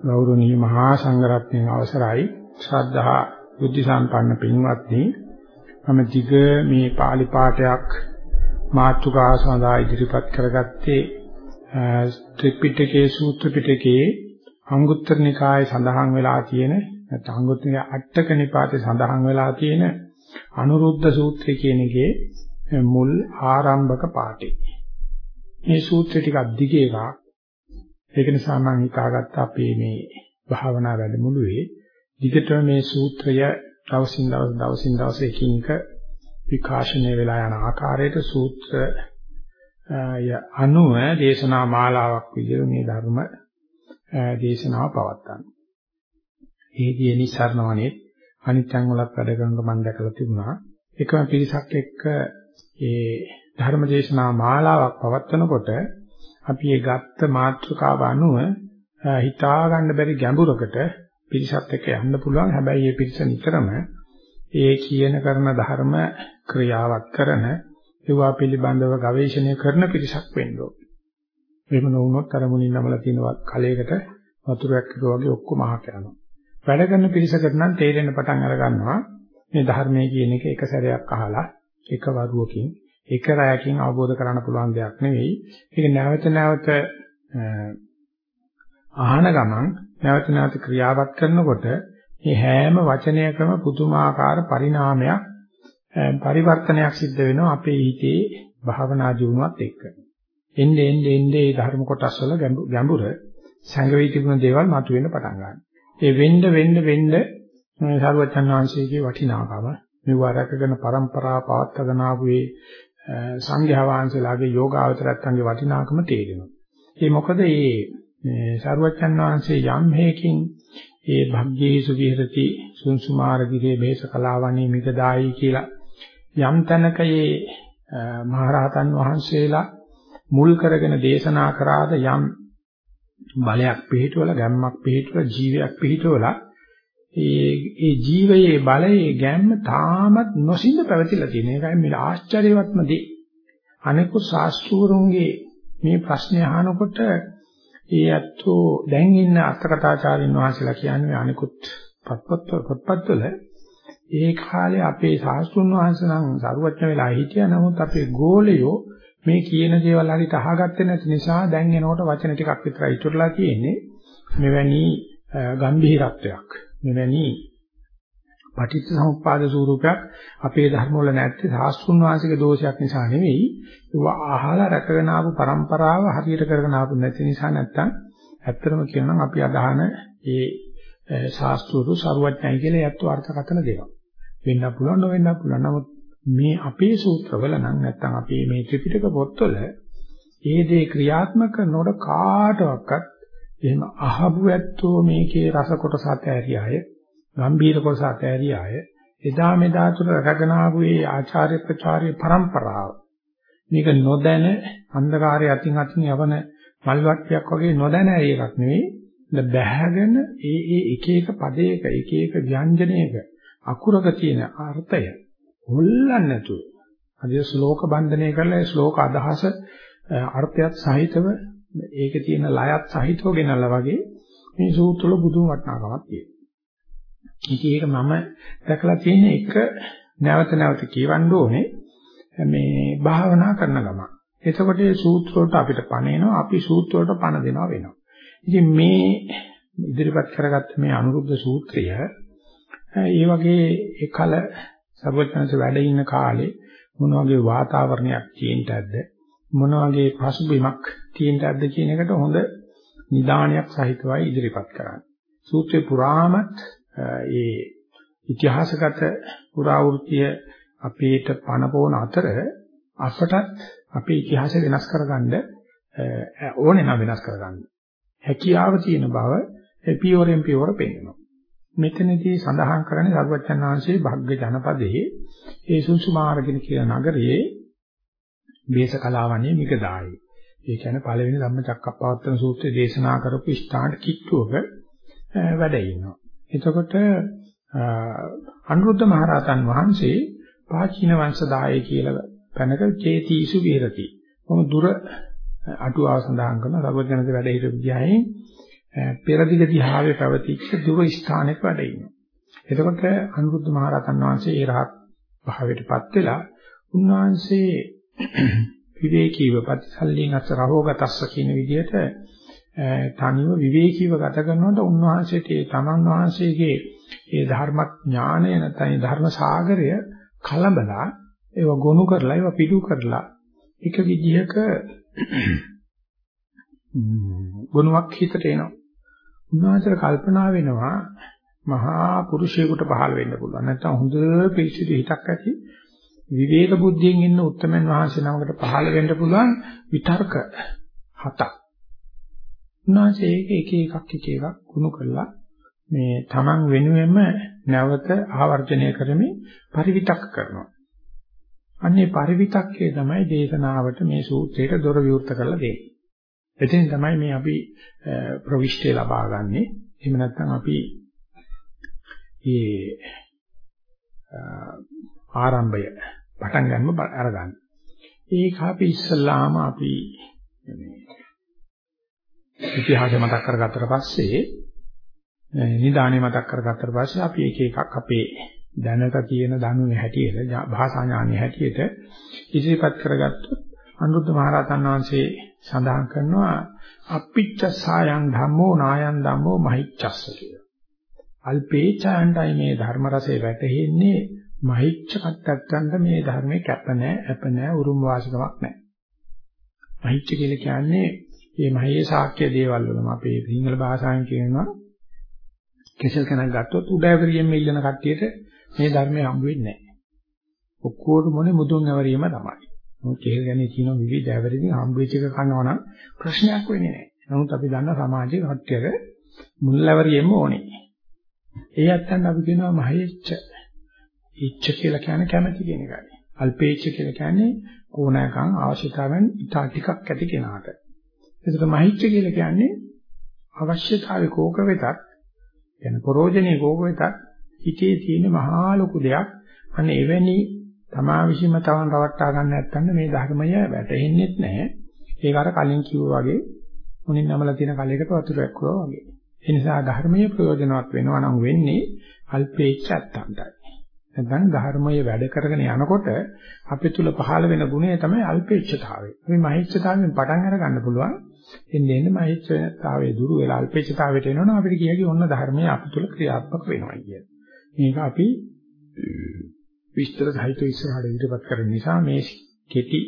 ගෞරවනීය මහා සංඝරත්නයේ අවසරයි ශ්‍රද්ධා බුද්ධ සම්පන්න පින්වත්නි මම දිග මේ pāli පාඨයක් මාතෘකාව සඳහා ඉදිරිපත් කරගත්තේ ත්‍රිපිටකයේ සූත්‍ර පිටකයේ අංගුත්තර නිකායේ සඳහන් වෙලා තියෙන නැත්නම් අංගුත්තර අටක නිපාතේ සඳහන් වෙලා තියෙන අනුරුද්ධ සූත්‍රය කියන එකේ මුල් ආරම්භක පාඨය. මේ සූත්‍රය ටිකක් දිග එකක්. ඒක නිසා මම හිතාගත්ත අපේ මේ භාවනා වැඩමුළුවේ දිගටම මේ සූත්‍රය දවසින් දවස දවසින් දවස එකින් එක විකාශනය වෙලා යන ආකාරයට සූත්‍ර ය අනුව දේශනා මාලාවක් විදිහට මේ ධර්ම දේශනාව පවත්වනවා. ඒකේ නිසරණවනේ අනිත්‍යං වලත් වැඩ කරනකොට මම දැකලා තිබුණා. එකම පිරිසක් එක්ක ඒ ධර්ම දේශනා මාලාවක් පවත්වනකොට අපි ඒ ගත්ත මාතෘකාව අනුව හිතා ගන්න බැරි ගැඹුරකට පිරිසත් එක්ක යන්න පුළුවන්. හැබැයි මේ පිරිස නිතරම ඒ කියන කරන ධර්ම ක්‍රියාවක් කරන ඒවා පිළිබඳව ගවේෂණය කරන පිරිසක් වෙන්න ඕනේ. එහෙම නොවුනොත් අර මුලින් නමලා තියෙන කලයකට වතුරක් වගේ ඔක්කොම අහක යනවා. වැඩ කරන පිරිසකට නම් තේරෙන්න පටන් අර ගන්නවා මේ ධර්මයේ කියන එක එක සැරයක් අහලා එක වරුවකින් එක රැයකින් අවබෝධ කරගන්න පුළුවන් දෙයක් නෙවෙයි. ඒක නැවත නැවත අහන ගමන් නැවත නැවත ක්‍රියාවත් කරනකොට මේ හැම වචනයකම පුදුමාකාර පරිණාමයක් පරිවර්තනයක් සිද්ධ වෙනවා අපේ හිතේ භාවනා ජීවුණත් එක්ක. එන්නේ එන්නේ එන්නේ මේ ධර්ම කොටස් වල ගැඹුර සංගවී තිබුණ දේවල් මතුවෙන්න පටන් ගන්නවා. ඒ වෙන්න වෙන්න වෙන්න මේ සරුවචන් වහන්සේගේ වටිනාකම මෙවුවා රැකගෙන પરම්පරාව පවත්වාගෙන ආපු මේ සංඝයා වහන්සේලාගේ යෝගාවචරයන්ගේ වටිනාකම තේරෙනවා. ඒ මොකද මේ සරුවචන් වහන්සේ යම් හේකින් ඒ භග්ගේසු විහෙරති සුන්සුමාරගිරේ බේස කලාවණී මිගදායි කියලා යම් තැනක මේ මහරහතන් වහන්සේලා මුල් කරගෙන දේශනා කරාද යම් බලයක් පිළිටවල ගැම්මක් පිළිටවල ජීවයක් පිළිටවල ඒ ඒ ජීවයේ බලයේ ගැම්ම තාමත් නොසිඳ පැවතිලා තියෙන එකයි මේ ආශ්චර්යවත්ම දේ. අනිකුත් ශාස්ත්‍රූරුන්ගේ මේ ප්‍රශ්නේ අහනකොට ඒ අත්ෝ දැන් ඉන්න අර්ථකථාචාරින් වහන්සේලා කියන්නේ අනිකුත් පොත්පත්වල ඒ කාලේ අපේ ශාස්ත්‍රුන් වහන්සේ නම් සරුවචන වෙලා හිටියා. නමුත් අපේ ගෝලයෝ මේ කියන දේවල් හරියට අහගත්තේ නැති නිසා දැන් එනකොට වචන ටිකක් විතරයි ඉතුරුලා තියෙන්නේ. මෙවැනි ගම්භීරත්වයක් මෙවැනි පටිච්ච සමුප්පාද ස්වරූපයක් අපේ ධර්ම වල නැත්තේ සාස්ත්‍රුන් වාසික දෝෂයක් නිසා නෙවෙයි. ඒවා අහලා රැකගෙන ආපු પરම්පරාව හරියට කරගෙන ආපු නැති නිසා නැත්තම් ඇත්තටම කියනනම් අපි අදහන ඒ ශාස්ත්‍රවල සරුවඥයි කියලා යැත්තු අර්ථකථන දෙනවා. වෙන්න පුළුවන් නොවෙන්න පුළුවන්. නමුත් මේ අපේ සූත්‍රවල නම් නැත්තම් අපේ මේ ත්‍රිපිටක පොත්වල ඒ දේ ක්‍රියාත්මක කරනකොට කාටවත් එහෙම අහබු ඇත්තෝ මේකේ රස කොටස ඇතෑරියාය ගම්බීර කොටස ඇතෑරියාය එදා මෙදා තුර රැගෙන ආපු ඒ ආචාර්ය ප්‍රචාරයේ પરම්පරාව මේක නොදැන අන්ධකාරය අතින් අතින් යවන මල්වට්ටියක් වගේ නොදැන එකක් නෙවෙයි. බැහැගෙන ඒ ඒ එක එක පදයක එක එක ව්‍යංජනයක අකුරක තියෙන අර්ථය හොල්ලන්නේ නැතුව අද ශ්ලෝක බන්ධනය කරලා ඒ ශ්ලෝක අදහස අර්ථයත් සහිතව ඒකේ තියෙන ලයත් සහිතව ගෙනල්ලා වගේ මේ සූත්‍රවල බුදුන් වටනාකමක් තියෙනවා. ඒක මම දැකලා තියෙන එක නැවත නැවත කියවන්න ඕනේ මේ භාවනා කරන ගමන්. එතකොට මේ සූත්‍ර වලට අපිට පණ එනවා අපි සූත්‍ර වලට පණ දෙනවා වෙනවා. ඉතින් මේ ඉදිරිපත් කරගත්ත මේ අනුරුද්ධ සූත්‍රය ඒ වගේ එකල සර්වඥාන්සේ වැඩ ඉන්න කාලේ මොන වගේ වාතාවරණයක් තියෙන්නද මොන වගේ පසුබිමක් තියෙන්නද කියන එකට හොඳ නිදානයක් සහිතවයි ඉදිරිපත් කරන්නේ. සූත්‍රේ පුරාමත් ඒ ඉතිහාසගත පුරාවෘත්තිය අපේට පනපෝන අතර අපටත් අපේ ඉතිහාසය වෙනස් කරගන්න ඕනේ නම් වෙනස් කරගන්න. හැකියාව තියෙන බව පියවරෙන් පියවර පෙන්නනවා. මෙතනදී සඳහන් කරන්නේ සර්වචන් වහන්සේ භග්ග ජනපදයේ ඒ සුසුමාරගෙන කියන නගරයේ මේස කලාවන්නේ මිගදායි. ඒ කියන්නේ පළවෙනි ධම්මචක්කප්පවත්තන සූත්‍රයේ දේශනා කරපු ස්ථාන කිට්ටුවක වැඩ ඉන්නවා. එතකොට අනුරුද්ධ මහරහතන් වහන්සේ පාචීන වංශදායය කියලා පැනක චේතිසු විහෙරති. කොහොම දුර අටුවාව සඳහන් කරන සර්වඥන්සේ වැඩ හිටපු ගියායින් පෙරදිග දිහාවේ පැවතිච්ච දුර ස්ථානයක වැඩ ඉන්නවා. එතකොට අනුරුද්ධ මහ රහතන් වහන්සේ ඒ රහත් භාවයටපත් වෙලා උන්වහන්සේ විවේකීව ප්‍රතිසල්ලීන් අතර රහෝගතස්ස කියන විදිහට තනිව විවේකීව ගත කරනකොට උන්වහන්සේට ඒ තමන් වහන්සේගේ ඒ ධර්ම ඥානය නැත්නම් ධර්ම සාගරය කලබලා ඒව ගොනු කරලා ඒව පිටු කරලා එක විදිහක ගුණයක් හිතට එනවා. උන්වහන්සේට කල්පනා වෙනවා මහා පුරුෂයෙකුට පහළ වෙන්න පුළුවන්. නැත්නම් හොඳ පිළිසිදු හිතක් ඇති විවේක බුද්ධියෙන් ඉන්න උත්තමයන් වහන්සේ නමකට පහළ වෙන්න පුළුවන් විතර්ක හතක්. උන්වහන්සේ ඒක එක එකක් එක එකක් ගුණ කරලා මේ තමන් වෙනුවෙන්ම නැවත ආවර්ජනය කරමින් පරිවිතක් කරනවා. අන්නේ පරිවිතක්කේ තමයි දේශනාවට මේ සූත්‍රයට දොර විවෘත කරලා දෙන්නේ. එතෙන් තමයි මේ අපි ප්‍රවිෂ්ඨය ලබා ගන්නෙ. එහෙම නැත්නම් අපි මේ ආරම්භය පටන් ගන්නම අරගන්න. ඒක අපි ඉස්සල්ලාම අපි ඉතිහාසය මතක් කරගත්තට පස්සේ නිදානේ මතක් කරගත්තට පස්සේ අපි එක එකක් අපේ දැනට තියෙන ධනුවේ හැටියට භාෂා ඥානයේ හැටියට ඉදිරිපත් කරගත්තොත් අනුරුද්ධ මහරහතන් වහන්සේ සඳහන් කරනවා අපිච්ච සායන් ධම්මෝ නායන් ධම්මෝ මහිච්ඡස්ස කියලා. අල්පේචාන්ටයි මේ ධර්ම රසය වැටහෙන්නේ මහිච්ඡ කත්තක්කන්ට මේ ධර්මේ කැප නැහැ, අප නැහැ, උරුම වාසිකමක් නැහැ. මහිච්ඡ කියලා කියන්නේ මේ මහේ ශාක්‍ය දේවල් වලම අපේ සිංහල භාෂාවෙන් කියනවා කෙසල් කෙනෙක් ගත්තොත් උඩෑවරියෙම ඉල්ලන කට්ටියට මේ ධර්මය හම්බ වෙන්නේ නැහැ. ඔක්කොටම මොනේ මුදුන් ඇවරීම තමයි. මොකද කෙහෙල් ගැන කියන විවිධ ඇවරින් හම්බ වෙච්ච එක කනවා නම් ප්‍රශ්නයක් වෙන්නේ නැහැ. නමුත් අපි දන්න සමාජයේ කට්ටියක මුල් ඇවරියෙම ඕනේ. ඒ ඇත්තන් අපි කියනවා මහේච්ඡ. ඉච්ඡ කියලා කියන්නේ කැමැති කියන එකයි. අල්පේච්ඡ කියලා කියන්නේ ඕනෑකම් අවශ්‍යතාවෙන් ඉතා ටිකක් ඇති කෙනාට. ඒකට මහිච්ඡ කියලා කියන්නේ අවශ්‍යතාවේ කෝක වෙතත් කියන ප්‍රෝජනේ කෝක වෙතත් හිතේ තියෙන මහා ලොකු දෙයක්. අන්න එවැනි තමා විසින්ම තවන් රවට්ටා ගන්න නැත්නම් මේ ධර්මය වැටෙන්නේ නැහැ. ඒක අර කලින් කිව්වා වගේ මුණින් නමලා තියෙන කලයකට වතුරක් වුණා වගේ. ඒ නිසා ධර්මයේ ප්‍රයෝජනවත් වෙනවා නම් වෙන්නේ අල්පේච්ඡත්තන්ටයි. නැත්නම් ධර්මයේ වැඩ කරගෙන යනකොට අපේ තුල පහළ වෙන ගුණය තමයි අල්පේච්ඡතාවය. මේ මහේච්ඡතාවයෙන් පටන් අර ගන්න පුළුවන්. එන්නේ එන්නේ මහේච්ඡතාවයේ දුරු වෙලා අල්පේච්ඡතාවයට එනවනම් අපිට කියකි ඔන්න ධර්මයේ අප තුල ක්‍රියාත්මක වෙනවා කියන. මේක අපි විස්තර සහිතව ඉස්සරහට ඉදිරිපත් කරන නිසා මේ කෙටි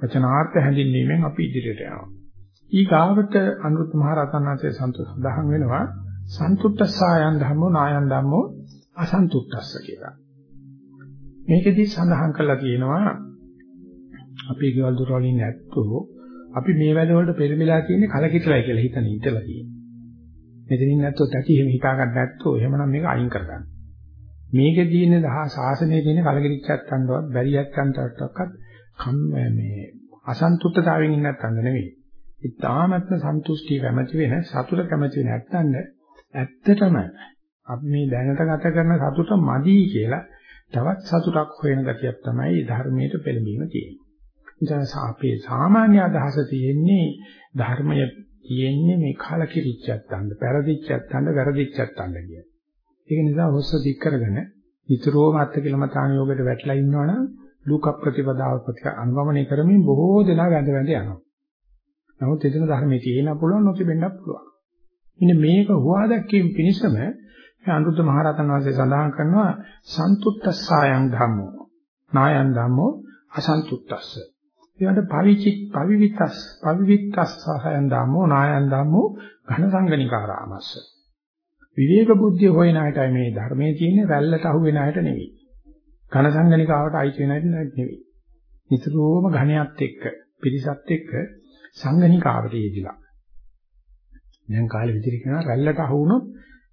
වචනාර්ථ හැඳින්වීමෙන් අපි ඉදිරියට යනවා. ඊගාවට අනුරුත් මහ රහතන් වහන්සේ සඳහන් වෙනවා සන්තුට්ඨසායන් ධම්මෝ නායන් ධම්මෝ අසන්තුට්ඨස්ස කියලා. මේකෙදි සඳහන් කරලා තියෙනවා අපේ ගෙවල් දොර වලින් නැත්තෝ අපි මේ වැඩ වලට පෙරමිලා තියෙන්නේ කලකිටලයි කියලා හිතන ඉඳලා තියෙනවා. මෙතනින් නැත්තෝ තටි එහෙම හිතා ගන්න නැත්තෝ එහෙමනම් මේක අයින් කරගන්න. මේකෙදී ඉන්නේ දහ ශාසනයේ තියෙන කලකිරිච්චත්තන්වත් බැරියත්තන්ටවත් කම් මේ අසන්තුෂ්ඨතාවයෙන් ඉන්නත් අංග නෙවෙයි. ඉතාමත්ම සන්තුෂ්ටි කැමති වෙන සතුට කැමති වෙන නැත්තඳ ඇත්තටම අපි මේ දැනට ගත කරන සතුට මදි කියලා තවත් සතුටක් හොයන ගතියක් තමයි ධර්මයට පෙළඹීම තියෙන්නේ. නිසා අපේ සාමාන්‍ය අදහස තියෙන්නේ ධර්මය තියෙන්නේ මේ කලකිරිච්චත්තන්ද, පෙරදිච්චත්තන්ද, වැරදිච්චත්තන්ද කියන. ඒක නිසා හොස්ස දික් කරගෙන විතරෝම අත්කලමතාන යෝගයට වැටලා ඉන්නවනම් දුක ප්‍රතිපදාව ප්‍රති අනුගමනය කරමින් බොහෝ දෙනා වැඳ වැඳ යනවා. නමුත් එතන ධර්මයේ තියෙන පුළුවන් නොතිබෙන්නත් පුළුවන්. මෙන්න මේක හුවා දැක්වීම පිණිසම අනුරුද්ධ මහරහතන් වහන්සේ සඳහන් කරනවා සන්තුට්ඨස්සායන් ධම්මෝ නායන් ධම්මෝ අසන්තුට්ඨස්ස. ඊට පවිචි පවිවිතස් පවිවිතස්සායන් ධම්මෝ නායන් ධම්මෝ ඝන සංගනිකාරාමස්ස. විවේක බුද්ධිය හොයන අයටයි මේ ධර්මයේ තියෙන්නේ රැල්ලට අහු වෙන අයට නෙවෙයි. ඝන සංගණිකාවට අයිති වෙන අයට නෙවෙයි. නිතරම ඝණයත් එක්ක පිරිසත් එක්ක සංගණිකාවට යෙදිලා. දැන් කාලෙ විදිහට කියනවා රැල්ලට අහු වුණොත්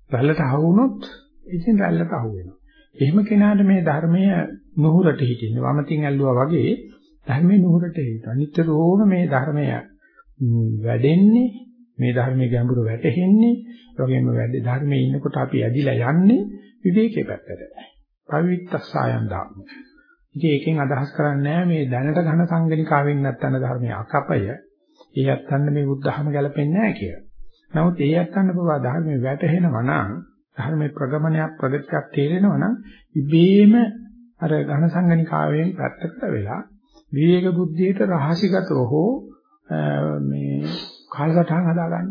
රැල්ලට අහු වුණොත් ඉතින් රැල්ලට අහු වෙනවා. එහෙම කෙනාට මේ ධර්මය නුහුරට හිටින්නේ වමතින් ඇල්ලුවා වගේ ධර්මයේ නුහුරට හිටිනවා. නිතරම මේ ධර්මය වැඩෙන්නේ මේ ධර්මයේ ගැඹුර වැටහෙන්නේ වගේම වැඩි ධර්මයේ ඉන්නකොට අපි ඇදිලා යන්නේ විවේකයේ පැත්තට. පවිත්තස්සායන් දාන්න. ඉතින් ඒකෙන් අදහස් කරන්නේ මේ දැනට ඝන සංගණිකාවෙන් නැත්තන ධර්මයේ අකපය. ඒ යත්තන්න මේ බුද්ධහම ගැලපෙන්නේ නැහැ කියලා. නමුත් ඒ යත්තන්න පවා ධර්මයේ වැටහෙනවා නම් ධර්මයේ ප්‍රගමනයක් ප්‍රගතියක් තේරෙනවා නම් ඉබේම අර ඝන සංගණිකාවෙන් පැත්තකට වෙලා විවේක බුද්ධියට රහසිගතව හෝ මේ කාලසටහන් හදාගන්න.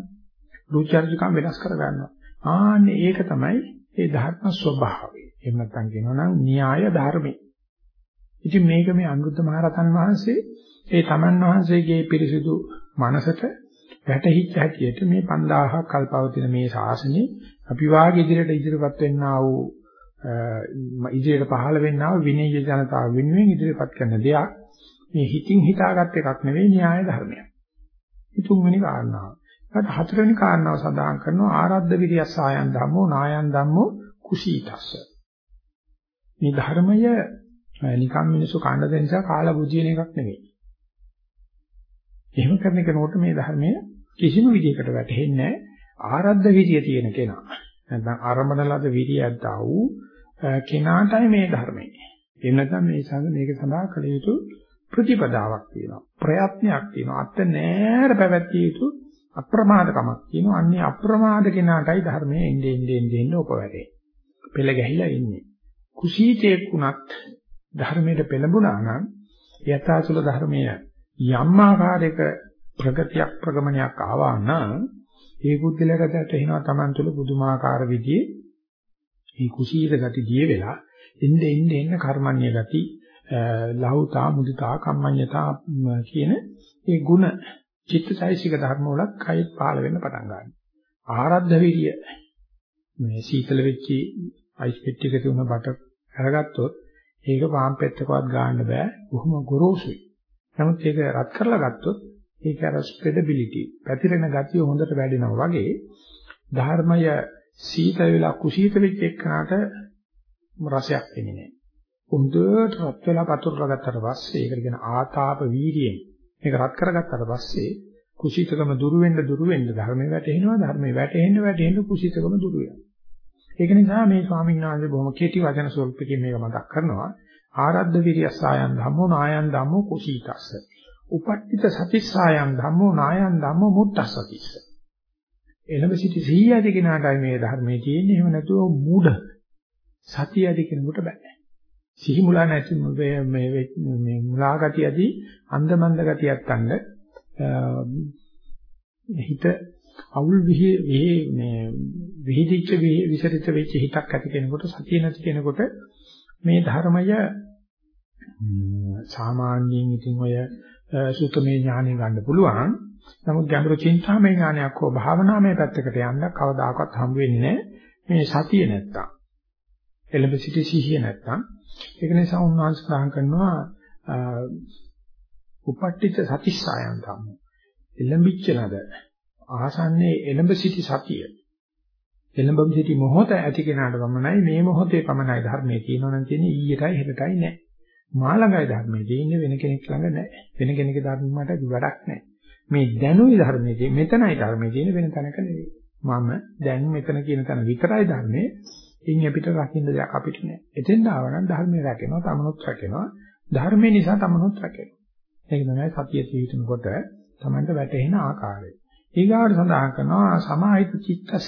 රුචර්ජකම් වෙනස් කරගන්නවා. ආන්නේ ඒක තමයි ඒ ධර්ම ස්වභාවය. එහෙම නැත්නම් කියනවා නම් න්‍යාය ධර්මයි. ඉතින් මේක මේ අනුරුද්ධ මහරතන් වහන්සේ ඒ තමන් වහන්සේගේ පිරිසිදු මනසට වැටහිච්ච හැටියට මේ 5000ක් කල්පවතින මේ ශාසනය අපි වාගේ ඉදිරියට ඉදිරියපත් වෙන්නා වූ ඉදිරියට පහළ වෙන්නා වූ විනය ජනතාව වෙනුවෙන් ඉදිරියපත් කරන දෙයක් මේ හිතින් හිතාගත් එකක් නෙවෙයි න්‍යාය ධර්මයක්. තුන්වෙනි කාරණාව. ඊට හතරවෙනි කාරණාව සඳහන් කරනවා ආරද්ධ විරියස් ආයන් ධම්මෝ නායන් ධම්මෝ කුසීතස්ස. මේ ධර්මය නිකම් මිනිස්සු කන්න දෙන නිසා කාලා බුදින එකක් නෙවෙයි. එහෙම කරන කෙනෙකුට මේ ධර්මය කිසිම විදිහකට වැටහෙන්නේ ආරද්ධ විරිය තියෙන කෙනා. නැත්නම් ආරම්භන ලද විරියක් දා වූ කෙනාටයි මේ ධර්මය. එහෙම නැත්නම් මේ සංග මේක සඳහා කළ යුතු ප්‍රතිපදාවක් තියෙනවා. ප්‍රයත්නයක් තියෙනවා. අත නෑර පැවැත්විය යුතු අප්‍රමාදකමක් තියෙනවා. අන්නේ අප්‍රමාද කෙනාටයි ධර්මයේ එන්නේ එන්නේ එන්නේ උපවැරේ. පෙළ ගැහිලා ඉන්නේ. කුසීතේක් වුණත් ධර්මයට පෙළඹුණා නම් යථාසුල ධර්මයේ යම් ආකාරයක ප්‍රගතියක් ප්‍රගමනයක් ආවා නම් ඒ බුද්ධලකට එනවා Taman තුල පුදුමාකාර විදිහේ මේ කුසීත ගති දිය වෙලා එnde එnde එන්න කර්මන්‍ය ගති ලහුතා මුදිතා කම්මඤ්ඤතා කියන ඒ ಗುಣ චිත්තචෛසික ධර්ම වලත් කයිත් පහළ වෙන්න පටන් ගන්නවා. ආරද්ධ විරිය මේ සීතල වෙච්චි අයිස් පෙට්ටියක තුන බට අරගත්තොත් ඒක පාම් පෙත්තකවත් ගන්න බෑ. බොහොම ගොරෝසුයි. නමුත් ඒක රත් කරලා ගත්තොත් ඒක අර ස්ප්‍රෙඩබිලිටි පැතිරෙන ගතිය හොඳට වැඩෙනවා වගේ ධර්මය සීත වෙලා කුසීත වෙච්ච එකනට රසයක් එන්නේ නැහැ. හොඳට රත් වෙලා පතුරලා ගත්තට පස්සේ ඒකට කියන ආතාප වීර්යයෙන් මේක රත් කරගත්තට පස්සේ කුසීතකම දුරු වෙන්න දුරු වෙන්න ධර්මයේ වැටෙනවා ධර්මයේ වැටෙන්න වැටෙන්න කුසීතකම දුරු වෙනවා. ඒක නිසා මේ ස්වාමීන් වහන්සේ බොහොම කෙටි වචන ස්වල්පකින් මේක මතක් කරනවා. ආරද්ධ විරියසායන් ධම්මෝ නායන් ධම්මෝ කුසීතස්ස. උපට්ඨිත සතිස්සායන් ධම්මෝ නායන් ධම්මෝ මුත්තස්සතිස්ස. එළඹ සිටි සිහිය ඇති කෙනාටයි මේ ධර්මයේ තියෙන්නේ. එහෙම නැතුව මූඩ සතිය ඇති කෙනෙකුට බෑ. සිහි මුලා නැති මේ මේ මුලා ගතියදී අන්දමන්ද ගතියක් ගන්න හිත අවුල් විහි මේ විහිදිච්ච විසරිත වෙච්ච හිතක් ඇති කෙනෙකුට සතිය නැති කෙනෙකුට මේ ධර්මය සාමාන්‍යයෙන් ඉතින් ඔය සුතමේ ඥානෙ ගන්න පුළුවන්. නමුත් ගැඹුරු චින්තාමය ඥානයක් හෝ භාවනාමය පැත්තකට යන්න කවදාකවත් හම් වෙන්නේ මේ සතිය නැත්තම්. එළඹ සිටි සිහිය නැත්තම්. ඒක නිසා උන්වහන්සේ සඳහන් කරනවා උපට්ඨිත සතිස්සයන් ධම්ම. එළඹිච්ච නද ආසන්නේ එළඹ සිටි සතිය. එළඹ සිටි මොහොත ඇති කෙනාට පමණයි මේ මොහොතේ පමණයි ධර්මයේ තියෙනවනම් තියෙන්නේ ඊයටයි හෙටටයි නෑ. මා ළඟයි ධර්මයේ තියෙන්නේ වෙන කෙනෙක් ළඟ නෑ. වෙන කෙනෙකුගේ ධර්මයට වැඩක් නෑ. මේ දැනුයි ධර්මයේ තියෙන්නේ මෙතනයි ධර්මයේ තියෙන්නේ වෙන තැනක නෙවෙයි. මම දැන් මෙතන කියන තැන විතරයි ධර්මයේ. ඉන් අපිට රකින්න දෙයක් අපිට නෑ. එතෙන් ආවනම් ධර්මයේ රැකෙනවා, තමනුත් රැකෙනවා. ධර්මයේ නිසා තමනුත් රැකෙනවා. ඒක තමයි සතිය තීවිතනකොට තමන්ට වැටහෙන ආකාරය. ඊගාවට සඳහන් කරනවා සමාහිත චිත්තස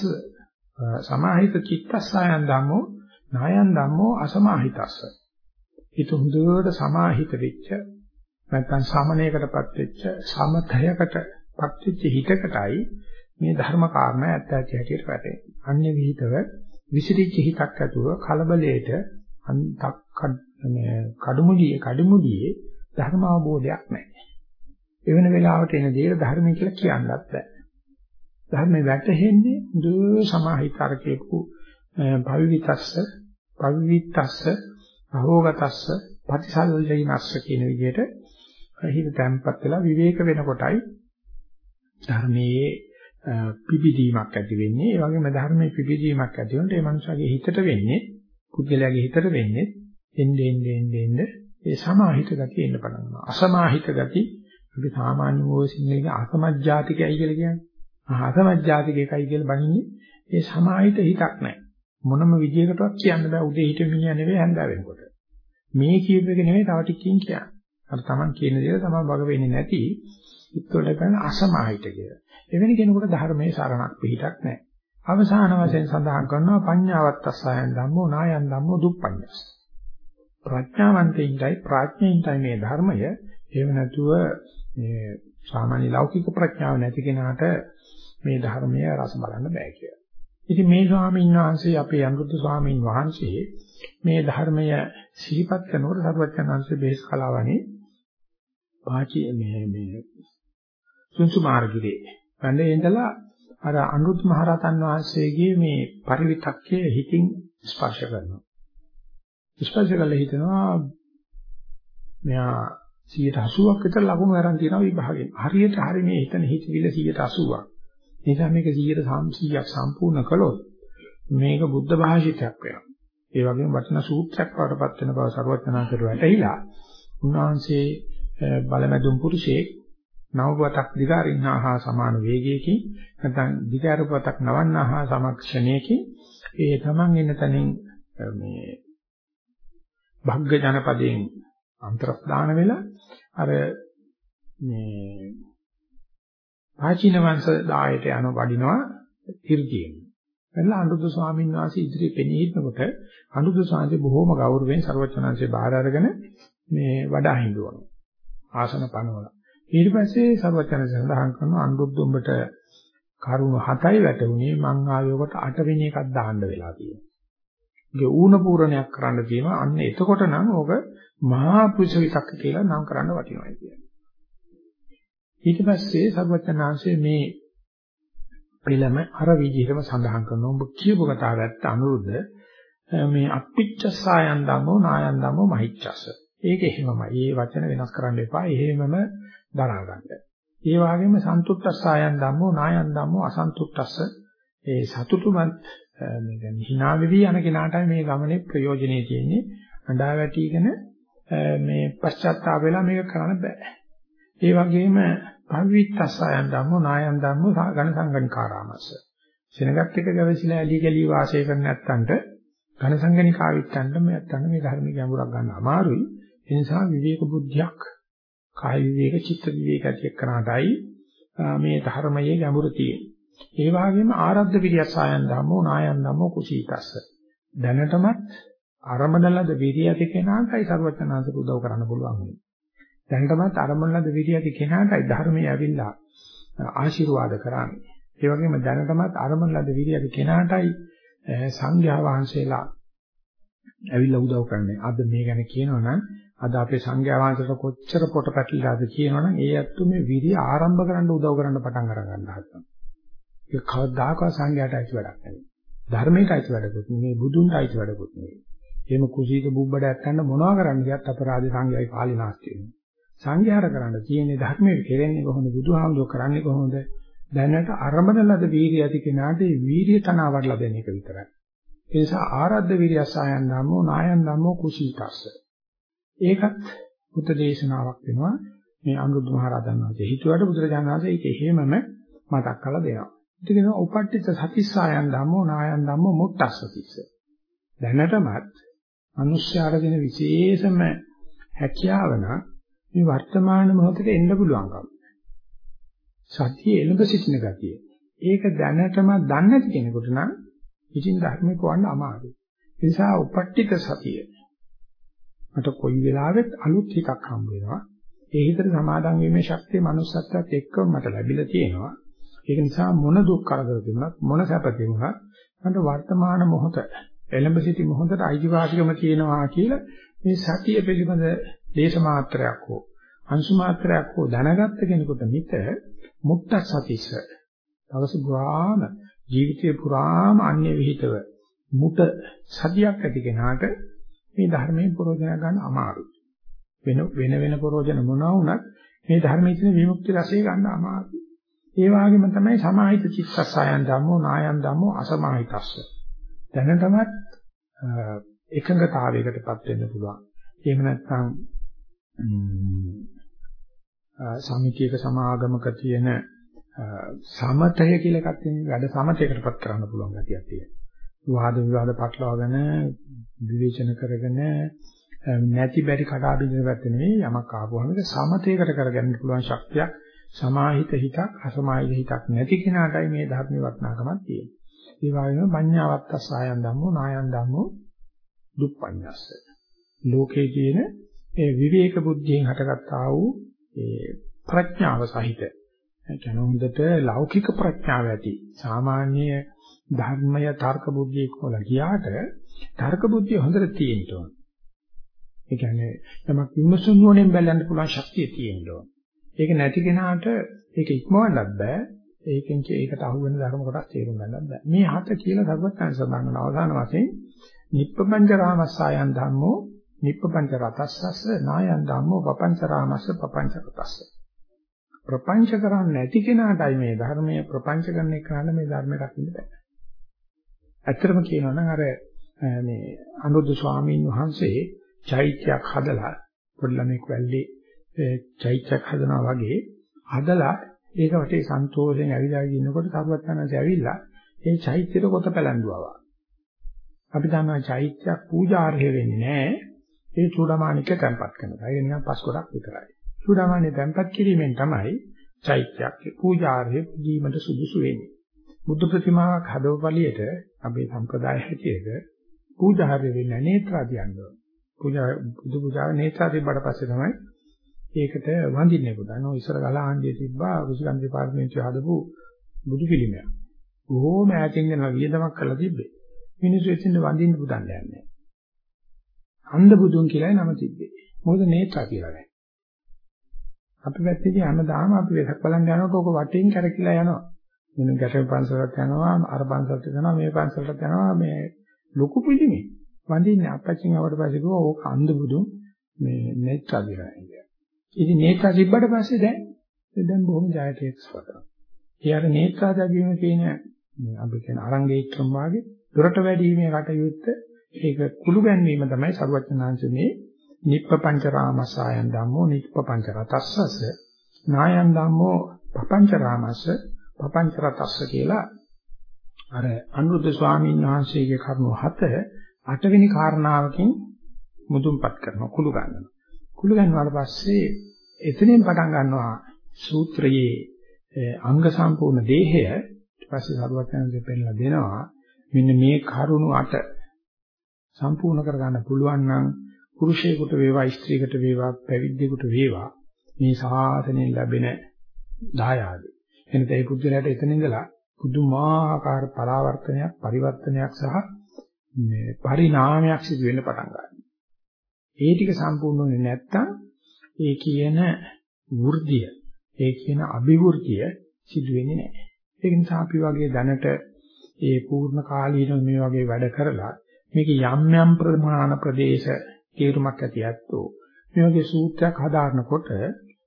සමාහිත චිත්තසයන් ධම්මෝ නායන් ධම්මෝ අසමාහිතස්ස. හිත හොඳට සමාහිත වෙච්ච නැත්නම් සමනයකටපත් වෙච්ච සමතයකටපත් වෙච්ච හිතකටයි මේ ධර්ම කාරණා ඇත්ත ඇති හැටියට වැටෙන්නේ. අන්‍ය විහිතව විසිරිච්ච හිතක් ඇතුව කලබලයට අන්තක් මේ කඩමුඩියේ කඩමුඩියේ ධර්ම අවබෝධයක් නැහැ. එවන වෙලාවට එන දේ ධර්මය කියලා කියන්නත් බෑ. ධර්මයේ වැටෙන්නේ දුර සමාහිතර කියපු භවිවිතස්ස භවිවිතස්ස අහෝගතස්ස පටිසල්ලයිනස්ස කියන විදිහට හිත තැම්පත් වෙලා විවේක වෙනකොටයි ධර්මයේ පිබිදීමක් ඇති වෙන්නේ. ඒ වගේම ධර්මයේ පිබිදීමක් ඇති වුණොත් ඒ මනුස්සයාගේ හිතට වෙන්නේ පුද්ගලයාගේ හිතට වෙන්නේ එන්නේ එන්නේ එන්නේ ඒ සමාහිත ගතිය එන්න පටන් ගන්නවා. අසමාහිත ගති අපි සාමාන්‍ය වෝ සිංහලයේ අසමජ්ජාතිකයි කියලා කියන්නේ. අසමජ්ජාතිකයකයි කියලා බණින්නේ ඒ සමාහිත හිතක් නැහැ. මොනම විදියකටවත් කියන්න බෑ උදේ හිට මිනිහා නෙවෙයි හැන්දා වෙනකොට. මේ කියප එක නෙවෙයි තව ටිකකින් කියන්නේ. අර Taman කියන දේ තමයි බග වෙන්නේ නැති ඉක්කොල කරන අසමාහිත කියලා. එවැනි කෙනෙකුට ධර්මයේ සරණක් පිළිටක් නැහැ. අවසාන වශයෙන් සඳහන් කරනවා පඤ්ඤාවත්තස්සයන් ධම්මෝ නායන් ධම්මෝ දුප්පඤ්ඤස්. ප්‍රඥාවන්තයින්ටයි ප්‍රඥයින්ටයි මේ ධර්මය එහෙම නැතුව මේ සාමාන්‍ය ලෞකික ප්‍රඥාව නැති කෙනාට මේ ධර්මය රස බලන්න බෑ කියලා. ඉතින් මේ ස්වාමීන් වහන්සේ අපේ අනුරුද්ධ ස්වාමීන් වහන්සේ මේ ධර්මය සිහිපත් කරනකොට සරුවචනංශයේ බේස් කලාවනේ වාචි මේ මේ සුන්සු මාර්ගිරේ වැඳේ ඉඳලා අර අනුරුද්ධ මහරහතන් වහන්සේගේ මේ පරිවිතක්කයේ හිතින් ස්පර්ශ කරනවා. ස්පර්ශ කළා හිතනවා මෙයා 180ක් විතර ලකුණු අරන් තියෙනවා විභාගයෙන්. හරියට හරි මේ හිතන හිතවිල 180ක්. නිසා මේක 100ක් සම්පූර්ණ කළොත් මේක බුද්ධ භාෂිතයක් වෙනවා. ඒ වගේම වටිනා සූත්‍රයක් වඩපත් වෙන බව සරුවචනාකර වැටහිලා උන්වහන්සේ බලමැදුම් පුරුෂයෙක් නවවතක් දිගාරින්නා හා සමාන වේගයකින් නැත්නම් දිගාරපතක් නවන්නා හා සමක්ෂණයකින් ඒ තමන් ඉන්න තැනින් මේ භග්ග ජනපදයෙන් අන්තරස්ථාන වෙලා අර මේ පාචින වංශ 10ට යන වඩිනවා ඉර්තියෙන්. එල්ලා අනුරුද්ධ ස්වාමීන් වහන්සේ ඉදිරියේ පෙනී සිටනකොට අනුරුද්ධ ස්වාමීන් බොහෝම ගෞරවයෙන් ਸਰවචනංශේ බාර අරගෙන මේ වඩා හිඳුවන ආසන පනවල. ඊට පස්සේ ਸਰවචනංශ සඳහන් කරනවා අනුරුද්ධ උඹට කරුණ හතයි වැටුනේ මං ආයෝකට අටවෙනි එකක් දාන්න වෙලා තියෙනවා. ඒ ඌන පූර්ණයක් කරන්න තියෙනවා. අන්න එතකොට නම් ඕක මහා පුරුෂ විතක්ක කියලා නම් කරන්න වටිනවා කියන්නේ. ඊට පස්සේ සර්වඥාන්සේ මේ පිළම අර විදිහටම සඳහන් කරනවා. ඔබ කියපු කතාව ඇත්ත අනුරුද්ධ මේ අප්පිච්චසායන් ධම්මෝ නායන් ධම්මෝ මහිච්ඡස. ඒක එහෙමමයි. මේ වචන වෙනස් කරන්න එපා. එහෙමම දරා ගන්න. ඒ වගේම සන්තුට්ඨසායන් ධම්මෝ නායන් ධම්මෝ අසන්තුට්ඨස්ස. ඒ සතුටුමත් මේ කියන්නේ hina වෙවි යන කෙනාටයි මේ ගමනේ ප්‍රයෝජනේ තියෙන්නේ. අඬා වැටිගෙන මේ පශ්චාත්තාප වෙලා මේක කරන්න බෑ. ඒ වගේම පවිත්තසයන් ධම්මෝ නායන් ධම්මෝ ඝන සංගණිකාරාමස්ස. සෙනගත් එක ගැවසිලා ඇලි ගලි වාසය කරන නැත්තන්ට ඝන සංගණිකාවිත්තන්ට මේ නැත්තන්ට මේ ධර්ම ගැඹුරක් ගන්න අමාරුයි. ඒ නිසා විවේක බුද්ධියක් කාය විවේක චිත්ත විවේක ඇති කරනාටයි මේ ධර්මයේ ගැඹුර තියෙන්නේ. ඒ වගේම ආරද්ධ විරියසයන් ධම්මෝ නායන් ධම්මෝ කුසීතස්ස. දැනටමත් අරමණලද විරිය ඇති කෙනාටයි සර්වඥාන්සක උදව් කරන්න පුළුවන් වෙන්නේ. දැනටමත් අරමුණලද විරියති කෙනාටයි ධර්මයේ ඇවිල්ලා ආශිර්වාද කරන්නේ. ඒ වගේම දැනටමත් අරමුණලද විරියති කෙනාටයි සංඝයා වහන්සේලා ඇවිල්ලා උදව් කරන්නේ. අද මේ ගැන කියනවනම් අද අපේ සංඝයා වහන්සේට කොච්චර පොට පැටලිලාද කියනවනම් ඒ ඇත්තු මේ විරිය ආරම්භ කරන්න උදව් කරන්න පටන් අර ගන්න හදනවා. ඒක කවදාකවත් සංඝයාට අයිති වැඩක් නෙවෙයි. ධර්මයට අයිති වැඩකුත් නෙවෙයි බුදුන්ට අයිති වැඩකුත් නෙවෙයි. එහෙම කුසීත බුබ්බඩයක් ගන්න මොනවා කරන්න ගියත් අපරාධ සංඝයායි පාලිනාස්ති වෙනවා. සංඝයාර කරන්න තියෙන්නේ ධර්මයේ කෙරෙන්නේ කොහොමද? බුදුහාමුදුර කරන්නේ කොහොමද? දැනට අරමණ ලද වීර්ය ඇති කෙනාට වීර්ය තනවාඩලා දෙන එක විතරයි. ඒ නිසා ආරද්ධ වීර්ය සායන් ධම්මෝ නායන් ධම්මෝ කුසීතස්ස. ඒකත් බුද්ධ දේශනාවක් වෙනවා. මේ අනුරුද්ධ මහ රහතන් වහන්සේ හිතුවට බුදුරජාණන් වහන්සේ ඒක එහෙමම මතක් කරලා දෙනවා. ඉතින් උපට්ඨිත සතිස්සායන් ධම්මෝ නායන් ධම්මෝ මුත්තස්සතිස්ස දැනටමත් මිනිස්යාට දෙන විශේෂම හැකියාව නම් මේ වර්තමාන මොහොතේ එන්න පුළුවන්කම. සතිය එළඹ සිටින ගතිය. ඒක දැනටම දන්නේ නැති කෙනෙකුට නම් ඉතින් ධර්මේ කවන්න අමාරුයි. ඒ නිසා උපට්ඨිත සතිය. මට කොයි වෙලාවෙත් අලුත් හිතක් හම්බ වෙනවා. ඒ හිතට සමාදන් වීමේ ශක්තිය manussත්වයට එක්කම මට ලැබිලා තියෙනවා. ඒක නිසා මොන දුක් කරදර තිබුණත් මොන සැප තිබුණත් මට වර්තමාන මොහොත එළඹ සිටි මොහොතට අයිතිවාසිකම තියෙනවා කියලා මේ සතිය පිළිබඳ දේශ මාත්‍රයක් හෝ අංශු මාත්‍රයක් හෝ දැනගත්ත කෙනෙකුට මිත මුක්ත සතිස දවස පුරාම ජීවිතේ පුරාම අන්‍ය විහිිතව මුත සතියක් ඇති කෙනාට මේ ධර්මයේ ප්‍රයෝජන ගන්න අමාරුයි. වෙන වෙන වෙන ප්‍රයෝජන මොනවා වුණත් මේ ධර්මයේ තියෙන විමුක්ති රසය ගන්න අමාරුයි. ඒ වගේම තමයි සමාහිත චිත්තසයන් ධම්මෝ නායන් ධම්මෝ අසමාහිතස්ස. දැනටමත් එකඟතාවයකටපත් වෙන්න පුළුවන්. එහෙම නැත්නම් සමිතියක සමාගමක තියෙන සමතය කියලා එකක් තියෙනවා. වැඩ සමතයකටපත් කරන්න පුළුවන් ගතියක් තියෙනවා. වාද විවාද පටලවාගෙන විවේචන කරගෙන නැති බැරි කඩා බිඳින පැත්ත නෙවෙයි යමක් ආපුවම ඒක සමතයකට කරගන්න පුළුවන් ශක්තියක් සමාහිත හිතක් අසමාහිත හිතක් නැති කෙනාටයි මේ ධර්ම වටනාකමක් තියෙන්නේ. ඒ වගේම පඤ්ඤාවත්ත සායන් ධම්මෝ නායන් ධම්මෝ දුප්පඤ්ඤස්ස. ලෝකේ තියෙන ඒ විවේක බුද්ධියෙන් හටගත්තා වූ ඒ ප්‍රඥාව සහිත කියන හොඳට ලෞකික ප්‍රඥාව ඇති සාමාන්‍ය ධර්මය තර්ක බුද්ධිය කොල ගියාට තර්ක බුද්ධිය හොඳට තියෙන්න ඕන. ඒ කියන්නේ යමක් විමසුම් නොනෙන් බැලන්න පුළුවන් ශක්තිය තියෙන්න ඕන. ඒක නැති කෙනාට ඒක ඉක්මවන්නත් බෑ. ඒකෙන් ඒකට අහු වෙන ධර්ම කොටස් තේරුම් ගන්නත් බෑ. මේ හත කියලා සර්වඥයන් සඳහන් කරන අවසාන වශයෙන් නිප්පංච රාමස්සයන් ධම්මෝ නිප්පපංච රතස්සස නායන් ධම්මෝ පපංච රාමස්ස පපංච රතස්ස ප්‍රපංච කරන්නේ නැති කෙනාටයි මේ ධර්මයේ ප්‍රපංච කරන එකට මේ ධර්මය රකින්න බෑ. ඇත්තටම කියනවා නම් අර මේ අනුරුද්ධ ස්වාමීන් වහන්සේ චෛත්‍යයක් හදලා පොඩි ළමෙක් වැල්ලේ චෛත්‍යයක් හදනවා වගේ හදලා ඒක වටේ සන්තෝෂයෙන් ඇවිලා ඉන්නකොට සරුවත්තරන්සේ ඇවිල්ලා ඒ චෛත්‍යෙට කොට පැලඳුවා. අපි දන්නවා චෛත්‍යයක් පූජාර්හ වෙන්නේ නැහැ ඒ චූඩාමානික තැන්පත් කරනවා. ඒක නිකන් පස් කොටක් විතරයි. චූඩාමානික තැන්පත් කිරීමෙන් තමයි චෛත්‍යයක් පූජාර්හ දීමට සුදුසු වෙන්නේ. බුද්ධ ප්‍රතිමාවක් හදවපලියට අපේ සම්ප්‍රදාය හැටියට පූජාර්ය වෙන්නේ නේත්‍රාදියන්ව. පූජා බුදු පූජාව නේත්‍රාදී බඩ පස්සේ තමයි ඒකට වඳින්නේ පුතන. ඔය ඉස්සර ගලහාන්දියේ තිබ්බා කුසිකන් දෙපාර්තමේන්තුවේ හදපු බුදු පිළිමයක්. බොහෝම ඈතින් යන වියදමක් කරලා තිබ්බේ. මිනිස්සු එතින් වඳින්න පුතන් යන්නේ. අන්ධ බුදුන් කියලායි නම තිබ්බේ. මොකද නේත්‍රා කියලා නැහැ. අපි පැත්තේදී හැමදාම අපි වෙසක් බලන්න යනකොට ඕක වටේින් කරකිලා යනවා. වෙන ගැටේ පන්සලට යනවා, අර පන්සලට යනවා, මේ පන්සලට යනවා මේ ලොකු පිළිමේ. වඳින්නේ අපච්චින් ආවට පස්සේ කිව්වා ඕක අන්ධ බුදුන් මේ නේත්‍රා කියලා කියන්නේ. ඉතින් නේත්‍රා තිබ්බට පස්සේ දැන් දැන් බොහොම ජයට එක්ස්පර්ට්. ඒ අර නේත්‍රා දැකීම කියන අපි කියන අරංගේත්‍රම් වාගේ දොරට වැඩිීමේ කටයුත්ත ඒක කුළු ගැන්වීම තමයි සරුවචනාංශ මේ නිප්පපංච රාමසායන් ධම්මෝ නිප්පපංච රතස්සස නායන් ධම්මෝ පපංච රාමස පපංච රතස්ස කියලා අර අනුරුද්ධ ස්වාමීන් වහන්සේගේ කරුණු හත අටවෙනි කාරණාවකින් මුදුන්පත් කරනවා කුළු ගන්නවා. කුළු ගන්නවාට පස්සේ එතනින් පටන් ගන්නවා සූත්‍රයේ අංග සම්පූර්ණ දේහය ඊට පස්සේ සරුවචනන්සේ පෙන්නලා දෙනවා මෙන්න මේ කරුණු අට සම්පූර්ණ කරගන්න පුළුවන් නම් පුරුෂයෙකුට වේවා ස්ත්‍රීකට වේවා පැවිද්දෙකුට වේවා මේ සාසනයෙන් ලැබෙන දායාදේ එනත ඒ පුද්ගලයාට එතන ඉඳලා පුදුමාකාර පරාවර්තනයක් පරිවර්තනයක් සහ මේ පරිණාමයක් සිදු වෙන්න පටන් ගන්නවා. ඒ ටික සම්පූර්ණ වෙන්නේ නැත්තම් ඒ කියන වෘද්ධිය, ඒ කියන අභිවෘද්ධිය සිදු වෙන්නේ නැහැ. ඒක නිසා අපි වගේ දැනට ඒ පූර්ණ කාලීන මේ වගේ වැඩ කරලා මේක යම් යම් ප්‍රමාණ ප්‍රදේශ තීරුමක් ඇති ඇත්තෝ මේ වගේ සූත්‍රයක් හදාarnකොට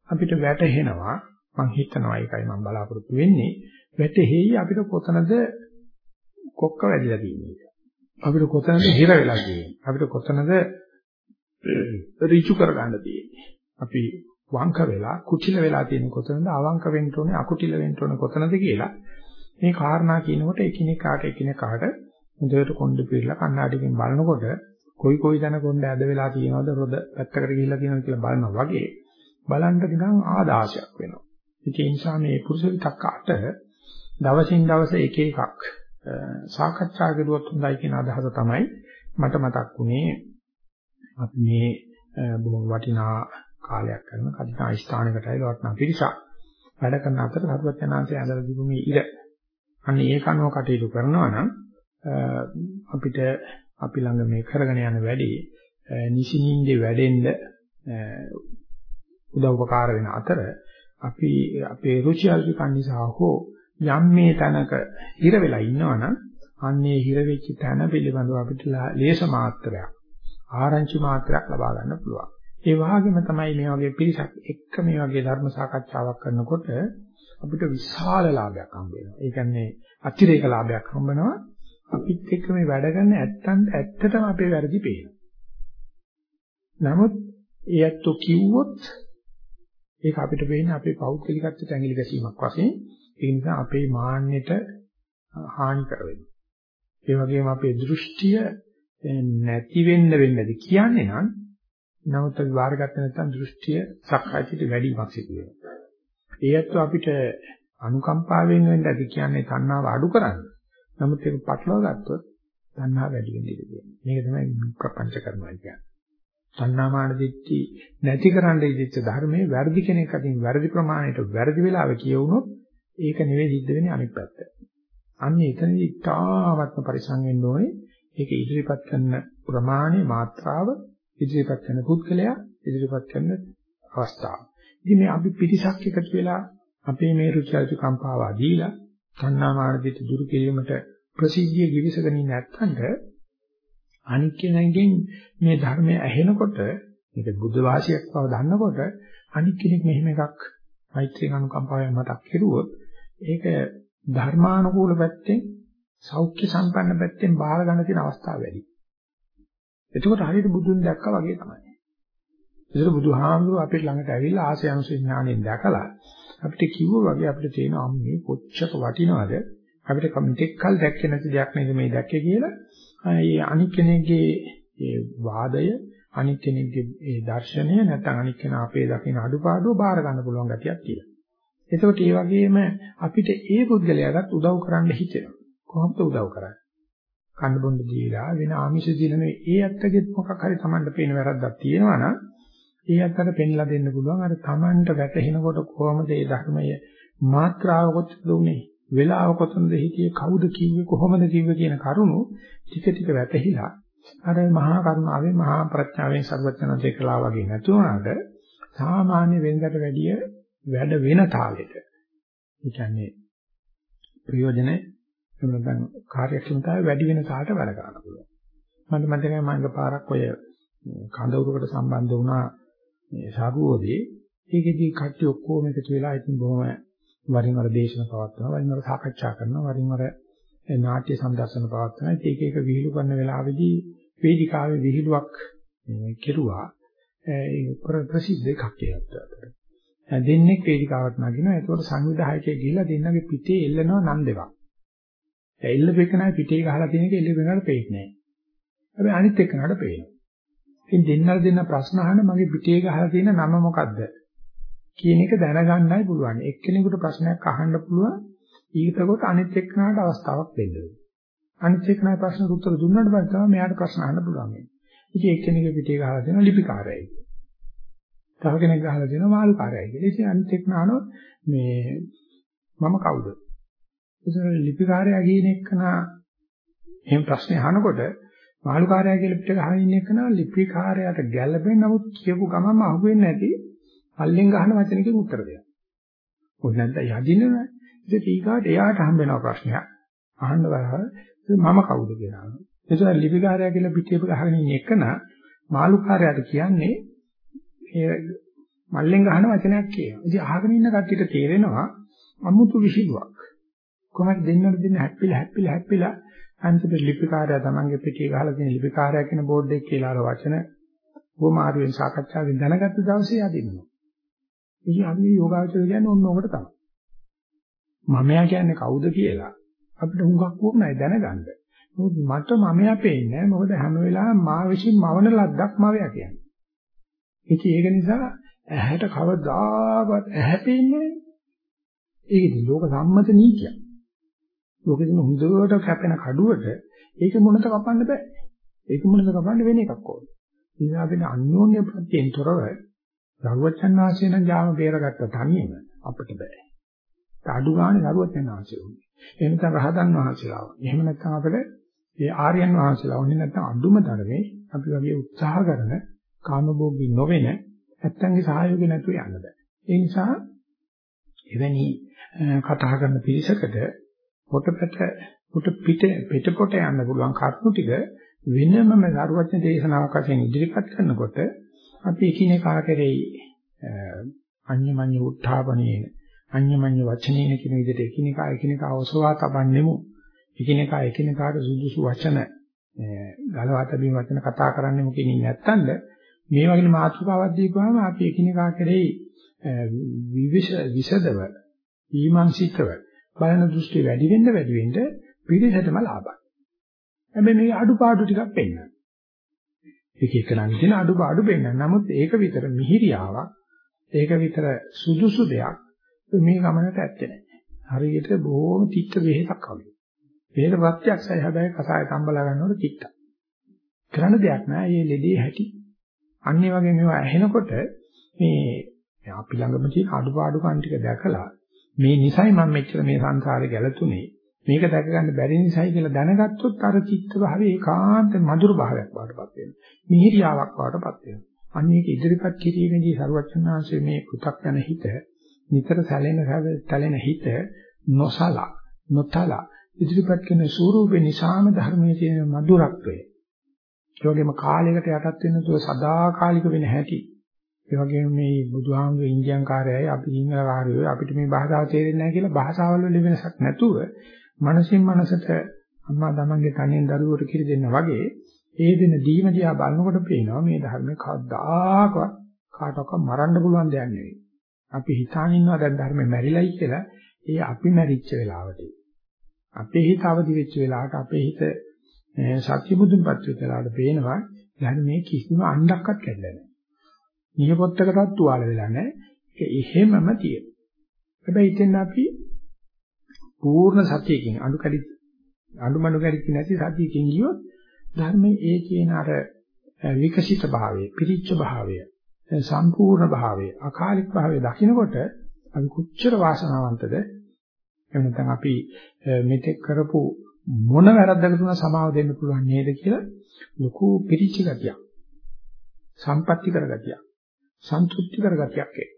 අපිට වැටහෙනවා මම හිතනවා ඒකයි මම බලාපොරොත්තු වෙන්නේ වැටෙහි අපිට කොතනද කොක්ක වැදිලා තියෙන්නේ අපිට කොතනද හිර වෙලා තියෙන්නේ? අපිට කොතනද ඍචු කරගන්න තියෙන්නේ? අපි වංක වෙලා කුචිල වෙලා තියෙන කොතනද අවංක වෙන්න ඕනේ අකුටිල වෙන්න ඕනේ කොතනද කියලා මේ කාරණා කියනකොට එකිනෙකාට එකිනෙකාට හොඳට කොණ්ඩ පිරලා කණ්ණාඩියකින් බලනකොට කොයි කොයි දන කොණ්ඩ ඇද වෙලා තියෙනවද රොද පැත්තකට ගිහිල්ලා තියෙනවද කියලා බලනවා වගේ බලන්න නිකන් ආදාසයක් වෙනවා. ඒ නිසා මේ පුරුෂ විතක්ක අට දවසින් දවස එක එකක් සාකච්ඡා කරුවොත් හොඳයි කියන අදහස තමයි මට මතක් වුණේ. අපි මේ බොහොම වටිනා කාලයක් කරන කදිනා ස්ථානයකටයි වටිනා පිරිසක්. වැඩ කරන අතර සරුවචනාංශය ඇඳලා තිබු මේ ඉර. අන්න ඒක අනුව කටයුතු කරනවා නම් අපිට අපි ළඟ මේ කරගෙන යන වැඩේ නිසින්ින්දේ වැඩෙන්න උදව් උපකාර වෙන අතර අපි අපේ රුචි අරුචිකන් නිසා හෝ යම් මේ තැනක හිර වෙලා ඉන්නවනම් අන්නේ හිර වෙච්ච තැන පිළිබඳව අපිට ලේස මාත්‍රයක් ආරංචි මාත්‍රයක් ලබා ගන්න පුළුවන්. ඒ වගේම තමයි මේ වගේ පිරිසක් එක්ක මේ වගේ ධර්ම සාකච්ඡාවක් කරනකොට අපිට විශාල ලාභයක් හම්බ වෙනවා. ඒ කියන්නේ අතිරේක ලාභයක් හම්බ වෙනවා. අපිත් එක්ක මේ වැඩ කරන ඇත්තන්ට ඇත්තටම අපේ වැරදි පේනවා. නමුත් ඒ ඇත්තෝ කිව්වොත් ඒක අපිට වෙන්නේ අපේ පෞද්ගලිකත්වයට ඇඟිලි ගැසීමක් වශයෙන් ඒ නිසා අපේ මාන්නෙට හානි කර වෙනවා. ඒ වගේම අපේ දෘෂ්ටිය නැති වෙන්න වෙන්නද කියන්නේ නම් නමුත් අපි වාරගත්ත නැත්නම් දෘෂ්ටිය සක්කායචිත වැඩිමක් සිදු වෙනවා. ඒත් අපිට අනුකම්පාවෙන් වෙන්න ඇති කියන්නේ තණ්හාව අඩු කරන්න. නමුත් ඒක පටලවා ගත්තොත් තණ්හාව වැඩි වෙන්න ඉඩ තියෙනවා. මේක තමයි ප්‍රපංච කරනවා කියන්නේ. තණ්හාමාන දිට්ඨි නැති කරන්න ඉදිච්ච ධර්මයේ වැරදි කෙනෙක් අතින් වැරදි ප්‍රමාණයට වැරදි වෙලාව කියවුනොත් ඒක නෙවෙයි සිද්ධ වෙන්නේ අනිත් පැත්ත. අන්න එතනදී තාවත්ම පරිසං වෙන්න ඕනේ. ඒක ඉදිරිපත් කරන ප්‍රමාණය මාත්‍රාව ඉදිරිපත් කරන පුද්ගලයා ඉදිරිපත් කරන අවස්ථාව. ඉතින් මේ අපි පිටිසක් එකතු වෙලා අපේ මේ රුචි කම්පාව දීලා තණ්හාමාන දිට්ඨි දුරු කිරීමට ප්‍රසිද්ධිය givisගෙන නැත්නම් අනික් කෙනෙක්ගෙන් මේ ධර්මය ඇහෙනකොට මේක බුද්ධ වාසියක් බව දන්නකොට අනික් කෙනෙක් මෙහෙම එකක් මෛත්‍රී අනුකම්පාවෙන් මතක් කෙරුවොත් ඒක ධර්මානුකූල පැත්තෙන් සෞඛ්‍ය සම්පන්න පැත්තෙන් බාර ගන්න තියෙන අවස්ථාව වැඩි. එතකොට හරියට බුදුන් දැක්කා වගේ තමයි. ඒතර බුදුහාමුදුරුවෝ අපිට ළඟට ඇවිල්ලා ආසය අනුසය ඥාණයෙන් දැකලා අපිට කිව්වා වගේ අපිට තේනවා මේ කොච්චර වටිනවද අපිට මෙතෙක් කල් දැක්කේ නැති දෙයක් නේද මේ දැක්කේ කියලා ඒ අනික් කෙනෙක්ගේ ඒ වාදය අනික් කෙනෙක්ගේ ඒ දර්ශනය නැත්නම් අනික් කෙනා අපේ දකින අඩුපාඩුව බාර ගන්න පුළුවන් ගතියක් තියෙනවා. එතකොට ඒ වගේම අපිට ඒ පුද්ගලයාට උදව් කරන්න හිතෙනවා. කොහොමද උදව් කරන්නේ? කන්න බොන්න දීලා වෙන ආමිෂ දීලා ඒ ඇත්තගෙත් මොකක් හරි Tamanට පේන වැරද්දක් තියෙනවා නම් ඒ ඇත්තට පෙන්ලා දෙන්න පුළුවන්. අර Tamanට වැටහෙනකොට කොහොමද ඒ ධර්මය මාත්‍රාව කොච්චරද උනේ? වෙලාව කොතනද හිටියේ කවුද කිව්වේ කොහොමද කිව්වේ කියන කරුණු ටික ටික වැටහිලා අර මහා කරුණාවෙන් මහා ප්‍රඥාවෙන් සර්වඥාන්සේ කළා වගේ නැතුණාට සාමාන්‍ය වෙනකට වැඩිය වැඩ වෙන තාලෙට ඒ කියන්නේ ප්‍රයෝජන නැත්නම් කාර්යක්ෂමතාවය වැඩි වෙන තාලට වැඩ කරන්න පුළුවන් මට මතකයි මම එකපාරක් ඔය කඳවුරකට සම්බන්ධ වුණා මේ සාගුවෝදී ඒකෙදි කට්ටිය ඔක්කොම එකතු වෙලා ඉතින් බොහොම වරින් වර දේශන පවත්වනවා වරින් වර සාකච්ඡා කරනවා වරින් වර නාට්‍ය සම්දර්ශන පවත්වනවා. ඒක එක විහිළු කරන වෙලාවේදී වේදිකාවේ විහිළුවක් කෙරුවා. ඒ ප්‍රසිද්ධ එකක් ඒකට දෙන්නේ වේදිකාවට නගිනවා. ඒකට සංවිධායකයෙක් ගිහිල්ලා දෙන්නගේ පිටේ එල්ලනවා නම් දෙකක් එල්ල පෙකනයි පිටේ ගහලා තියෙන එක එල්ල පෙකනට පේන්නේ. නැහැ හැබැයි අනිත් එක්කනට පේනවා. ඉතින් දෙන්නලා දෙන්න ප්‍රශ්න අහන මගේ පිටේ ගහලා තියෙන නම මොකද්ද කියන එක දැනගන්නයි පුළුවන්. එක්කෙනෙකුට ප්‍රශ්නයක් අහන්න පුළුවන් ඊටකොට අනිත් එක්කනට අවස්ථාවක් දෙන්න ඕනේ. අනිත් එක්කනයි ප්‍රශ්නට උත්තර දුන්නාට පස්සේ තමයි මෙයාට ප්‍රශ්න අහන්න පුළුවන්. ඉතින් එක්කෙනෙක් පිටේ ගහලා දෙනවා ලිපිකාරයයි. තව කෙනෙක් ගහලා දෙනවා මාළුකාරයයි කියලා. ඉතින් අනිත් එක්කන අහනවා මේ මම කවුද? ඉතින් ලිපිකාරයා කියන එක්කන එහෙම ප්‍රශ්නේ අහනකොට මාළුකාරයා කියලා පිට ගහගෙන ඉන්න එක්කන ලිපිකාරයාට ගැළපෙන්නේ නමුත් කියපු ගමන්ම අහුවෙන්නේ නැති අල්ලෙන් ගහන වචනකින් උත්තර දෙනවා. මොකද නැත්නම් යදිනවනේ. ඉතින් ඊගාට එයාට හම්බ වෙනවා ප්‍රශ්නයක්. අහන්න බලව මම කවුද කියලා. එතකොට ලිපිකාරයා කියලා පිටියක ගහගෙන ඉන්න එකන මාළුකාරයාට කියන්නේ ඒ මල්ලෙන් ගහන වචනයක් කියනවා. ඉතින් අහගෙන ඉන්න කට්ටියට තේරෙනවා අමුතු විහිළුවක්. කොහොමද දෙන්නට දෙන්න හැප්පිලා හැප්පිලා හැප්පිලා අන්තිමට ලිපිකාරයා තමන්ගේ පිටිය ගහලා තියෙන ලිපිකාරයා කියන බෝඩ් එකේ කියලා අර වචන කොමාරුවෙන් සාකච්ඡාවෙන් දැනගත්ත දවසේ යදිනවා. ඉතින් අපි යෝගාචර කියන්නේ ඔන්න ඔකට තමයි. මමයා කියන්නේ කවුද කියලා අපිට හුඟක් වුණයි දැනගන්න. මොකද මට මමයා පේන්නේ මොකද හැම වෙලාවෙම මා විසින් මවන ලද්දක් මවයා කියන්නේ. ඉතින් ඒක නිසා ඇහැට කවදාවත් ඇහැ පේන්නේ ඒකද ලෝක සම්මත නීතියක්. ලෝකෙදින හොඳට කැපෙන කඩුවට ඒක මොනත කපන්න බෑ. ඒක මොනත කපන්න වෙන එකක් ඕනේ. ඉතින් අපිට අන්‍යෝන්‍ය ප්‍රත්‍යයෙන් තොරව රහුවචන් වාසිය නම් ජාම බේරගත්ත තනියම අපිට බෑ. අඩු ගානේ රහුවචන් වාසිය උනේ. එහෙම නැත්නම් රහතන් වහන්සේලා. එහෙම නැත්නම් අපිට ඒ ආර්යයන් වහන්සේලා වුණේ නැත්නම් අඳුම තරමේ අපි වගේ උත්සාහ කරන කාමභෝගී නොවන නැත්නම්ගේ සහයෝගය නැතුව යන්න බෑ. ඒ නිසා එවැනි කතා කරන පිරිසකට පොටපට පොට පිට පිටපොට යන්න පුළුවන් කරුණු ටික වෙනමම සරුවචන දේශනාවක් වශයෙන් ඉදිරිපත් කරනකොට අපි එකිනෙකා කෙරෙහි අඤ්ඤමඤ්ඤ උත්ථාපනේන අඤ්ඤමඤ්ඤ වචනේන කියන විදිහට එකිනෙකා එකිනෙකා ඔසවා තබන්නෙමු. එකිනෙකා එකිනෙකාට සුදුසු වචන ගලවා තබීම වචන කතා කරන්නේ මොකකින් නැත්තඳ මේ වගේ මාතෘකාවක් දීපුවාම අපි එකිනෙකා කෙරෙහි විවිෂ විසදව ඊමංසිතව බලන දෘෂ්ටි වැඩි වෙන්න වැඩි වෙන්න පිළිසෙටම ලාභයි. හැබැයි මේ අඩුපාඩු ටිකක් පෙන්නනවා. එක එක නම් තියෙන අඩුපාඩු වෙන්න. නමුත් ඒක විතර මිහිරියාවක් ඒක විතර සුදුසු දෙයක් මේ ගමනට ඇත්තේ නැහැ. හරියට බොහොම තිත්ත වෙහෙසක් වගේ. වෙහෙස ප්‍රත්‍යක්ෂයි හැබැයි කසාය තම්බලා ගන්නකොට තිත්ත. කරන්න දෙයක් නැහැ. මේ ලෙඩේ හැටි. අන්න ඒ වගේ මේවා ඇහෙනකොට මේ අපි ළඟම තියෙන අඩුපාඩුකම් ටික දැකලා මේ නිසයි මම මෙච්චර මේ සංසාරේ ගැලතුනේ. මේක දැක ගන්න බැරි නිසයි කියලා දැනගත්තොත් අර චිත්ත භාවය ඒකාන්ත මధుර භාවයක් වඩපත් වෙනවා. මිහිරියාවක් වඩපත් වෙනවා. අනේක ඉදිරිපත් කිරීමේදී සරුවචනාංශයේ මේ පු탁 යන හිත නිතර සැලෙන සැලෙන හිත නොසලා නොතලා ඉදිරිපත් කරන ස්වරූපේ නිසාම ධර්මයේ තියෙන මధుරත්වය ඒ වගේම කාලයකට යටත් වෙන තුව සදාකාලික වෙන හැටි ඒ වගේම මේ බුදුහාමුදුරු ඉන්දියන් කාර්යයයි අපි සිංහල කාර්යයයි අපිට මේ භාෂාව තේරෙන්නේ නැහැ කියලා භාෂාවල් වල වෙනසක් නැතුව මනසින් මනසට අම්මා තමන්ගේ තනියෙන් දරුවෝට කිරි දෙන්න වගේ ඒ වෙන දීම දිහා බලනකොට පේනවා මේ ධර්මේ කවදාකවත් කාටවත් මරන්න පුළුවන් දෙයක් නෙවෙයි. අපි හිතාන ඉන්නවා දැන් ධර්මේ මැරිලයි කියලා. ඒ අපි මැරිච්ච වෙලාවට. අපේ හිත අවදි වෙච්ච වෙලාවට අපේ හිත සත්‍ය බුදුන්පත් වෙච්ච වෙලාවට පේනවා ධර්මයේ කිසිම අණ්ඩක්වත් කැඩලා නැහැ. නියපොත්තකටවත් තුවාල වෙලා නැහැ. ඒක එහෙමම තියෙනවා. හැබැයි ඉතින් අපි පූර්ණ සතියකින් අඩු කැඩි අඩුමඩු කැඩි නැති සතියකින් ගියොත් ධර්මයේ ඒ කියන අර විකසිත භාවය, පිරිච්ච භාවය, සම්පූර්ණ භාවය, අකාලික භාවය දකිනකොට අපි කොච්චර වාසනාවන්තද එහෙම නැත්නම් අපි මෙතෙක් කරපු මොන වැරද්දකට තුන සමාව දෙන්න පුළුවන් නේද කියලා ලොකු පිරිච්ච ගතියක්. සම්පatti කරගතියක්. සන්තුෂ්ටි කරගතියක් ඒක.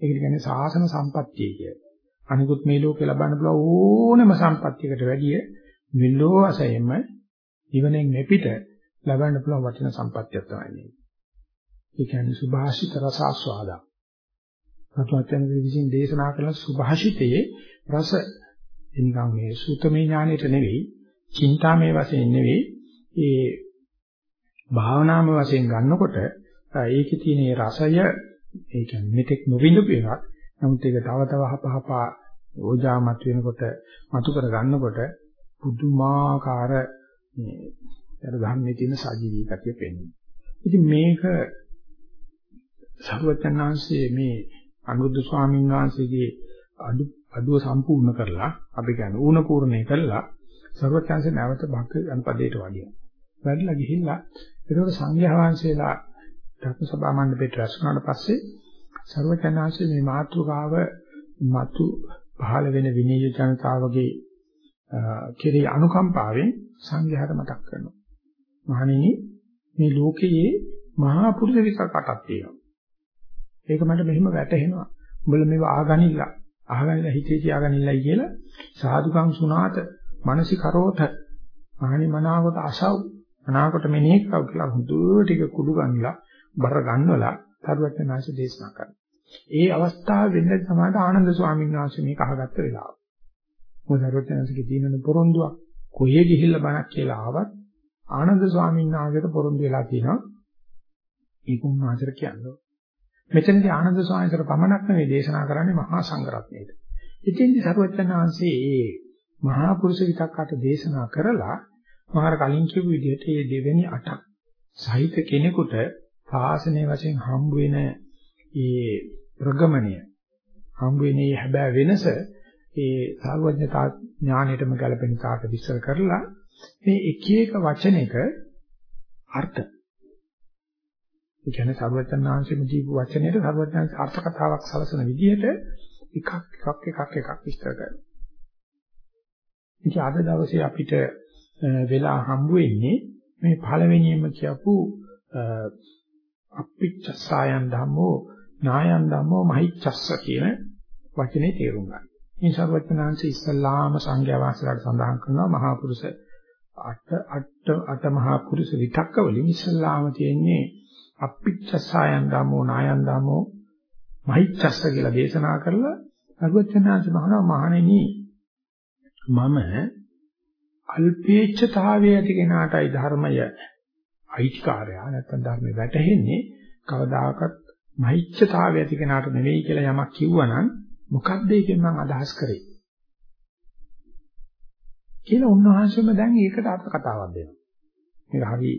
ඒක කියන්නේ සාසන සම්පත්තිය කියලා. අනිකුත් මේ ලෝකේ ලබන්න පුළුවන් ඕනම සම්පත්තියකට වැඩිය මෙලෝ වශයෙන්ම ඉවනෙන් මෙපිට ලබන්න පුළුවන් වටිනා සම්පත්තියක් තමයි මේ. ඒ කියන්නේ සුභාෂිත රසාස්වාදා. සතුටෙන් විදිහින් දේශනා කළ සුභාෂිතයේ රස එනිකම් මේ සූතමේ ඥානෙට නෙවෙයි, චින්තාමේ වශයෙන් නෙවෙයි, ඒ භාවනාම වශයෙන් ගන්නකොට ඒකේ තියෙන රසය ඒ කියන්නේ මෙතෙක් නොවිඳපු එකක්. නමුත් ඒක තව තව හපහපා ඕජාමත් වෙනකොට මතු කර ගන්නකොට පුදුමාකාර මේ අර ධර්මයේ තියෙන සජීවී ගතිය පෙන්වනවා. ඉතින් මේක සර්වඥාන්සේ මේ අනුරුද්ධ ස්වාමීන් වහන්සේගේ අඩු අඩුව සම්පූර්ණ කරලා අපි කියන්නේ ඌණ පූර්ණේ කරලා සර්වඥාන්සේ නැවත භක්ත යන්පදයට වඩියා. වැඩිලා ගිහිල්ලා ඒකවල සංඝයා වහන්සේලා ධර්ම සභා මණ්ඩපයට රැස් වුණාට පස්සේ සර්වඥාන්සේ මේ මාතෘකාව මතු පහළ වෙන විනය ජනතාවගේ කෙරෙහි අනුකම්පාවෙන් සංඝයාට මතක් කරනවා. මහණෙනි මේ ලෝකයේ මහා පුරුෂ විසකටක් තියෙනවා. ඒක මට මෙහෙම වැටහෙනවා. උඹලා මේව ආගනින්න. අහගනින්න හිතේ තියාගනින්නයි කියලා සාදුකම් සුණාත මානසිකරෝත මහණි මනාවත අසව් මනාවකට මෙනෙහි කරව කියලා හුදුව ටික කුඩු ගන්නලා බර ගන්නවලා තරුවචනාංශ දේශනා කරනවා. ඒ අවස්ථාව වෙන්නේ තමයි ආනන්ද ස්වාමීන් වහන්සේ මේක අහගත්ත වෙලාව. මොකද තරුවචනාංශගේ දිනන පොරොන්දුවක් කොහේ ගිහිල්ලා බණක් කියලා ආවත් ආනන්ද ස්වාමීන් වහන්සේට පොරොන්දු වෙලා තියෙනවා. ඒක උන්වහන්සේට කියන්නේ. මෙතනදී ආනන්ද ස්වාමීන් වහන්සේට පමණක් නෙවෙයි දේශනා කරන්නේ මහා සංඝරත්නයට. ඉතින්දි සරුවචනාංශේ මේ මහා පුරුෂ විතක්කට දේශනා කරලා මාර කලින් කියපු විදිහට මේ දෙවෙනි අටක් සහිත කෙනෙකුට සාසනයේ වශයෙන් හම්බ වෙන ඒ ප්‍රගමණය හම්බ වෙන්නේ හැබැයි වෙනස ඒ සාර්වඥතා ඥාණයටම ගැලපෙන තාක විස්තර කරලා මේ එක එක වචනයක අර්ථ ඒ කියන්නේ සර්වඥාන්සේම දීපු වචනයට සර්වඥාන්ස අර්ථ කතාවක් සලසන විදිහට එකක් එකක් එකක් එකක් විස්තර කරනවා. ඉතින් අද දවසේ අපිට වෙලා හම්බ වෙන්නේ මේ පළවෙනියෙන්ම කියපු අප්පිච්චසායන් ධම්මෝ නායන් ධම්මෝ මහිච්ඡස්ස කියන වචනේ තේරුම් ගන්න. මේ සර්වඥාන්සේ ඉස්සල්ලාම සංඝයා වහන්සේලාට සඳහන් කරනවා මහා පුරුෂ අට අට අට මහා පුරුෂ විතක්ක වලින් ඉස්සල්ලාම තියෙන්නේ අප්පිච්චසායන් ධම්මෝ නායන් ධම්මෝ මහිච්ඡස්ස කියලා දේශනා කරලා සර්වඥාන්සේ මහනවා මහණෙනි මම අල්පේච්ඡතාවයේ ඇති කෙනාටයි ධර්මය අයිතිකාරය නැත්නම් ධර්මය වැටහෙන්නේ කවදාකවත් මහිච්ඡතාවය ඇති කෙනාට නෙවෙයි කියලා යමක් කිව්වනම් මොකක්ද ඒකෙන් මම අදහස් කරේ කියලා උන්වහන්සේම දැන් ඒකට අර්ථ කතාවක් දෙනවා. මේක හරි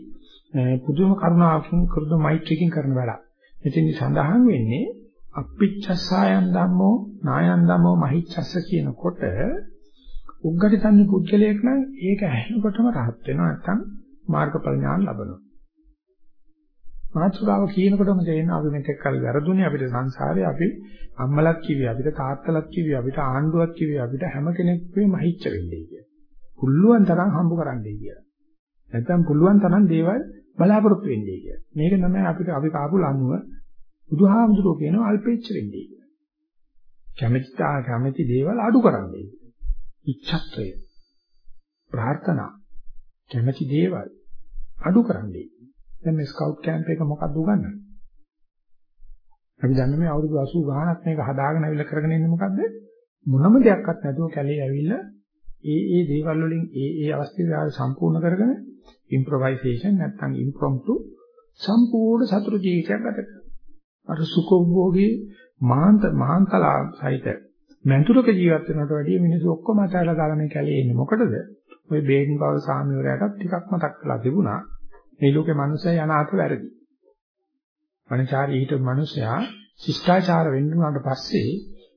පුදුම කරුණාවකින් කරුණ මෛත්‍රියකින් කරන වැඩක්. මෙතෙන්දි සඳහන් වෙන්නේ අප්පිච්චසායන් ධම්මෝ නායන් ධම්මෝ මහිච්ඡස්ස කියනකොට උග්ගටිතන්නේ පුද්ගලයෙක් නම් ඒක ඇහෙනකොටම රහත් වෙනවා නැත්නම් මාර්ගඵල ඥාන ලබනවා. මාත්‍රාව කියනකොටම තේරෙනවා අපි මෙතෙක් කල් වැරදුනේ අපිට සංසාරේ අපි අම්මලක් කිව්වේ අපිට තාත්තලක් කිව්වේ අපිට ආණ්ඩුවක් කිව්වේ අපිට හැම කෙනෙක්ම මහිච්ච වෙන්නේ කියලා. පුළුවන් තරම් හම්බ කරන්නයි කියලා. නැත්නම් පුළුවන් තරම් දේවල් බලාපොරොත්තු වෙන්නේ කියලා. මේක තමයි අපිට අපි කාපු ලනුව බුදුහාමුදුරුවෝ කියනවා අල්පේච්ච වෙන්නේ කියලා. කැමැති කැමැති දේවල් අඩු කරන්නේ. ඉච්ඡත්වය. ප්‍රාර්ථනා. කැමැති දේවල් අඩු කරන්නේ. දැන් මේ ස්කවුට් කැම්ප් එක මොකක්ද උගන්වන්නේ? අපි දන්නේ මේ අවුරුදු 80 ගානක් මේක හදාගෙන අවිල කරගෙන ඉන්නේ මොකද්ද? මොනම දෙයක්වත් නැතුව කැලේ ඇවිල්ලා ඒ ඒ දේවල් වලින් ඒ ඒ අවස්ථාවේ සම්පූර්ණ කරගෙන ඉම්ප්‍රොවයිසේෂන් නැත්නම් ඉම්ප්‍රොම්ප්ටු සම්පූර්ණ සතුරු ජීවිතයක් ගත කරනවා. අර සුඛෝභෝගී මාන්ත මාන්තලා සහිත මන්තුරක ජීවත් වෙනවට වැඩිය මිනිස්සු ඔක්කොම අතහැරලා දාලා මේ කැලේ ඉන්නේ මොකටද? ওই බේන් බව සාමිවරයටත් ටිකක් මතක් කරලා තිබුණා. මේ ලෝකේ මිනිස්සයා යන අත වැරදි. අනිචාරී හිට මිනිසයා ශිෂ්ටාචාර වෙන්න උනාට පස්සේ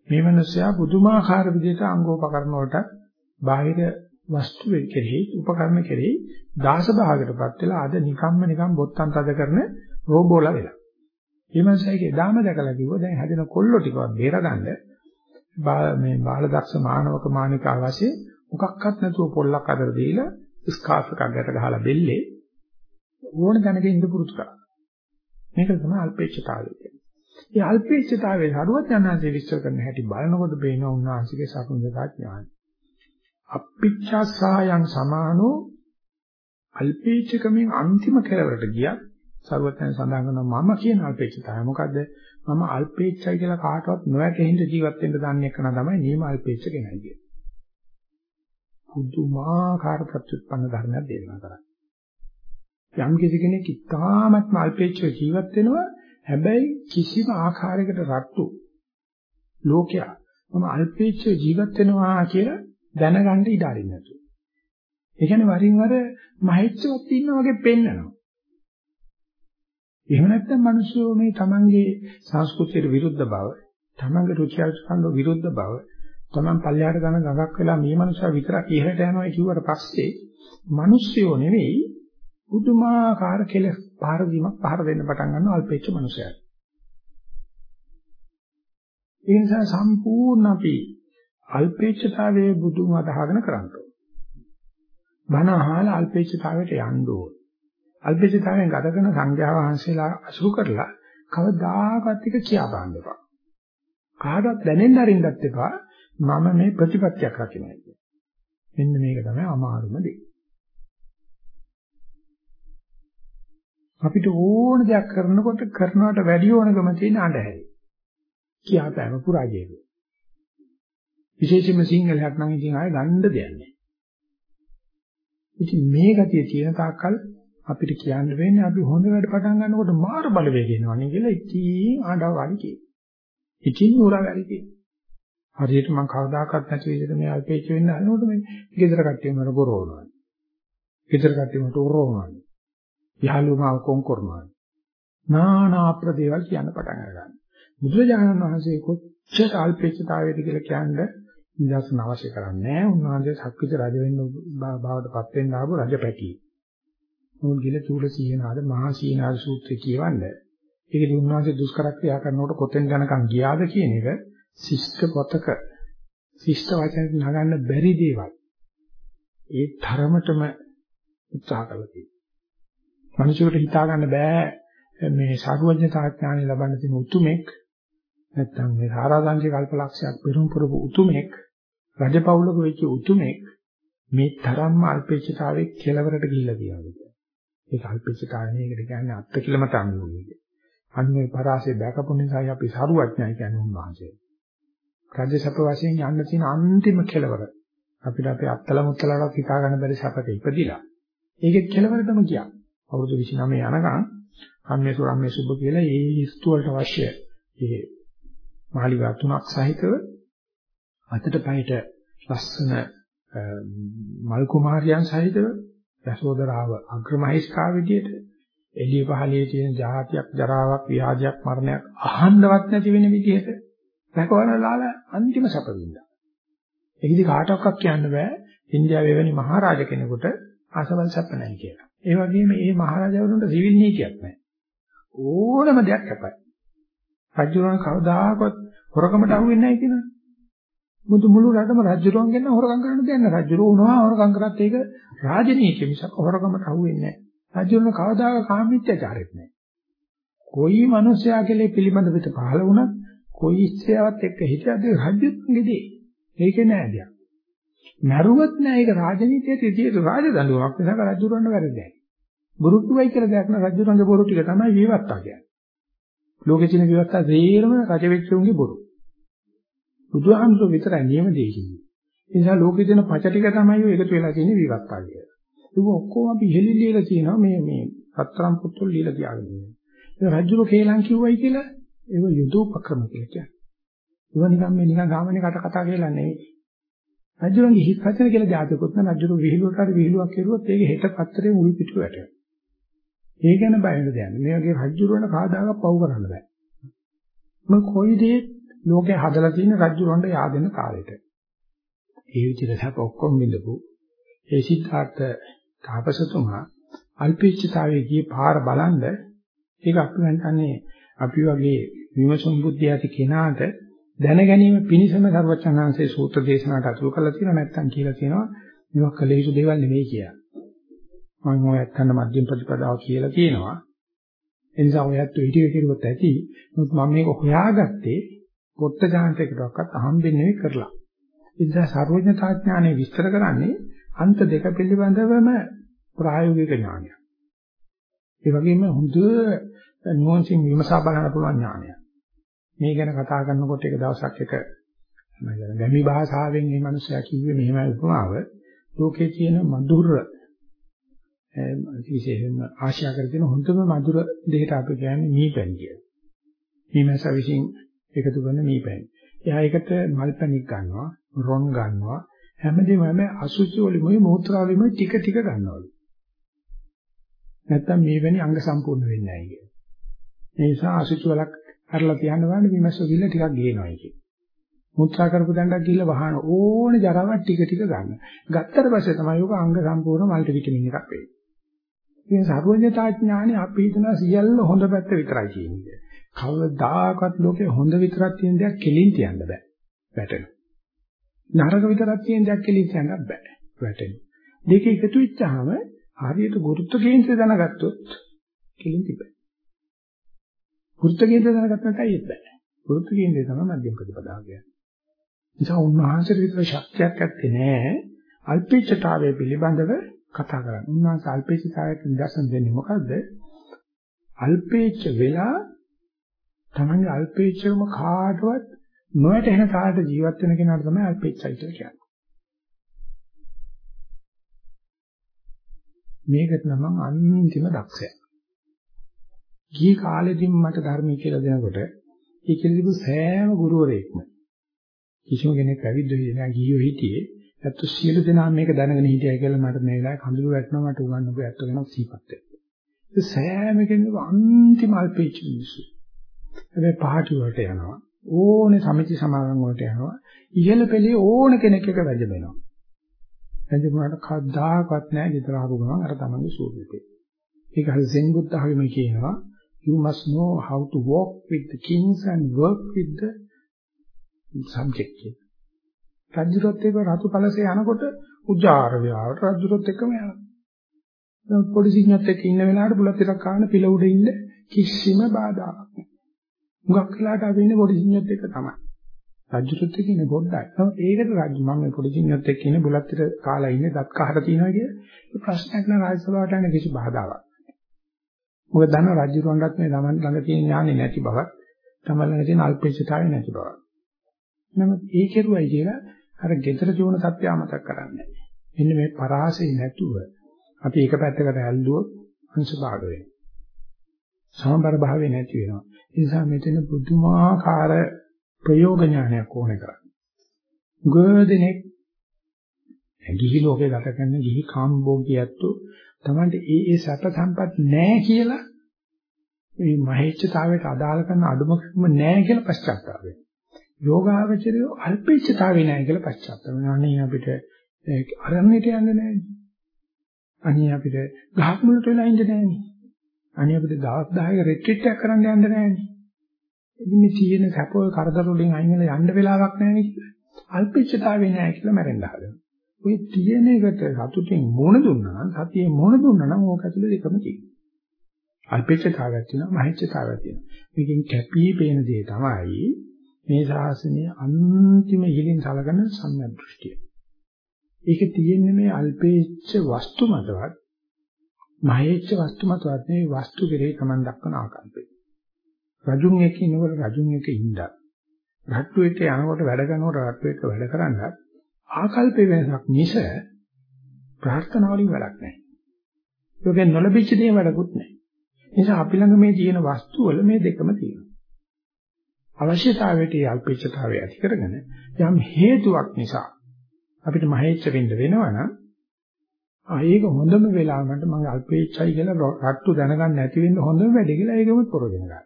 මේ මිනිසයා පුදුමාකාර විදිහට අංගෝපකරණ වලට බාහිර වස්තු කෙරෙහි උපකරණ කෙරෙහි දාස භාගයටපත් වෙලා අද නිකම්ම නිකම් බොත්තම් තද කරන රෝබෝලා වෙලා. මේ මිනිසයාගේ දාම දැකලා කිව්වා දැන් හැදෙන කොල්ලෝ ටිකවත් බේරගන්න මේ බාලදක්ෂ මානවක මානිකා වශයෙන් මොකක්වත් නැතුව පොල්ලක් අතර දීලා ස්කාර්ෆ් එකක් ගැට ගහලා බෙල්ලේ ඕන දැනට ඉඳ පුරුදු කරා. මේක තමයි අල්පේච්ඡතාවය කියන්නේ. ඒ අල්පේච්ඡතාවයේ හරුවත් යනාසේ විශ්ව කරන හැටි බලනකොට පේනවා උන්වහන්සේගේ සකුණදා ඥානය. අපිච්ඡාසායන් සමානෝ අල්පේච්ඡකමෙන් අන්තිම කෙලවරට ගියත් සරුවත්යන් සඳහන් කරනවා මම කියන අල්පේච්ඡතාවය මොකද්ද? මම අල්පේච්ඡයි කියලා කාටවත් නොවැටහෙන ජීවත් වෙන්න දන්නේ කන තමයි නියම අල්පේච්ඡ කෙනයි කියන්නේ. පුදුමාකාර ප්‍රතිඋත්පන්න ධර්මයක් දේශනා කරන්නේ. යම් කෙනෙක් ඉතාමත්ම අල්පේච්ඡව ජීවත් වෙනවා හැබැයි කිසිම ආකාරයකට රට්ටු ලෝකයා මම අල්පේච්ඡව ජීවත් වෙනවා කියලා දැනගන්න ඉඩ අරින්න නැතුව. ඒ කියන්නේ වරින් වර මහේච්ඡවත් ඉන්නා වගේ පෙන්නනවා. එහෙම නැත්නම් මිනිස්සු මේ තමන්ගේ සංස්කෘතියට විරුද්ධ බව, තමන්ගේ රුචි අරුචිකම් විරුද්ධ බව, තමන් පල්ලෙහාට ගන ගඟක් වෙලා මේ මනුස්සයා විතරක් ඉහළට යනවා කියුවට පස්සේ මිනිස්සුયો නෙවෙයි පුදුමාකාර කෙලස් පහර දීමක් පහර දෙන්න පටන් ගන්නවා අල්පේච්ච මනුස්සයාට. ඒ නිසා සම්පූර්ණ අපි අල්පේච්ඡතාවයේ බුදුන් අදහගෙන කරන්නේ. බණ අහලා අල්පේච්ඡතාවයට යන්න ඕන. අල්පේච්ඡතාවයෙන් ගත කරන සංඝයා වහන්සේලා අසුරු කරලා කවදාකවත් එක කියා ගන්න එපා. කාටවත් දැනෙන්න අරින්නත් එපා. මම මේ ප්‍රතිපත්තියක් රකින්නයි කියන්නේ. මෙන්න මේක තමයි අමාරුම දේ. අපිට ඕන දෙයක් කරනකොට කරනවට වැඩි ඕනකම තියෙන අඬහැරි. කියාපෑම පුරාජේක. විශේෂයෙන්ම සිංහලයක් නම් ඉතින් ආයෙ ගන්න දෙයක් නැහැ. ඉතින් මේ ගතිය තියෙන තාක්කල් අපිට කියන්න වෙන්නේ අපි හොඳ වැඩ පටන් ගන්නකොට මාර බලවේග එනවනේ කියලා ඉතින් ආඩව වගේ කියනවා. ඉතින් උරා වැඩි කියනවා. හරියට මම කවදාකවත් නැති විදිහට මේ අල්පේච වෙන්න හදනකොට මේ ගෙදර කට්ටිය මර ගොරවනවා. ගෙදර කට්ටිය මට උරවනවා. යහළුමාව කොන් කරනවා. නානා අප්‍රදේවල් කියන්න පටන් ගන්නවා. බුදුරජාණන් වහන්සේ කොච්චර අල්පේච්ඡතාවයද කියලා කියන්නේ නිදර්ශන අවශ්‍ය කරන්නේ නැහැ. උන්වහන්සේ ශක්තිත රජ වෙන්න බවටපත් වෙන්න ආපු රජපැටියෙක්. මොන් ගිල චූල සීනාද මහා සීනාද සූත්‍රය කියවන්නේ. ඒකදී උන්වහන්සේ දුෂ්කර ක්‍රියා කරනකොට කොතෙන් යනකම් ගියාද කියන එක ශිෂ්ට පොතක ශිෂ්ට වචන නගන්න බැරි දේවල්. ඒ තරමටම උත්සාහ කළා තියෙනවා. මිනිසෙකුට හිතා ගන්න බෑ මේ සාරවත්ඥතා ඥානය ලබන්න තියෙන උතුමෙක් නැත්තම් මේ සාරාංශික කල්පලක්ෂයක් පෙරම් පුරපු උතුමෙක් රජපෞලක වෙච්ච උතුමෙක් මේ තරම්ම අල්පේච්ඡතාවයේ කෙලවරට ගිහිල්ලා තියෙනවා. ඒක අල්පේච්ඡතාවය නේද කියන්නේ අත්ති කිලමත අනුභවය. අන්නේ පරාසය දැකපු නිසායි අපි සරුවඥයි කියන්නේ උන්වහන්සේ. රජසප වශයෙන් යන්න තියෙන අන්තිම කෙලවර අපිට අපේ අත්තල මුත්තලට හිතා ගන්න බැරි සැපක ඉපදිලා. ඒකේ කෙලවරටම ගියා. අවුරුදු 29 යනකම් අම්මේ සුරම්මේ සුබ කියලා ඒ ස්තු වලට අවශ්‍ය ඒ මාලිගා තුනක් සහිතව අතට පයට ලස්සන මල් කුමාරයන් සහිතව යසෝදරාව අග්‍රමහේස්කා විදියට එළිය පහළේ තියෙන ජාතියක්, ජරාවක්, ව්‍යාධියක්, මරණයක් අහන්නවත් නැති වෙන විදිහට රැකවලලාල අන්තිම සැප වින්දා. ඒකදි කාටවත් කියන්න බෑ ඉන්දියාවේ වෙනි මහරජ කෙනෙකුට අසවල් සැප නැහැ කියලා. ඒ වගේම මේ මහරජවරුන්ට සිවිල් නීතියක් නැහැ. ඕනම දෙයක් කැපයි. රජුරන් කවදාකවත් හොරකමට අහු වෙන්නේ නැහැ කියනවා. මුදු මුළු රටම රජුරන් ගෙන හොරකම් කරන්න දෙන්න. රජුරෝ වුණා හොරකම් කරත් ඒක රාජනීතිය මිසක් හොරකමට අහු වෙන්නේ නැහැ. රජුරන් කවදාක කාමීත්‍යචාරෙත් නැහැ. කොයි මිනිසයා කෙලේ පිළිබඳ පිට පහළ වුණත් කොයි ඉස්සයාවත් එක්ක හිටියද රජුත්ගේ දේ. ඒකේ නෑ දෙයක්. මරුවත් නෑ ඒක රාජනීතියට ඉතියේ රාජදඬුවමක් නිසා රජුරන්න වැරදි. බුරුක්කුවයි කියලා දෙයක් නෑ රජුරන්ගේ බොරු ටික තමයි විවත්තා කියන්නේ. ලෝකේ තියෙන විවත්තා සේරම රජ වෙච්ච උන්ගේ බොරු. බුදුහාමුදුරුවෝ විතරයි නියම දෙන්නේ. ඒ නිසා ලෝකේ තියෙන පච ටික තමයි ඔය එකතු වෙලා තියෙන විවත්තා කියලා. ඒක ඔක්කොම අපි ඉහෙලි ලියලා තියෙනවා මේ මේ සතරම් පුත්තුල් ලියලා තියාගෙන ඉන්නේ. ඒ රජුරෝ කේලම් කිව්වයි කියලා ඒක යුදෝපක්‍රම කියලා කියන්නේ. ඒවා නිකන් මේ නිකන් ගාමනේ කට කතා කියලා නෙවෙයි. රජුරන්ගේ හිත් වචන කියලා જાතකුත් නම් රජුරු විහිළුවට හරි විහිළුවක් කෙරුවොත් ඒක හෙට පත්තරේ මුල් පිටු වැටෙනවා. ඒ ගැන බය වෙන්න දෙයක් නෑ. මේ වගේ රජුරවන කාදාගක් පව් කරන්න බෑ. මම කොයි දේ ලෝකේ හදලා තියෙන රජුරවන්ට yaadෙන කාලෙට. ඒ විදිහට සැප ඔක්කොම බිඳපු ඒ සිද්ධාර්ථ තාපසතුමා අල්පීච්ඡතාවයේ ගියේ පාර බලන්ද ඒක අපි හිතන්නේ අපි වගේ විමසුම් බුද්ධිය ඇති කෙනාට දැන ගැනීම පිණිසම සර්වචනාංශයේ සූත්‍ර දේශනාවට අතුරු කරලා තියෙනවා නැත්නම් කියලා කියනවා මේවා කළ යුතු දේවල් නෙවෙයි කියලා. මම ඔය ඇත්තන්න මධ්‍යම ප්‍රතිපදාව කියලා කියනවා. ඒ නිසා ඔයත් ඊටිය කෙරුවොත් ඇති. නමුත් මම මේක හොයාගත්තේ පොත්ත ජානකයකටවත් අහම්බෙන් නෙවෙයි කරලා. ඒ නිසා සර්වඥතා ඥානය විස්තර කරන්නේ අන්ත දෙක පිළිබඳවම ප්‍රායෝගික ඥානයක්. ඒ වගේම හොඳ නුවණින් විමසා බලන්න පුළුවන් ඥානයක්. මේ ගැන කතා කරනකොට එක දවසක් එක මම ගැමි භාෂාවෙන් මේ මිනිස්සයා කිව්වේ මෙහෙමයි උපමාව ලෝකේ තියෙන මధుර විශේෂයෙන්ම ආශා කරගෙන හොඳම මధుර දෙයට අපි කියන්නේ මීපැන් කියලා. මීමැස විසින් එකතු කරන මීපැන්. එයා ඒකට මල්පැණික් ගන්නවා, රොන් ගන්නවා, හැමදේම හැම අසුචි වලින්ම මෝත්‍රා වලින්ම ටික ටික ගන්නවලු. නැත්තම් මේ වෙනි අංග සම්පූර්ණ වෙන්නේ නැහැ කියන. ඒ නිසා අසුචි වලක් අරලා තියන්න බලන්න විමස්ස ගිල්ල ටිකක් ගේනවා කිය. මුත්‍රා කරපු දණ්ඩක් ගිල්ල වහන ඕන ජරාවක් ටික ටික ගන්න. ගත්තට පස්සේ තමයි ඔක අංග සම්පූර්ණ මල්ටි විටමින් එකක් වෙන්නේ. ඉතින් සර්වඥතා ඥානෙ අපි හිතන සියල්ල හොඳ පැත්ත විතරයි කියන්නේ. කවදාකවත් ලෝකේ හොඳ විතරක් තියෙන දෙයක් කෙලින් තියන්න බෑ. වැටෙන. නරක විතරක් තියෙන දෙයක් කෙලින් තියන්න බෑ. වැටෙන. දෙක එකතු වෙච්චාම හරියට ගුරුත්ව කේන්ද්‍රය දැනගත්තොත් කෙලින් තිබෙයි. වෘත්ත කේන්ද්‍රය දැනගත්ත නැත්නම් ඒත් බෑ. වෘත්ත කේන්ද්‍රය තමයි මධ්‍යම ප්‍රතිපදාව කියන්නේ. නිසා උන්වහන්සේට විතර ශක්තියක් ඇත්තේ නෑ අල්පේච්ඡතාවය පිළිබඳව කතා කරන්න. උන්වහන්සේ අල්පේච්ඡතාවයට නිදර්ශන දෙන්නේ මොකද්ද? අල්පේච්ඡ වෙලා තමන්ගේ අල්පේච්ඡකම කාටවත් නොයටෙන කාට ජීවත් වෙන කෙනාට තමයි අල්පේච්ඡයි කියලා කියන්නේ. මේකට නම් අන්තිම දක්ෂයා. ගිහි කාලෙදිම මට ධර්මය කියලා දෙනකොට ඒ කියලා තිබු සෑම ගුරුවරයෙක්ම කිසිම කෙනෙක් පැවිද්ද වෙන්නේ නැහැ ගිහියෝ හිටියේ ඇත්ත සියලු දෙනා මේක දැනගෙන හිටියයි කියලා මට මේ වෙලාවේ කඳුළු වැටෙනවා මට උගන්වපු ඇත්ත ගැන සීපත් වෙනවා ඒ සෑම කෙනෙකු අන්තිම අල්පේච්ච මිනිස්සු. හැබැයි පහටි වලට යනවා. ඕනේ සමිති සමාගම් වලට යනවා. ඉහළ පෙළේ ඕන කෙනෙක් එක වැජබෙනවා වැජබුණාට කවදාකවත් නැහැ. විතර ආපු ගමන් අර තමන්ගේ සූර්යපේ ඒක හරි සෙන් බුද්ධ ආගමේ කියනවා. You must know how to walk with the kings and work with the subject. රජුරත් එක්ක රතු කලසේ යනකොට උජාර ව්‍යාවට රජුරත් එක්කම යනවා. දැන් පොඩි සිංහත් එක්ක ඉන්න වෙලාවට බුලත් ටිකක් කාන පිළ උඩ ඉන්න කිසිම බාධාවක් නැහැ. මුගක් වෙලාවට අපි ඉන්නේ පොඩි සිංහත් එක්ක තමයි. රජුරත් එක්ක ඉන්නේ පොඩ්ඩයි. ඒකට රජු මම මේ පොඩි සිංහත් එක්ක ඉන්නේ බුලත් ටික කාලා ඉන්නේ දත් කහට තියනවා කිය. ඒ ප්‍රශ්නයක් නෑ රාජසභාවට යන කිසි බාධාවක්. මොකද දන්න රජුරවන්ටත් මේ ළමන් ළඟ තියෙන ඥානෙ නැති බවක් තමයි ළඟ තියෙන අල්පේච්ඡතාවය නැති බවක්. නමුත් ඒ කෙරුවයි කියලා අර gedara ජීවන සත්‍ය අමතක කරන්නේ මෙන්න මේ පරාසය නැතුව අපි එක පැත්තකට ඇල්ලුවොත් අංශ භාග වෙනවා. සමබර භාවය නැති වෙනවා. ඒ නිසා මෙතන පුදුමාකාර ප්‍රයෝග ඥානයක් ඕනේ කරන්නේ. ගොඩනෙක් ගිහි ලෝකේ ගත කරන ගිහි කාම්භෝගියත්තු Tamante ඒ ඒ සැප සම්පත් නැහැ කියලා මේ මහේච්ඡතාවයට අදාළ කරන අඩුමකම නැහැ කියලා පශ්චාත්තාප වෙනවා. යෝගාවචරය අල්පේච්ඡතාවේ නැහැ කියලා පශ්චාත්තාප වෙනවා. අනේ අපිට අරන්නේට යන්නේ නැහැ. අනේ අපිට ගහක් මුලට වෙලා ඉන්න නැහැ. අනේ අපිට දවස් 10ක රිට්‍රීට් එකක් කරන්න යන්න නැහැ. ඉතින් මේ තියෙන සැපෝ කරදර වලින් අයින් වෙලා යන්න වෙලාවක් නැහැ නේද? අල්පේච්ඡතාවේ නැහැ කියලා මැරෙන්න හදනවා. ඔය තියෙන එකට සතුටින් මොන දුන්නා නම් සතියේ මොන දුන්නා නම් ඕක ඇතුලේ දෙකම තියෙනවා. අල්පේච්ඡතාවයක් තියෙනවා මහේච්ඡතාවයක් තියෙනවා. මේකෙන් කැපී පේන දේ තමයි මේ ශාසනයේ අන්තිම ඉහිලින් සලකන සම්‍යක් දෘෂ්ටිය. ඒක තියෙන්නේ මේ අල්පේච්ඡ වස්තු මතවත් මහේච්ඡ වස්තු මතවත් මේ වස්තු කෙරේ තමන් දක්වන ආකල්පය. රජුන් එක්ක ඉන්නකොට රජුන් එක්ක ඉඳලා රට්ටු එක්ක යනකොට වැඩ කරනකොට රට්ටු එක්ක වැඩ කරන්නත් ආකල්පේ වෙනසක් මිස ප්‍රාර්ථනා වලින් වැඩක් නැහැ. ඒකෙන් නොලැබිච්ච දේ වැඩකුත් නැහැ. නිසා අපි ළඟ මේ තියෙන වස්තු වල මේ දෙකම තියෙනවා. අවශ්‍යතාවයට අල්පේච්ඡතාවය ඇති කරගෙන යම් හේතුවක් නිසා අපිට මහේච්ඡ වෙන්න වෙනවනම් ආ ඒක හොඳම වෙලාවට මම අල්පේච්ඡයි කියලා රට්ටු දැනගන්න නැති වෙන්න හොඳම වැඩි කියලා ඒකම පොරගෙන ගන්න.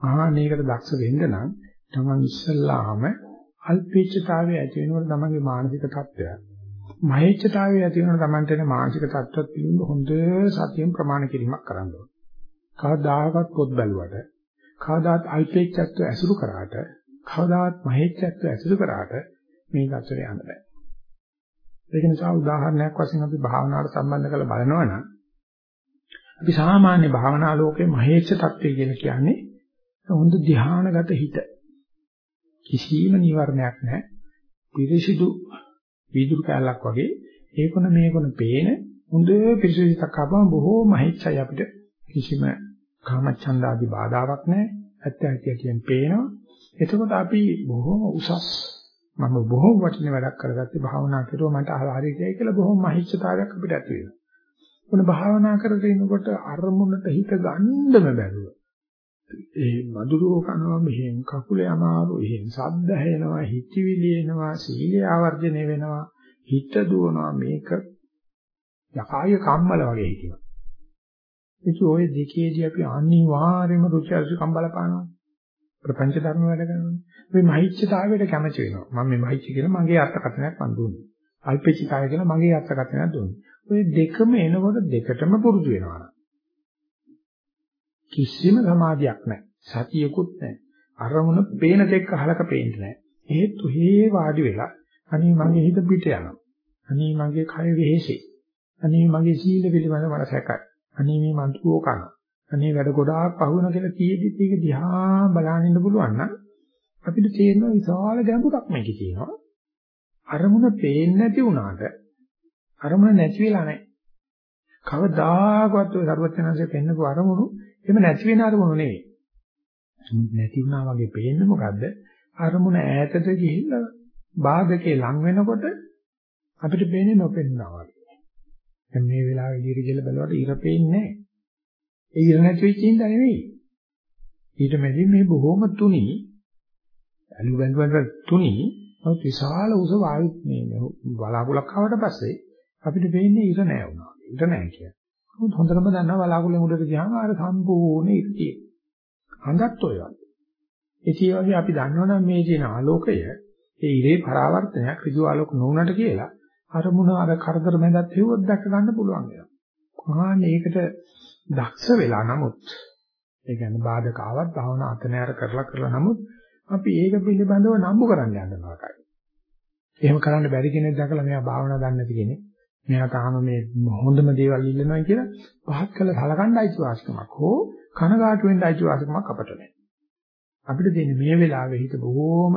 ආ මේකට දක්ෂ වෙන්න නම් තමන් ඉස්සල්ලාම අල්පේච්ඡතාවය ඇති වෙනකොට තමන්ගේ මානසික තත්ත්වය මහේච්ඡතාවය ඇති වෙනකොට තමන්ට එන මානසික තත්ත්වයක් පිළිබඳ හොඳ සතියෙන් ප්‍රමාණ කිරීමක් කරන්න ඕනේ. කවදාහකත් පොත් බැලුවට කවදාත් අල්පේච්ඡත්ව ඇසුරු කරාට කවදාත් මහේච්ඡත්ව ඇසුරු කරාට මේ ගැටේ යන්න බෑ. ඒක නිසා උදාහරණයක් වශයෙන් අපි භාවනාවට සම්බන්ධ කරලා බලනවා නම් අපි සාමාන්‍ය භාවනා ලෝකේ මහේච්ඡ තත්ත්වය කියලා කියන්නේ හොඳ ධානාගත හිත. කිසිම නිවර්ණයක් නැහැ. පිරිසිදු වීදුරු කැලක් වගේ ඒකොන මේකොන පේන හොඳ පිරිසිදු හිතක් ආවම බොහෝ මහේච්ඡයි අපිට කිසිම කාමච්ඡන්ද ආදී බාධාවක් නැහැ. ඇත්ත ඇති කියන පේනවා. එතකොට අපි බොහොම උසස් මම බොහොම වටින වැඩක් කරගත්තේ භාවනා කරුවා මට හරියටයි කියලා බොහොම මහිච්ඡතාවයක් අපිට ඇති වෙනවා. මොන භාවනා කරගෙන ඉනකොට අරමුණට හිත ගන්නම බැරුව. ඒ මధుරෝ කනවා මෙහෙන් කකුලේ අමාරු, එහෙන් සද්ද ඇහෙනවා, හිතවිලි එනවා, සීලය ආවර්ජනය වෙනවා, හිත දුවනවා මේක යකාය කම්මල වගේ හිටිනවා. ඒක ඔය දෙකේදී අපි අනිවාර්යයෙන්ම රුචි අරුචිකම් බලපානවා. ප්‍රපංච ධර්ම වැඩ කරනවා. මේ මහිච්ඡතාවයට කැමති වෙනවා. මම මේ මහිච්ඡ කියලා මගේ අර්ථකථනයක් මන් දුන්නේ. අල්පේච්ඡතාවය කියලා මගේ අර්ථකථනයක් දුන්නේ. ඔය දෙකම එනකොට දෙකටම පුරුදු වෙනවා. කිසිම සමාධියක් නැහැ. සතියකුත් නැහැ. අරමුණ පේන දෙක අහලක පේන්නේ නැහැ. හේතු හේ වාඩි වෙලා අනේ මගේ හිත පිට යනවා. අනේ මගේ කය වෙහෙසෙයි. අනේ මගේ සීල පිළිබඳ මට සැකයි. අනේ මේ මන්තුෝ කන. අනේ වැඩ ගොඩාක් පහුවන කියලා කීයේදීත් ඒක දිහා බලන්න ඉන්න පුළුවන් නම් අපිට තේරෙනවා විශාල ගැඹුරක් මේකේ තියෙනවා. අරමුණ පේන්නේ නැති වුණාට අරමුණ නැති වෙලා නැහැ. කවදාකවත් ඔය සරුවචනanse පෙන්නපු අරමුණු එහෙම නැති වෙන අරමුණු නෙවෙයි. නැති වුණා වගේ පේන්නේ මොකද්ද? අරමුණ ඈතට ගිහිල්ලා බාධකේ ලං වෙනකොට අපිට පේන්නේ නොපෙන්නවා වගේ. දැන් මේ වෙලාවේ ඉදිරි ගිහලා බලවට ඉර පේන්නේ නැහැ. ඒ ඉර නැති වෙච්ච ඉඳ නෙවෙයි. ඊට මැදි මේ බොහොම තුනි අලු බැඳුවට තුනි නමුත් විශාල උස වායු මේ බලාකුලක් ආවට පස්සේ අපිට වෙන්නේ ඉර නෑ වුණා. ඉර නෑ කියන්නේ. නමුත් හොඳටම දන්නවා බලාකුලෙන් උඩට ගියාම අර සම්පූර්ණ ඉර තියෙනවා. හඳත් ඔය වගේ. ඒ වගේ අපි දන්නවනම් මේ තියෙන ආලෝකය ඒ ඉරේ පරාවර්තනයක් ඍජු ආලෝක නොවුනට කියලා අරමුණ අර කරදර මැදත් හිවොත් දැක ගන්න පුළුවන් වෙනවා. කොහොමද ඒකට දක්ෂ වෙලා නමුත් ඒ කියන්නේ බාධක ආවත් භාවනා අතනෑර කරලා කරලා නමුත් අපි ඒක පිළිබඳව නම්බු කරන්න යන්න නරකයි. එහෙම කරන්න බැරි කෙනෙක් දැකලා මෙයා භාවනා දන්නේ නැති කෙනෙක්. මෙයා තාම මේ හොඳම දේවල් ඉල්ලනවා කියලා පහත් කළ සලකන්න අයිතිවාසිකමක් හෝ කනගාටු වෙන්න අයිතිවාසිකමක් අපට නැහැ. අපිට දෙන්නේ මේ වෙලාවේ හිත බොහොම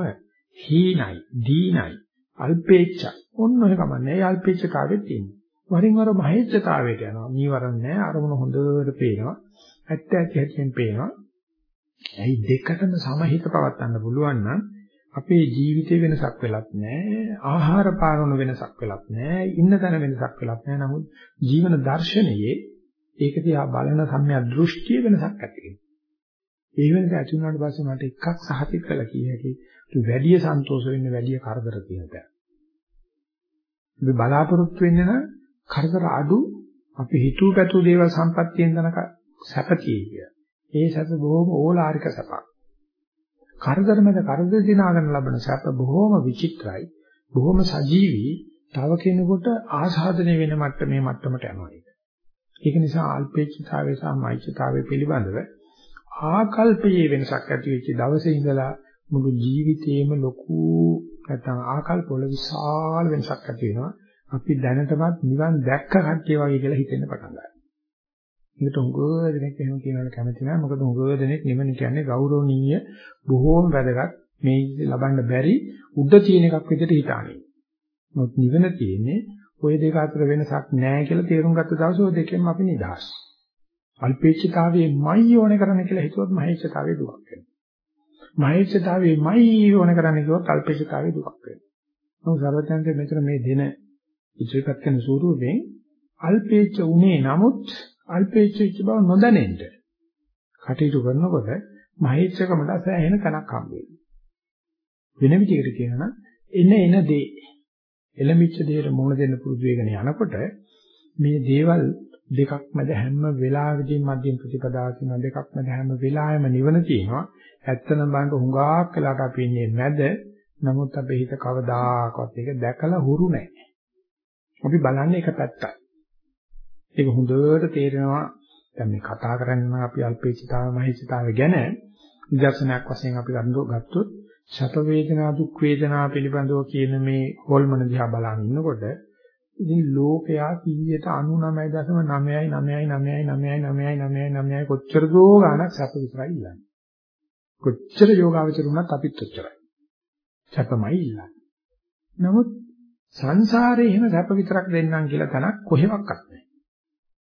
හීනයි, දීනයි, අල්පේච්ඡ. ඔන්න ඔය කමන්නේ. ඒ අල්පේච්ඡතාවෙත් තියෙනවා. වරින් වර මහේච්ඡතාවයට යනවා. නීවරණ නැහැ. අරමුණ හොඳට පේනවා. ඇත්ත ඇති හැටියෙන් පේනවා. ඇයි දෙකටම සමහිත පවත්වන්න පුළුවන් නම් අපේ ජීවිතේ වෙනසක් වෙලත් නැහැ ආහාර පානන වෙනසක් වෙලත් නැහැ ඉන්න තැන වෙනසක් වෙලත් නැහැ නමුත් ජීවන දර්ශනයේ ඒක දිහා බලන සම්මිය දෘෂ්ටිය වෙනසක් ඇති වෙනවා ඒ වෙනස ඇති වුණාට පස්සේ මට එකක් සහතික කළා කිය හැකි වැඩි සන්තෝෂ වෙන්න වැඩි කරදර තියෙනවා අපි බලාපොරොත්තු වෙන්නේ නම් කරදර අඩු අපි හිතුව පැතුව දේවල් සම්පත්තියෙන් දනක සැපතියි කිය. ඒ සැප බොහොම ඕලාරික සැපක්. කරදර මැද කරදර දිනාගෙන ලබන සැප බොහොම විචිත්‍රයි. බොහොම සජීවී. තව කෙනෙකුට ආසාදනය වෙන මට්ටමේ මට්ටමට යනවා ඒක. ඒක නිසා අල්පේච්ඡතාවය සහ මෛත්‍රිතාවය පිළිබඳව ආකල්පයේ වෙනසක් ඇති වෙච්ච දවසේ ඉඳලා මුළු ජීවිතේම ලොකු නැත්නම් ආකල්ප වල විශාල වෙනසක් ඇති වෙනවා. අපි දැනටමත් නිවන් දැක්ක කට්ටිය වගේ කියලා හිතෙන්න පටන් ගන්නවා. ඒකට උගෝ දෙනෙක් එහෙම කියනවල කැමති නැහැ. මොකද උගෝ දෙනෙක් නිවන කියන්නේ ගෞරවණීය බොහෝම වැදගත් මේ ලබන්න බැරි උඩ තියෙන එකක් විදිහට හිතානේ. මොකද නිවන තියෙන්නේ ওই දෙක අතර වෙනසක් නැහැ කියලා තේරුම් ගත්ත දවසේ ওই දෙකෙන්ම අපි නිදහස්. අල්පේච්ඡතාවයේමයි ඕනේ කරන්න කියලා හිතුවොත් මහේච්ඡතාවයේ දුකක් වෙනවා. මහේච්ඡතාවයේමයි ඕනේ කරන්න කිව්වොත් අල්පේච්ඡතාවයේ දුකක් වෙනවා. මොකද සර්වඥාන්සේ මෙතන මේ දෙන ඉදිරිපත් කරන ස්වරූපයෙන් අල්පේච්ඡ උනේ නමුත් අල්පේච්ඡ වෙච්ච බව නොදැනෙන්න. කටයුතු කරනකොට මහේච්ඡකමට සෑහෙන තනක් හම්බ වෙනවා. වෙන විදිහකට කියනවා එන එන දේ එළමිච්ච දේට මුහුණ දෙන්න පුරුදු වෙගෙන යනකොට මේ දේවල් දෙකක් මැද හැම වෙලාවෙදීම මධ්‍යම ප්‍රතිපදාව කියන දෙකක් මැද හැම වෙලාවෙම නිවන තියෙනවා. ඇත්තනම් බලන්න හුඟක් වෙලාට අපි ඉන්නේ මැද. නමුත් අපේ හිත කවදාකවත් ඒක දැකලා හුරු නැහැ. අපි බලන්නේ එක පැත්තක්. ඒක හොඳට තේරෙනවා දැන් මේ කතා කරන්නේ අපි අල්පේචිතාව මහේචිතාව ගැන නිදර්ශනයක් වශයෙන් අපි ගත්තොත් සැප වේදනා දුක් වේදනා පිළිබඳව කියන මේ හොල්මන දිහා බලන ඉන්නකොට ඉතින් ලෝකයා 99.999999999 කොච්චර දෝ ගාණක් සැප විතරයි ඉල්ලන්නේ. කොච්චර යෝගාවචර වුණත් අපිත් ඔච්චරයි. සැපමයි ඉල්ලන්නේ. නමුත් සංසාරේ එහෙම සැප විතරක් දෙන්නම් කියලා තනක් කොහෙවත් නැහැ.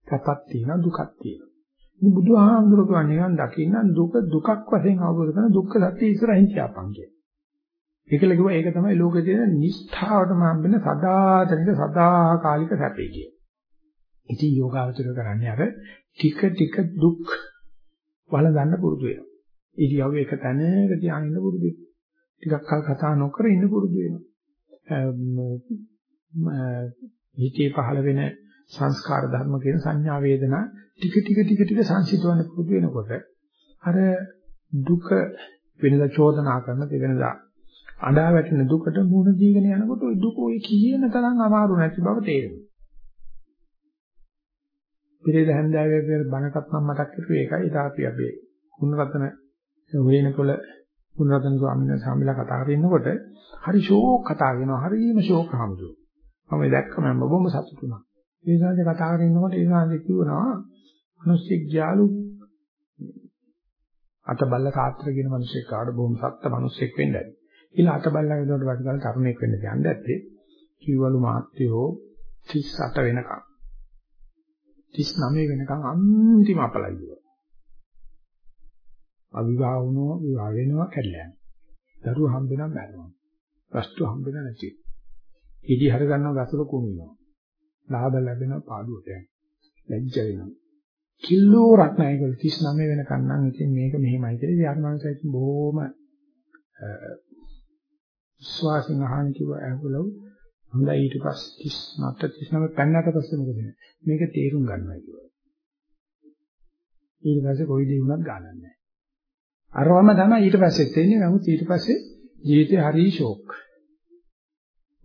සැපක් තියෙනවා දුකක් තියෙනවා. මේ බුදුහාමුදුරුවෝ කියන්නේ නිවන් දකින්න දුක දුකක් වශයෙන් අවබෝධ කරන දුක්ඛ සත්‍ය ඉස්සරහින් කියපන් කිය. ඒකල කිව්වා ඒක තමයි ලෝකේ තියෙන නිෂ්ඨාවටම හම්බෙන සදාතනික සදාකාලික සැපේ කිය. ඉතින් යෝගාවචර කරන්නේ අර ටික ටික දුක් වළඳන්න පුරුදු වෙනවා. ඉරියව්ව එක තැනක තියාගෙන ඉන්න පුරුදු වෙනවා. ටිකක් කල් කතා නොකර ඉන්න පුරුදු වෙනවා. හිතේ පහළ වෙන සංස්කාර ධර්ම කියන සංඥා වේදනා ටික ටික ටික ටික සංසිඳවන්න පුරුදු වෙනකොට අර දුක වෙනදා චෝදනා කරන වෙනදා අඬා වැටෙන දුකට මුහුණ දීගෙන යනකොට ওই දුක ওই කියන තරම් අමාරු නැති බව තේරෙනවා. පිරේද හැන්දාවේ බණකත් මම මතක් කරුවේ ඒකයි. ඉතින් අපි අපේ කුණරතන වේනකොළ කුණරතන ස්වාමීන් වහන්සේ සාමිලා කතා කරගෙන ඉන්නකොට හරි ෂෝක් කතා කරනවා. හරිම ෂෝක් හමුදුව. මම දැක්කම මම බොහොම සතුටු වුණා. ඒ සංජය කතා කරගෙන ඉන්නකොට ඒ සංජය කිව්වනවා මිනිස්සෙක් යාළු අත බල්ල කාත්‍ර කියන මිනිස්සෙක් ආඩ බොහොම සත්ත මිනිස්සෙක් වෙන්නයි. ඊළ අත බල්ලා විතර වටිකාල තරුණයෙක් වෙන්න යන්න ඇත්තේ කිව්වලු මාත්‍යෝ 38 වෙනකම් 39 වෙනකම් අන්තිම අපලයිව. අවිවාහ වුණෝ විවාහ වෙනවා කැඩලා යනවා. දරුවෝ හම්බෙනම් මැරෙනවා. වස්තු හම්බෙන්න නැති. ඉදි හර ගන්නව ගසල කුණිනවා. ලාභ ලැබෙනවා පාඩුවට යනවා. ලැජ්ජ වෙනවා. කිල්ලෝ රත්නයිකල් 39 වෙනකන් නම් ඉතින් මේක මෙහෙමයි කියලා යාත්මනසයිත් බොහොම විශ්වාසයෙන් අහන්න කිව්වා ඇහුවලු හොඳයි ඊට පස්සේ 38 39 පෙන්නට පස්සේ මොකද මේක තේරුම් ගන්නවා කිව්වා. ඊට පස්සේ කොයි දේ වුණත් ගානක් නැහැ. අරවම තමයි ඊට පස්සේ තේන්නේ නමුත් ඊට පස්සේ ජීවිතේ හරි ෂෝක්.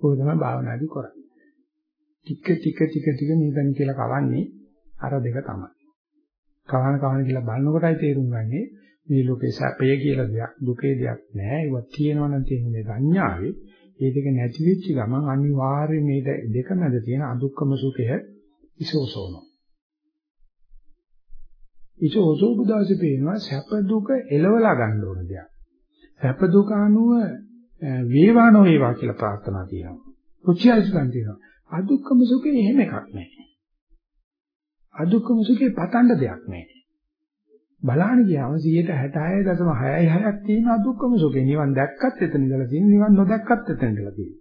ඔය තමයි භාවනාදී කරන්නේ. ටික ටික ටික ටික නිදන් කියලා කවන්නේ අර දෙක තමයි. කවන කවන කියලා බලනකොටයි තේරුම් ගන්නේ මේ ලෝකේ සැපය කියලා දෙයක් දුකේ දෙයක් නැහැ. ඒවා තියෙනවනම් තියෙන මේ සංඥාවේ ඒ දෙක නැති වෙච්ච ගමන් අනිවාර්යයෙන් මේ දෙක මැද තියෙන අදුක්කම සුඛය ඉසෝසෝනෝ. ඉසෝසෝ බුදාසේ පේනවා සැප දුක එලවලා ගන්න ඕන දෙයක්. සැප දුක අනුව වේවා නොවේවා කියලා ප්‍රාර්ථනා තියෙනවා. රුචියල්ස්කම් තියෙනවා. අදුක්කම සුඛේ එහෙම එකක් නැහැ. අදුක්කම සුඛේ පතන්න දෙයක් නැහැ. බලන්න ගියාම 166.66ක් තියෙන අදුක්කම සුඛේ නිවන් දැක්කත් එතන ඉඳලා තියෙන නිවන් නොදැක්කත් එතන ඉඳලා තියෙන.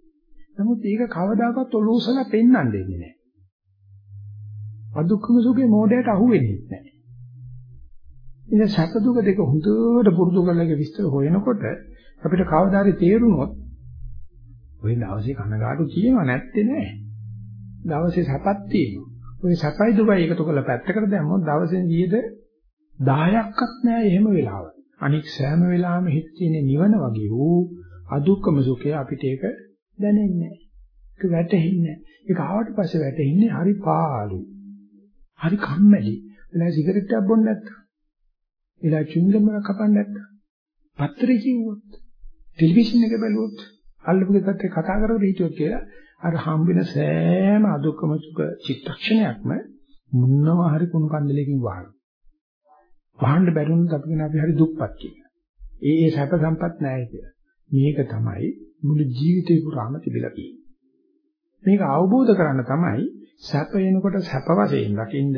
නමුත් ඒක කවදාකවත් ඔලෝසලා පෙන්වන්න දෙන්නේ නැහැ. අදුක්කම සුඛේ මොඩයට අහු වෙන්නේ නැහැ. ඉතින් සැප දුක දෙක හොඳට පුරුදු කරලා ඒක විස්තර හොයනකොට අපිට කවදාරි තේරුනොත් ඔය දවසේ කනගාටු කියව නැත්තේ නෑ. දවසේ සැපක් තියෙනවා. ඔය සැපයි දුකයි එකතු කරලා පැත්තකට දැම්මොත් දවසෙන් 10ක්වත් නෑ එහෙම වෙලාව. අනික සෑම වෙලාවෙම හිත තියෙන නිවන වගේ වූ අදුක්කම සුඛය අපිට ඒක දැනෙන්නේ නෑ. ඒක වැටෙන්නේ නෑ. ඒක ආවට පස්සේ වැටෙන්නේ හරි පාළු. හරි කම්මැලි. එලා සිගරට් එකක් බොන්න නැත්තම්. එලා චුංගම කපන්න නැත්තම්. පත්‍රේ කිව්වොත්. ටෙලිවිෂන් එක බැලුවොත්. අල්ලපු ගෙදරට කතා කරලා හිටියොත් කියලා අර හම්බෙන සෑම අදුක්කම සුඛ චිත්තක්ෂණයක්ම මුන්නව හරි කුණු කන්දලකින් වහන. වහන්න බැරුණොත් අපි කියන අපි හරි දුක්පත් කියලා. ඒ ඒ සැප සම්පත් නැහැ කියලා. මේක තමයි මුළු ජීවිතේ පුරාම තිබිලා තියෙන්නේ. මේක අවබෝධ කරගන්න තමයි සැප එනකොට සැප වශයෙන් දකින්න,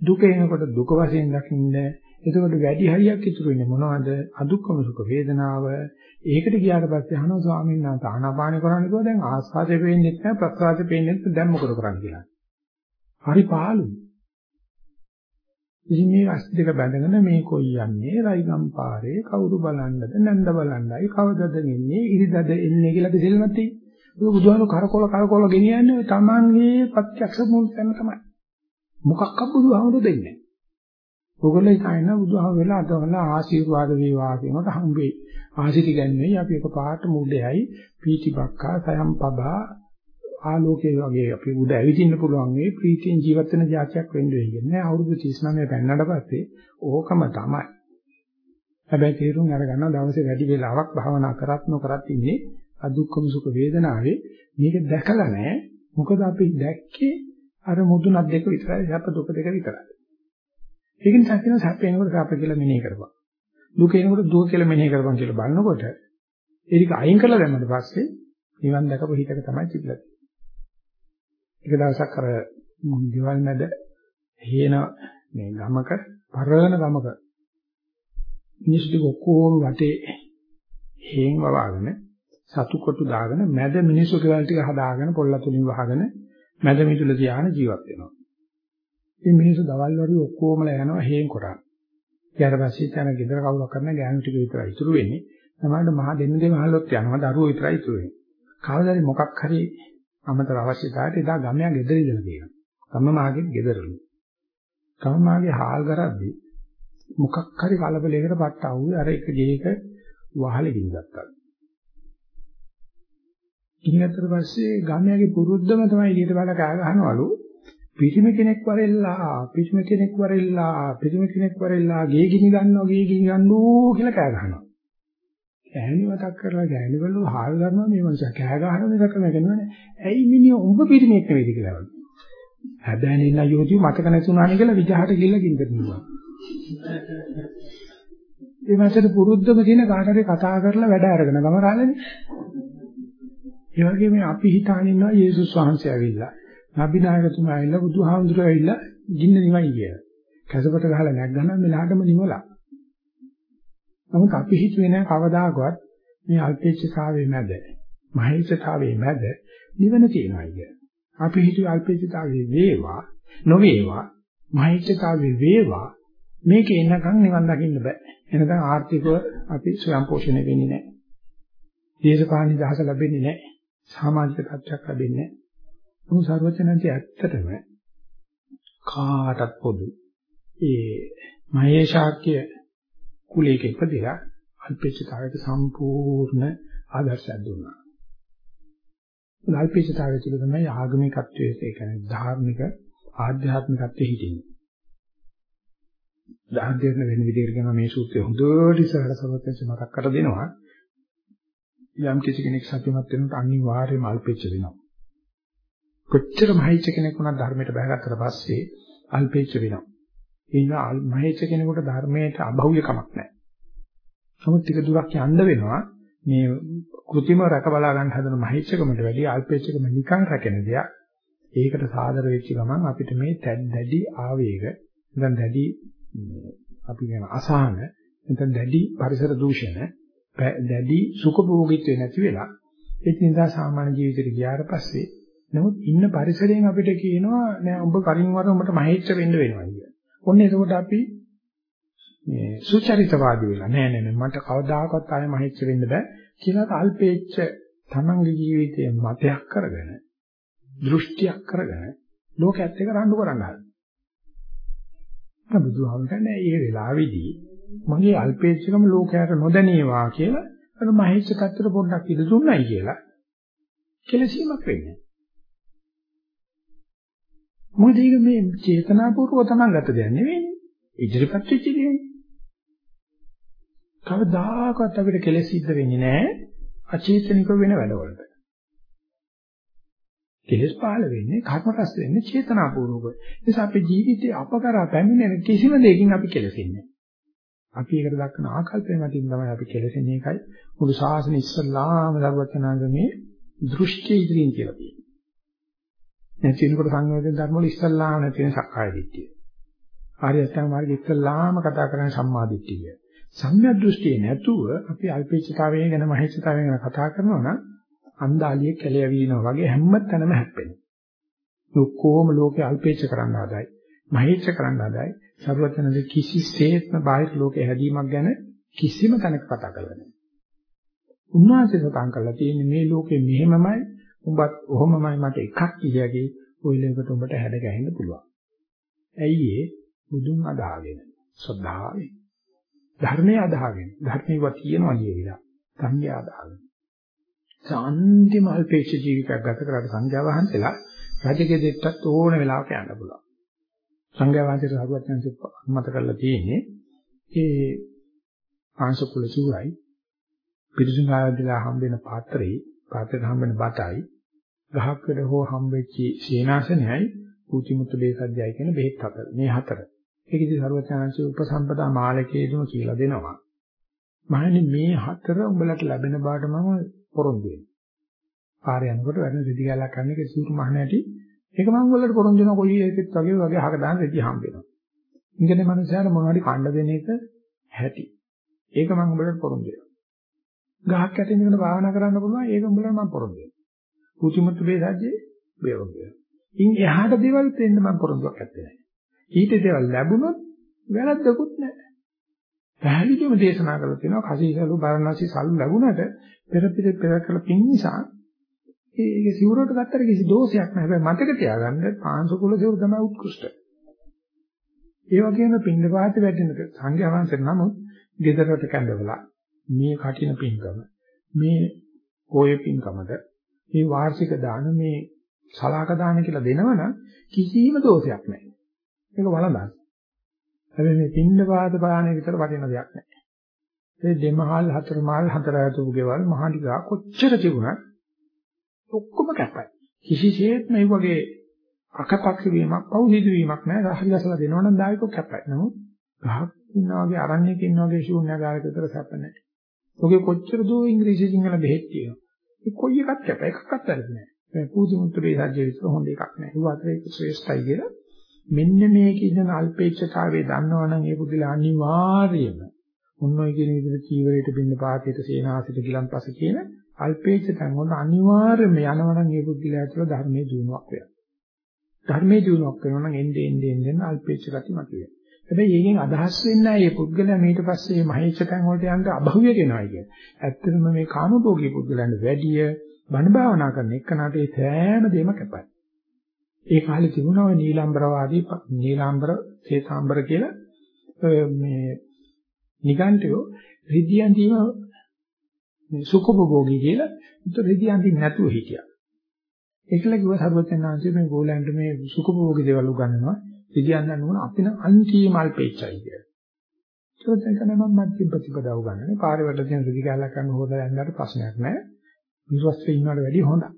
දුක එනකොට දුක වශයෙන් දකින්න. එතකොට වැඩි හරියක් ඉතුරු වෙන්නේ මොනවද? අදුක්කම සුඛ වේදනාව. ඒකට ගියාට පස්සේ අහනවා ස්වාමීන් වහන්සේ ආනාපාන කරන්නේ කොහොමද? දැන් ආස්වාදේ පේන්නේ නැහැ, ප්‍රසආදේ පේන්නේ නැහැ. දැන් මොකද කරන්නේ කියලා. හරි පාළුයි. ඉතින් මේ අස් දෙක බැඳගෙන මේ කොයි යන්නේ රයිගම් පාරේ කවුරු බලන්නද නැන්ද බලන්නයි කවදද එන්නේ ඉරිදද එන්නේ කියලා දෙසෙල්මත් තියෙන්නේ. ඔය බුදුහාම කරකොල කරකොල ගෙනියන්නේ ඔය Tamanගේ ප්‍රත්‍යක්ෂ මුල් තැන තමයි. මොකක්ක බුදුහාමුදුරු දෙන්නේ. ඔයගොල්ලෝ හිතන බුදුහාම වෙලා අදවල ආශිර්වාද වේවා කියනකොට හම්බෙයි. ආශිති ගන්නේ අපි එක පාට මුඩයයි පීතිබක්කා සයම් පබා ආලෝකයේ වගේ අපි උඩ ඇවිදින්න පුළුවන් මේ ප්‍රීතියෙන් ජීවත් වෙන જાතියක් වෙන්න වෙයි කියන්නේ අවුරුදු 39 පෙන්නට පස්සේ ඕකම තමයි. හැබැයි තේරුම් අරගන්න දවසේ වැඩි වෙලාවක් භාවනා කරත් නොකරත් ඉන්නේ අදුක්කම සුඛ වේදනාවේ මේක දැකලා නැහැ. මොකද අපි දැක්කේ අර මුදුනක් දෙක විතරයි සැප දුක දෙක විතරයි. ඒක නිසා කියන සැප එනකොට සැප කියලා මෙනෙහි කරපන්. දුක එනකොට දුක කියලා මෙනෙහි කරපන් කියලා බලනකොට ඒක අයින් කරලා දැම්මට පස්සේ නිවන් දැකපු හිතක තමයි තිබිලා එක දවසක් අර ගෙවල් මැද හේන මේ ගමක පරණ ගමක මිනිස්සු ටික ඔක්කොම වටේ හේන් වවාගෙන සතු කොටු දාගෙන මැද මිනිස්සු ගෙවල් ටික හදාගෙන පොල්ලතුලින් වහගෙන මැද මිදුල තියාගෙන ජීවත් වෙනවා. ඉතින් මිනිස්සු දවල් වරු ඔක්කොමලා යනවා හේන් කොටන්න. ඊට පස්සේ තන ගෙදර කවුරක් කරන ගෑනු ටික විතරයි ඉතුරු වෙන්නේ. සමහරවිට මහ දෙන්න දෙම අහලොත් යනවා දරුවෝ විතරයි ඉතුරු වෙන්නේ. කවදාද මොකක් හරි අමතර අවශ්‍යතාවයට එදා ගමයා ගෙදර ඉඳලා තියෙනවා. ගම මාගේ ගෙදරලු. ගම මාගේ හාල් කරද්දී මොකක් හරි කලබලයකට පට්ට ආවුවේ අර එක ගේක වහලෙ ගින්ගත්තා. ඉන්නතර පස්සේ ගමයාගේ පුරුද්දම තමයි ඊට වඩා කෑ ගහනවලු පිරිමි කෙනෙක් වරෙල්ලා පිරිමි කෙනෙක් වරෙල්ලා පිරිමි කෙනෙක් වරෙල්ලා ගේ ගිනි ගන්නවා ගේ ගිනි ගන්නෝ කියලා කෑ ගහනවා. ගෑණි මතක් කරලා ගෑණි වල හාල් ගන්නවා මේ මනුස්සයා කෑ ගහන එක කරන කෙනානේ. ඇයි මිනිහ උඹ පිරිමියෙක් නෙවෙයිද කියලා වගේ. හැබැයි නිලා යෝතිය මතක නැතුණානේ කියලා විජහට ගිහිල්ලා කින්දෙන්නවා. ඒ මාසෙට පුරුද්දම තියෙන කාට හරි කතා කරලා වැඩ අරගෙන ගම රාලනේ. ඒ වගේ මේ අපි හිතාගෙන ඉන්නවා යේසුස් වහන්සේ ඇවිල්ලා. නබිනායකතුමා ඇවිල්ලා බුදුහාමුදුරුවෝ ඇවිල්ලා ගින්න නිවයි කියලා. කැසපට ගහලා නැග්ගනම් මෙලහටම නිවලා. නමුත් අපි හිතුවේ නෑ කවදාකවත් මේ අල්පේච්ඡතාවයේ මැද මහේච්ඡතාවයේ මැද නිවන තියෙනවා කිය. අපි හිතුවේ අල්පේච්ඡතාවයේ වේවා නොවේවා මහේච්ඡතාවයේ වේවා මේක එනකන් නිවන් දකින්න බෑ. එනකන් ආර්ථිකව අපි ස්වයං පෝෂණය වෙන්නේ නෑ. දේශපාලන දහස ලැබෙන්නේ නෑ. සමාජික තත්ත්වයක් ලැබෙන්නේ නෑ. මොහු සර්වචනන්ති ඇත්තටම කාටත් පොදු. ඒ මහේශාක්‍ය කුලයක ඉපදලා අල්පේච්ඡතාවයට සම්පූර්ණ ආදර්ශයක් දුන්නා. අල්පේච්ඡතාවය තුළ තමයි ආගමිකත්වයේ ඒ කියන්නේ ධාර්මික ආධ්‍යාත්මිකත්වයේ හිටින්නේ. ධාර්මයෙන් වෙන විදිහට කියන මේ සූත්‍රය හොඳට ඉස්සරහට සමත්යෙන් මතක් කර දෙනවා. යම් කිසි කෙනෙක් සත්‍යමත් වෙනකොට අනිවාර්යයෙන්ම අල්පේච්ඡ වෙනවා. කොච්චර මහයිච්ච කෙනෙක් වුණත් ධර්මයට බහගත්තට පස්සේ අල්පේච්ඡ වෙනවා. ඒ නිසා මහේච්ච කෙනෙකුට ධර්මයට අභෞවිය කමක් නැහැ. නමුත් ටික දුරක් යන්න වෙනවා මේ કૃතිම රැක බලා ගන්න හදන මහේච්චකමට වැඩිය අල්පේච්චකම නිකන් රැකෙන දෙයක්. ඒකට සාදර වෙච්ච ගමන් අපිට මේ දැඩි ආවේග නැත්නම් දැඩි අපි කියන අසහන නැත්නම් දැඩි පරිසර දූෂණ දැඩි සුඛභෝගීත්වේ නැති වෙලා ඒ නිසා සාමාන්‍ය ජීවිතේට ගියාට පස්සේ නමුත් ඉන්න පරිසරයෙන් අපිට කියනවා නෑ ඔබ කරින් වර ඔබට මහේච්ච වෙන්න වෙනවා කියලා. ඔන්න එතකොට අපි මේ සුචරිතවාදී වෙලා නෑ නෑ මට කවදාකවත් ආයෙ මහිච්ච වෙන්න බෑ කියලා අල්පේච්ච තමන්ගේ ජීවිතයේ මතයක් කරගෙන දෘෂ්ටියක් කරගෙන ලෝකයේත් එක රණ්ඩු කරන්න හදනවා. බුදුහාමුදුරනේ මේ වෙලාවේදී මගේ අල්පේච්ඡකම ලෝකයට නොදැනේවා කියලා අර මහේච්ඡ කත්තර පොඩ්ඩක් ඉඳ දුන්නයි කියලා කෙලසීමක් වෙන්නේ. මොකද ඒක මේ චේතනාපූර්වව තමන් ගත දෙයක් නෙවෙයි. ඉදිරිපත් වෙච්ච දෙයක්. කවදාකවත් අපිට කෙලෙස් සිද්ධ වෙන්නේ නැහැ අචේතනික වෙන වැඩවලට. කෙලෙස් පහළ වෙන්නේ කර්ම රස වෙන්නේ චේතනාපූර්වක. ඒ නිසා අපේ ජීවිතේ අපකරා පැමිණෙන කිසිම දෙයකින් අපි කෙලෙසෙන්නේ අපි ඒකට දක්වන ආකල්පය මතින් තමයි අපි කෙලෙසෙන්නේ ඒකයි මුළු ශාසන ඉස්සල්ලාම දරුවචනාංගමේ දෘෂ්ටි ඉදිරියෙන් කියලා තියෙනවා. නැති වෙනකොට සංයෝජන ධර්ම වල ඉස්සල්ලාම නැති වෙන සක්කාය දිට්ඨිය. ආර්ය අෂ්ටාංග මාර්ගය ඉස්සල්ලාම කතා කරන්නේ සම්මා දිට්ඨිය. සම්‍යක් දෘෂ්ටිය නැතුව අපි අල්පේච්ඡතාවය ගැන මහේච්ඡතාවය ගැන කතා කරනවා නම් අන්දාලිය කැලේ විදිනවා වගේ හැම තැනම හැප්පෙනවා. ඔක්කොම ලෝකේ අල්පේච්ඡ කරන්න ආදයි. මහේච්ඡ කරන්න ආදයි. සරුවචනදී කිසිසේත්ම බාහිර ලෝකේ හැදීමක් ගැන කිසිම තැනක කතා කරලා නැහැ. උන්වහන්සේ සතන් කරලා තියෙන්නේ මේ ලෝකේ මෙහෙමමයි උඹත් ඔහොමමයි මට එකක් කියලාගේ ওই ලේකට උඹට හැඩ ගැහෙන්න පුළුවන්. ඇයි ඒ? බුදුන් අදහගෙන ශ්‍රද්ධාවෙන්. ධර්මයේ අදහගෙන ධර්මේව තියෙනවා කියලා. සංඥා අදහගෙන සාන්තිම අල්පේක්ෂ ජීවිතයක් ගත කරලා සංඥා වහන්සේලා රජකෙ දෙත්තත් ඕන වෙලාවක යන්න පුළුවන්. සංඥා වහන්සේට හරුවත්යන්සේ මත කරලා තියෙන්නේ ඒ ආංශකුල සූරයි පිරිසුදු ආයතනලා හම්බෙන පාත්‍රේ පාත්‍රයට හම්බෙන බතයි ගහක් වල හෝ හම්බෙච්ච සේනාසනයයි පූතිමුත්තු බේසජ්ජයි කියන බෙහෙත් හතර. මේ හතර. ඒකදී සර්වඥාන්සේ උපසම්පදා මාලකයේදීම කියලා දෙනවා. මහණනි මේ හතර උඹලට ලැබෙන බාට මම පොරොන්දු වෙනවා. පාරේ යනකොට වැඩන රෙදි ගැලක් ගන්න එක සූතු මහණයාටි ඒක මම උඹලට පොරොන්දු වෙනවා කොයි එකෙත් වගේ වගේ අහක දාන රෙදි හම්බ වෙනවා. ඉංගනේ මනුස්සයාට මොනවද කණ්ඩ දෙන එක හැටි. ඒක මම උඹලට පොරොන්දු වෙනවා. ගහක් යට ඉඳගෙන භාවනා කරන්න පුළුවන් ඒක උඹලට මම පොරොන්දු වෙනවා. කුචිමුත්තු බේසජ්ජේ බේවගේ. ඉන් එහාට දේවල් දෙන්න මම පොරොන්දුවක් නැත්තේ නෑ. ඊට දේවල් ලැබුණොත් වැරද්දකුත් නැහැ. පැහැදිලිවම දේශනා කරලා තියෙනවා කසීසලු බරණසි සල්ලු ලැබුණට පෙර පිට පෙර කළ පින් නිසා ඒක සිවුරට ගත්තට කිසි දෝෂයක් නැහැ. හැබැයි මතක තියාගන්න පාංශු කුල සිවුර තමයි උත්කෘෂ්ඨ. ඒ වගේම පින්න වාත වැටෙන සංඝයා වහන්සේ නමුත් ගෙදරට කැඳවලා මේ කටින පින්කම මේ පොය පින්කමද මේ වාර්ෂික දාන මේ සලාක දාන කියලා දෙනවනම් කිසිම දෝෂයක් නැහැ. ඒක වළඳන්න. හැබැයි මේ පින්න වාද බාහනේ විතර වටින දෙයක් නැහැ. ඒ දෙමහල් හතර මහල් හතර ඇතුළු ගෙවල් මහලිකා කොච්චර තිබුණත් ඔක්කොම කැපයි. කිසිසේත් මේ වගේ අකපක්ෂ වීමක් පෞහිදු වීමක් නැහැ. රහරි ගසලා දෙනවනම් දායක කැපයි. නමුත් ගහක් ඉන්නා වගේ අරණ්‍යයක ඉන්නා වගේ ශූන්‍යකාරයක විතර සැප නැහැ. ඔගේ කොච්චර දෝ ඉංග්‍රීසි සිංහල බෙහෙත් තියෙනවා. ඒ කොයි එකක් කැපයි එකක්වත් වැරදි නැහැ. මේ පූජි මුත්‍රේ සාජ්‍ය විතර හොඳ එකක් නැහැ. ඒ අතර ඒක ශ්‍රේෂ්ඨයි කියලා මෙන්න මේ කියන අල්පේච්ඡතාවයේ දන්නවනම් ඒ බුදුලා අනිවාර්යයෙන්ම මොනවයි කියන විදිහට චීවරයට බින්න පාතයට සේනාසිත ගිලන්පස කියන අල්පේච්ඡතන් වල අනිවාර්යයෙන්ම යනවනම් ඒ බුදුලා ඇතුළ ධර්මයේ දිනුවක් වෙනවා. ධර්මයේ දිනුවක් වෙනවා නම් එන්නේ එන්නේ එන්නේ අල්පේච්ඡ ගති මතුවේ. හැබැයි ඒකෙන් අදහස් වෙන්නේ නැහැ මේ පුද්ගලයා ඊට පස්සේ මහේච්ඡතන් වලට යන්න අභව්‍ය වෙනවා කියන්නේ. ඇත්තටම මේ කාමභෝගී පුද්ගලයන්ට වැඩිය බණ භාවනා කරන එකනට ඒ සෑම දෙයක්ම කැපයි. ඒ කාලේ තිබුණා ඔය නීලාම්බරවාදී නීලාම්බර සේතාම්බර කියලා මේ නිගන්ඨයෝ රිදියන් දීම සුඛභෝගී කියලා උතර රිදියන් දින් නැතුව හිටියා. ඒකල කිව්ව සර්වඥාන්සේ මේ ගෝලයන්ට මේ සුඛභෝගී දේවල් උගන්වනවා. රිදියන් ගන්න ඕන අපින අන්තිම අල්පේච්චයි කියලා. ඒකෙන් තමයි මම මධ්‍යම ප්‍රතිපදාව උගන්වන්නේ. පාරේ වල තියෙන රිදි කැලක් ගන්න හොදලා යන්නට ප්‍රශ්නයක් නැහැ. විශ්වාසයෙන් ඉන්නවට වැඩිය හොඳයි.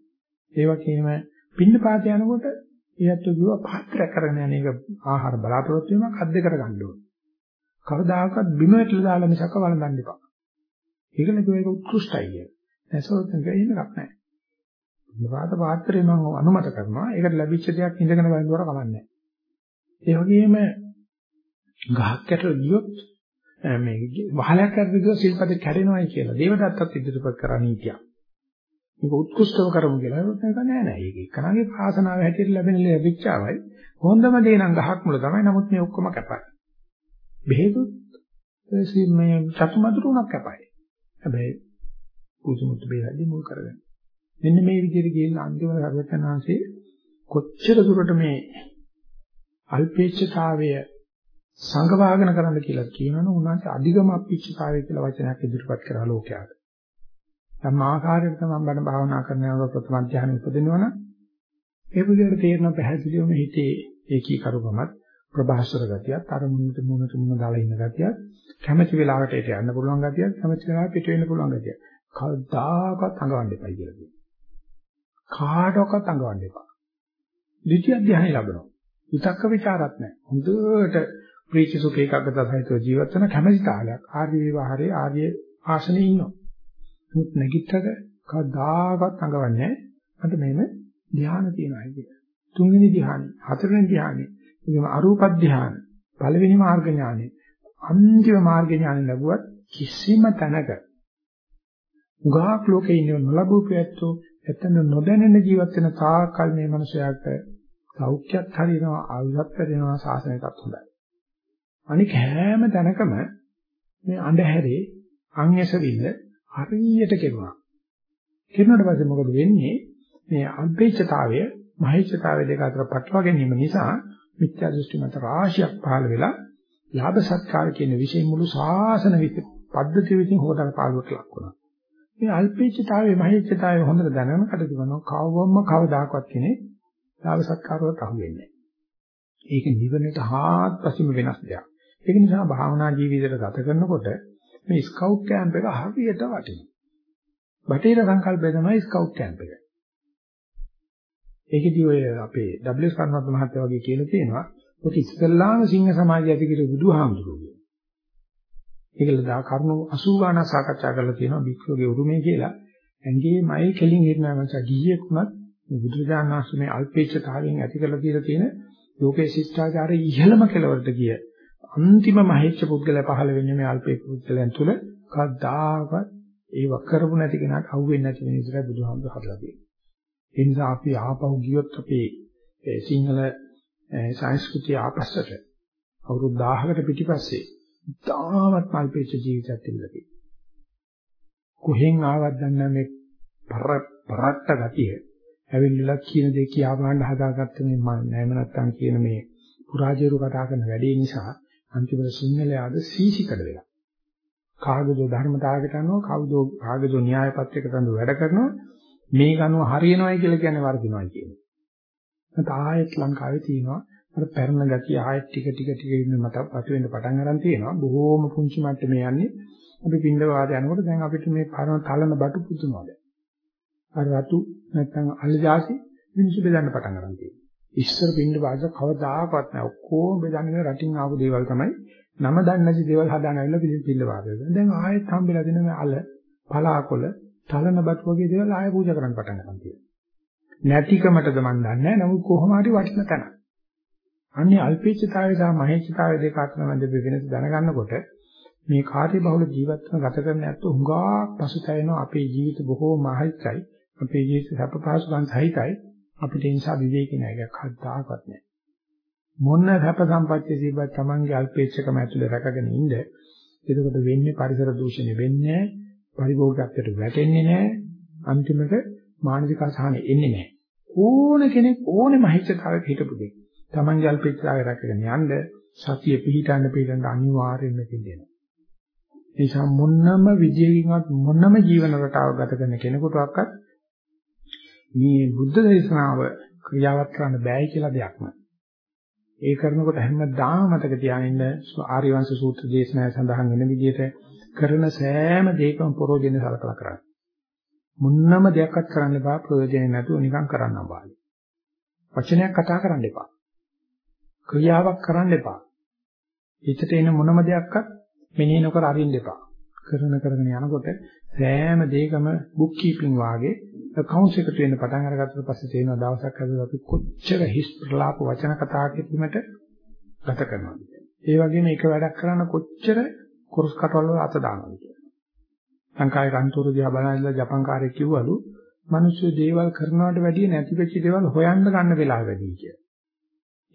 ඒ වගේම පින්න පාත යනකොට ඒත් කිව්වා පාත්‍රයක් කරගෙන යන එක ආහාර බලාපොරොත්තු වීමක් අද්ද කරගන්න ඕනේ. කවදාකවත් බිමට දාලා මිසක වළඳන්න එපා. ඒකල කිව්ව එක උත්කෘෂ්ටයි කිය. නැසොත් එහෙම එකක් නැහැ. වාත පාත්‍රේ මම අනුමත කරනවා. ඒකට ලැබිච්ච දෙයක් ඉඳගෙන බලනකොට කමන්නේ ඒ වගේම ගහක් යට ගියොත් මේ වහලයක් යට ගියොත් සිල්පද කැඩෙනවායි කියලා දේවදත්තත් ඉදිරිපත් කරා නීතියක්. මේක උත්කෘෂ්ටව කරමු කියලා. ඒක නෑ නෑ. ඒක එක්කනගේ ආසනාව හැටියට ලැබෙන ලැබිච්චාවයි. හොඳම දේ නම් ගහක් මුල තමයි. නමුත් මේ ඔක්කොම කැපයි. බෙහෙතුත් මේ චතුමදුරුණක් කැපයි. හැබැයි පුදුමුත් බෙහෙදි මුල් කරගෙන. මෙන්න මේ විදිහට ගිහින් අන්තිම සර්වඥාන්සේ කොච්චර දුරට මේ අල්පේච්ඡතාවය සංගවාගෙන කරන්න කියලා කියනවනේ උනාට අධිගම අපේක්ෂතාවය කියලා වචනයක් ඉදිරිපත් කරා ලෝකයාට. ධම්ම ආකාරයට තමයි බණ භාවනා කරන යනකොට ප්‍රථම ධ්‍යානෙ උපදිනවනම් ඒ විදිහට තේරෙන පැහැදිලිවම හිතේ ඒකීකරුකමත් ප්‍රභාස්වර ගතියත් අර මුන්නට මුන්නට මුන්න දාලා ඉන්න ගතියත් කැමැති වෙලාවට ඒක යන්න පුළුවන් ගතියත් කැමැති වෙලාවට පිට වෙන්න පුළුවන් ගතිය. කවදාකවත් අඟවන්න එපා කියලා කියනවා. කාටවත් අඟවන්න එපා. ද්විතිය ධ්‍යානෙ ලැබෙනවා. විතක්ක ਵਿਚාරත් නැහැ. හොඳට ප්‍රීති සුඛ ඒකග්ගත සහිතව ජීවත් වෙන කැමැති තාලයක් ආර්ය විවහාරයේ ආර්ය ආසනේ ඉන්නවා. මුත් නැගිටක කවදාකවත් අඟවන්නේ නැහැ. මට මේම ධ්‍යාන තියෙනවා කියන. තුන්වෙනි ධ්‍යානෙ, හතරවෙනි ධ්‍යානෙ, ඊගම අරූප ධ්‍යාන, පළවෙනි මාර්ග ඥානෙ, අන්තිම මාර්ග ඥානෙ ලැබුවත් කිසිම තැනක උගාක් ලෝකේ ඉන්න නොලබූ පැත්තෝ එතන නොදැනෙන ජීවත් වෙන තාකල් මේ මනුස්සයාට සෞඛ්‍යයක් හරිනවා ආයුෂත් වැඩෙනවා සාසනයටත් හොඳයි. අනික හැම තැනකම මේ අඳුරේ අංයසවිල්ල හරියට කෙරුණා. කෙරුණාට පස්සේ මොකද වෙන්නේ? මේ අල්පේච්ඡතාවය මහේච්ඡතාවය දෙක අතර පටලවා ගැනීම නිසා මිත්‍යා දෘෂ්ටි මත රාශියක් පහළ වෙලා ලාභ සත්කාර කියන විශේෂ මුළු ශාසන පද්ධතිය විසින් හොදලා පාළුවට ලක් වුණා. මේ අල්පේච්ඡතාවය මහේච්ඡතාවය හොඳට දැනගෙන කටයුතු කරනවා කවවම කවදාකවත් කෙනෙක් ලාභ සත්කාරවලට අහු වෙන්නේ නැහැ. ඒක නිවනට හාත්පසින්ම වෙනස් දෙයක්. ඒක නිසා භාවනා ජීවිතයට ගත කරනකොට මේ ස්කවුට් කැම්ප් එක හරියට වටිනවා. බටේර සංකල්පය තමයි ස්කවුට් කැම්ප් එක. ඒකෙදි ඔය අපේ W කර්මත් මහත්තයා වගේ කියලා තියෙනවා ඔක ඉස්සල්ලාම සිංහ සමාජය ඇති කියලා බුදුහාමුදුරුවෝ. ඒකල දා කරුණු 80 ගානක් සාකච්ඡා කරලා තියෙනවා භික්ෂුවගේ උරුමය කියලා. ඇඟේ මයි කෙලින් හිටනවා මංස ගිහියෙක් වුණත් බුදුරජාණන් වහන්සේ මේ අල්පේච්ඡතාවයෙන් ඇති කරලා දීලා තියෙන ලෝකේ ශිෂ්ටාචාරයේ ඉහළම කෙලවරට ගිය අන්තිම මහේච්ඡ පුද්ගලයා පහළ වෙන්නේ මේ අල්පේ පුද්ගලයන් තුල කවදාකවත් ඒව කරපු නැති කෙනාට අහුවෙන්නේ නැති වෙන විදිහට බුදුහාමුදුර හදලා තියෙනවා. ඒ නිසා අපි ආපහු ගියොත් අපේ සිංහල සංස්කෘතිය ආපස්සට අවුරුදු 1000කට පිටිපස්සේ තාමත් අල්පේච්ඡ ජීවිතයක් තිබිලා තියෙනවා. කොහෙන් ආවත් දන්නේ මේ පරට්ට ගතිය ඇවිල්ලා කියන දේ කියා ගන්න හදාගත්ත මේ නැම නැත්තම් කියන මේ පුරාජේරු කතා කරන වැඩේ නිසා අන්තිමට සිංහලයාද සීසිකඩ වෙලා. කාගේදෝ ධර්මතාවයකට අනුව කවුදෝ කාගේදෝ න්‍යාය පත්‍රයකට අනුව වැඩ කරනවා මේක අනුව හරියනවයි කියලා කියන්නේ වර්ධිනවයි කියන්නේ. නැත්නම් ආයෙත් ලංකාවේ තියෙනවා අර පැරණ ගතිය ආයෙත් ටික ටික ටික ඉන්න මත පසුවෙන්න පටන් ගන්න තියෙනවා. බොහෝම පුංචි මට්ටමේ යන්නේ අපි පින්ද වාද යනකොට දැන් අපිට මේ පරණ තලන බටු පුදුනවා දැන්. අර රතු නැත්නම් අල්ජාසි මිනිස්සු බෙදන්න පටන් ගන්න තියෙනවා. ඉස්සර පින්න වාද කවදාකවත් නැහැ. ඔක්කොම බෙදන්නේ රටින් ආපු දේවල් තමයි. නම දන්නේ නැති දේවල් හදාන ඇවිල්ලා පිළින් පිළ වාද වෙනවා. දැන් ආයෙත් හම්බෙලා දෙන මේ අල, පලාකොළ, තලන බත් වගේ දේවල් ආයෙ පූජා කරන්න පටන් ගන්න තියෙනවා. නැතිකමටද මන් දන්නේ නැහැ. නමුත් කොහොම හරි වටින තැන. අන්නේ අල්පේච්ඡතාවය සහ මහේච්ඡතාවය දෙක අතර මැද වෙනස දැනගන්නකොට මේ කාර්ය බහුල ජීවිතන ගත කරන ඇත්ත හුඟා පසුතැවෙනවා අපේ ජීවිත බොහෝ මහයිත්යි අපේ ජීවිත සැප පහසුකම් සහිතයි අපිට ඒ නිසා විවේකී නැහැ එකක් හදාගත් නැහැ. මොන සැප සම්පත්‍ය සිබත් Tamange අල්පේච්ඡකම ඇතුලේ රැකගෙන ඉන්න. එතකොට වෙන්නේ පරිසර දූෂණය වෙන්නේ නැහැ. පරිභෝගකත්වයට වැටෙන්නේ නැහැ. අන්තිමට මානසික අසහන එන්නේ නැහැ. ඕන කෙනෙක් ඕනෙම හිතතාවයක හිටපු දෙයක්. Tamange අල්පේච්ඡාවේ රැකගෙන යන්න සතිය පිහිටන්න පිළිඳ අනිවාර්යෙන්ම කියනවා. ඒ නිසා මොනම විදියකින්වත් මොනම ජීවන රටාවක් ගත කරන කෙනෙකුටවත් මේ බුද්ධ දේශනාව ක්‍රියාවත් කරන්න බෑයි කියලා දෙයක් නෑ. ඒ කරනකොට හැමදාම මතක තියාගන්න ආර්යවංශ සූත්‍ර දේශනාවේ සඳහන් වෙන විදිහට කරන සෑම දෙයකම ප්‍රයෝජන සලකලා කරන්න. මුන්නම දෙයක්වත් කරන්න බෑ ප්‍රයෝජන නැතුව නිකන් කරන්න බෑ. වචනයක් කතා කරන්න එපා. ක්‍රියාවක් කරන්න එපා. හිතට එන මොනම දෙයක්වත් මෙනෙහි නොකර අරින්න එපා. කරන කරගෙන යනකොට සෑම දෙයකම බුක් කීපින් වාගේ accounts එකට වෙන්න පටන් අරගත්තට පස්සේ තේනවා දවසක් හදලා අපි කොච්චර හිස් ප්‍රලාප වචන කතා කිරීමට ගත කරනවද ඒ වගේම එක වැඩක් කරන්න කොච්චර කුරුස් කටවල වල අත දානවද කියලා. ලංකාවේ කන්තෝර දිහා බලනදලා ජපන් කාර්යය කිව්වලු මිනිස්සු දේවල් කරනවට වැඩිය නැති වෙච්ච දේවල් හොයන්න ගන්න වෙලාව වැඩි කියලා.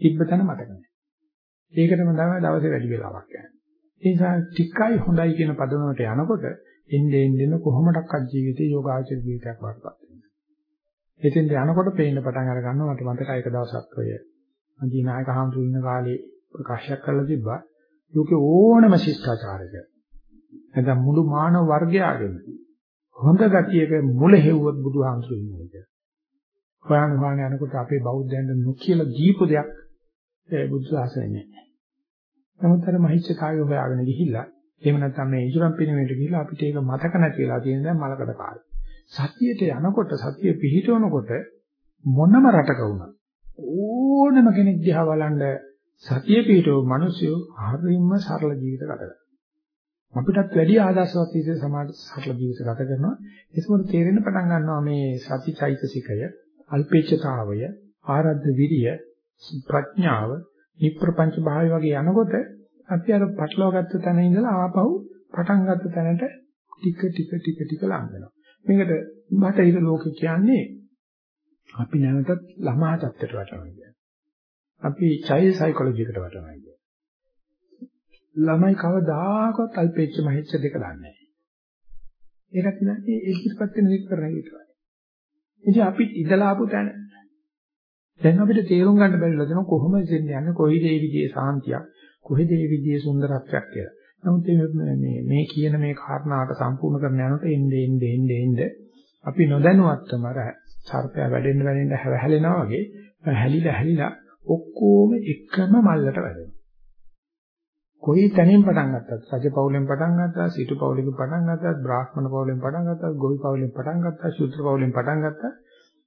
තිබ්බතන මතක නැහැ. ඒකටම තමයි දවසේ වැඩි වෙලාවක් යන්නේ. ඒ නිසා ටිකයි හොඳයි කියන පදනමට යනකොට එන්නේ එන්නේ කොහොමඩක්වත් ජීවිතේ යෝගාචර ජීවිතයක් වඩපත් වෙනවා. එතෙන්ද යනකොට පේන්න පටන් අර ගන්නවා මට මතකයි එක දවසක් ඔය අදීනායක හාමුදුරුවෝ ඉන්න කාලේ ප්‍රකාශයක් කරලා තිබ්බා ලෝකේ ඕනම ශිෂ්ටාචාරයක නැත්නම් මුළු මානව වර්ගයාගෙම හොඳ ගතියක මුල හෙව්වොත් බුදුහාමුදුරුවෝ ඉන්නවා කියලා. හොයන හොයන යනකොට අපේ බෞද්ධයන්ට නොකියලා දීපු දෙයක් ඒ බුදු දාසනේ නැහැ. නමුත් අර මහිච්ඡකාරය හොයාගෙන ගිහිල්ලා එහෙම නැත්නම් මේ ඉඳුරම් පිනවීමට ගිහිල්ලා අපිට ඒක මතක නැති වෙලා තියෙන දැන් මලකඩ කාලේ. සතියට යනකොට සතිය පිහිටවනකොට මොනම රටක වුණත් ඕනම කෙනෙක් දිහා බලන්න සතිය පිහිටව මිනිස්සු හරියම සරල ජීවිත ගත කරනවා. අපිටත් වැඩි ආදර්ශවත් විදිහට සමාජ සරල ජීවිත ගත කරනවා. ඒකම තේරෙන්න පටන් ගන්නවා මේ සතිචෛතසිකය, අල්පේච්ඡතාවය, ආරද්ධ විරිය, ප්‍රඥාව, නිප්‍රපංච භාවය වගේ යනකොට අපි අර පටලවා ගත්ත තැන ඉඳලා ආපහු පටන් ගත්ත තැනට ටික ටික ටික ටික ලං වෙනවා. මේකට බටහිර ලෝකේ කියන්නේ අපි නැවතත් ළමා තත්ත්වයට වටනවා කියන්නේ. අපි චයිල්ඩ් සයිකොලොජි එකට වටනවා කියන්නේ. ළමයි කවදාකවත් අල්පේච්ච මහෙච්ච දෙක දන්නේ නැහැ. ඒක කියන්නේ ඒ ඉස්පත් වෙන විදිහට කරන විතරයි. ඉතින් අපි ඉඳලා ආපු තැන දැන් අපිට තේරුම් ගන්න බැරිලා දෙන කොහොමද යන්නේ කොයි දේ විදිහේ සාන්තියක් කොහෙද මේ විදිහේ සුන්දරත්වයක් කියලා. නමුත් මේ මේ කියන මේ කාරණාවට සම්පූර්ණ කරන යනකොට එන්නේ එන්නේ එන්නේ එන්නේ අපි නොදැනුවත්වම අර සර්පය වැඩෙන්න වැඩෙන්න හැවහැලෙනවා වගේ හැලිලා හැලිලා ඔක්කොම එකම මල්ලට වැදෙනවා. කොයි තැනින් පටන් ගත්තත් රජ පවුලෙන් පටන් ගත්තා, සිටු පවුලෙන් පටන් ගත්තා, බ්‍රාහ්මණ පවුලෙන් පටන් ගත්තා, ගෝවි පවුලෙන් පටන් ගත්තා, ශුද්‍ර පවුලෙන් පටන් ගත්තා.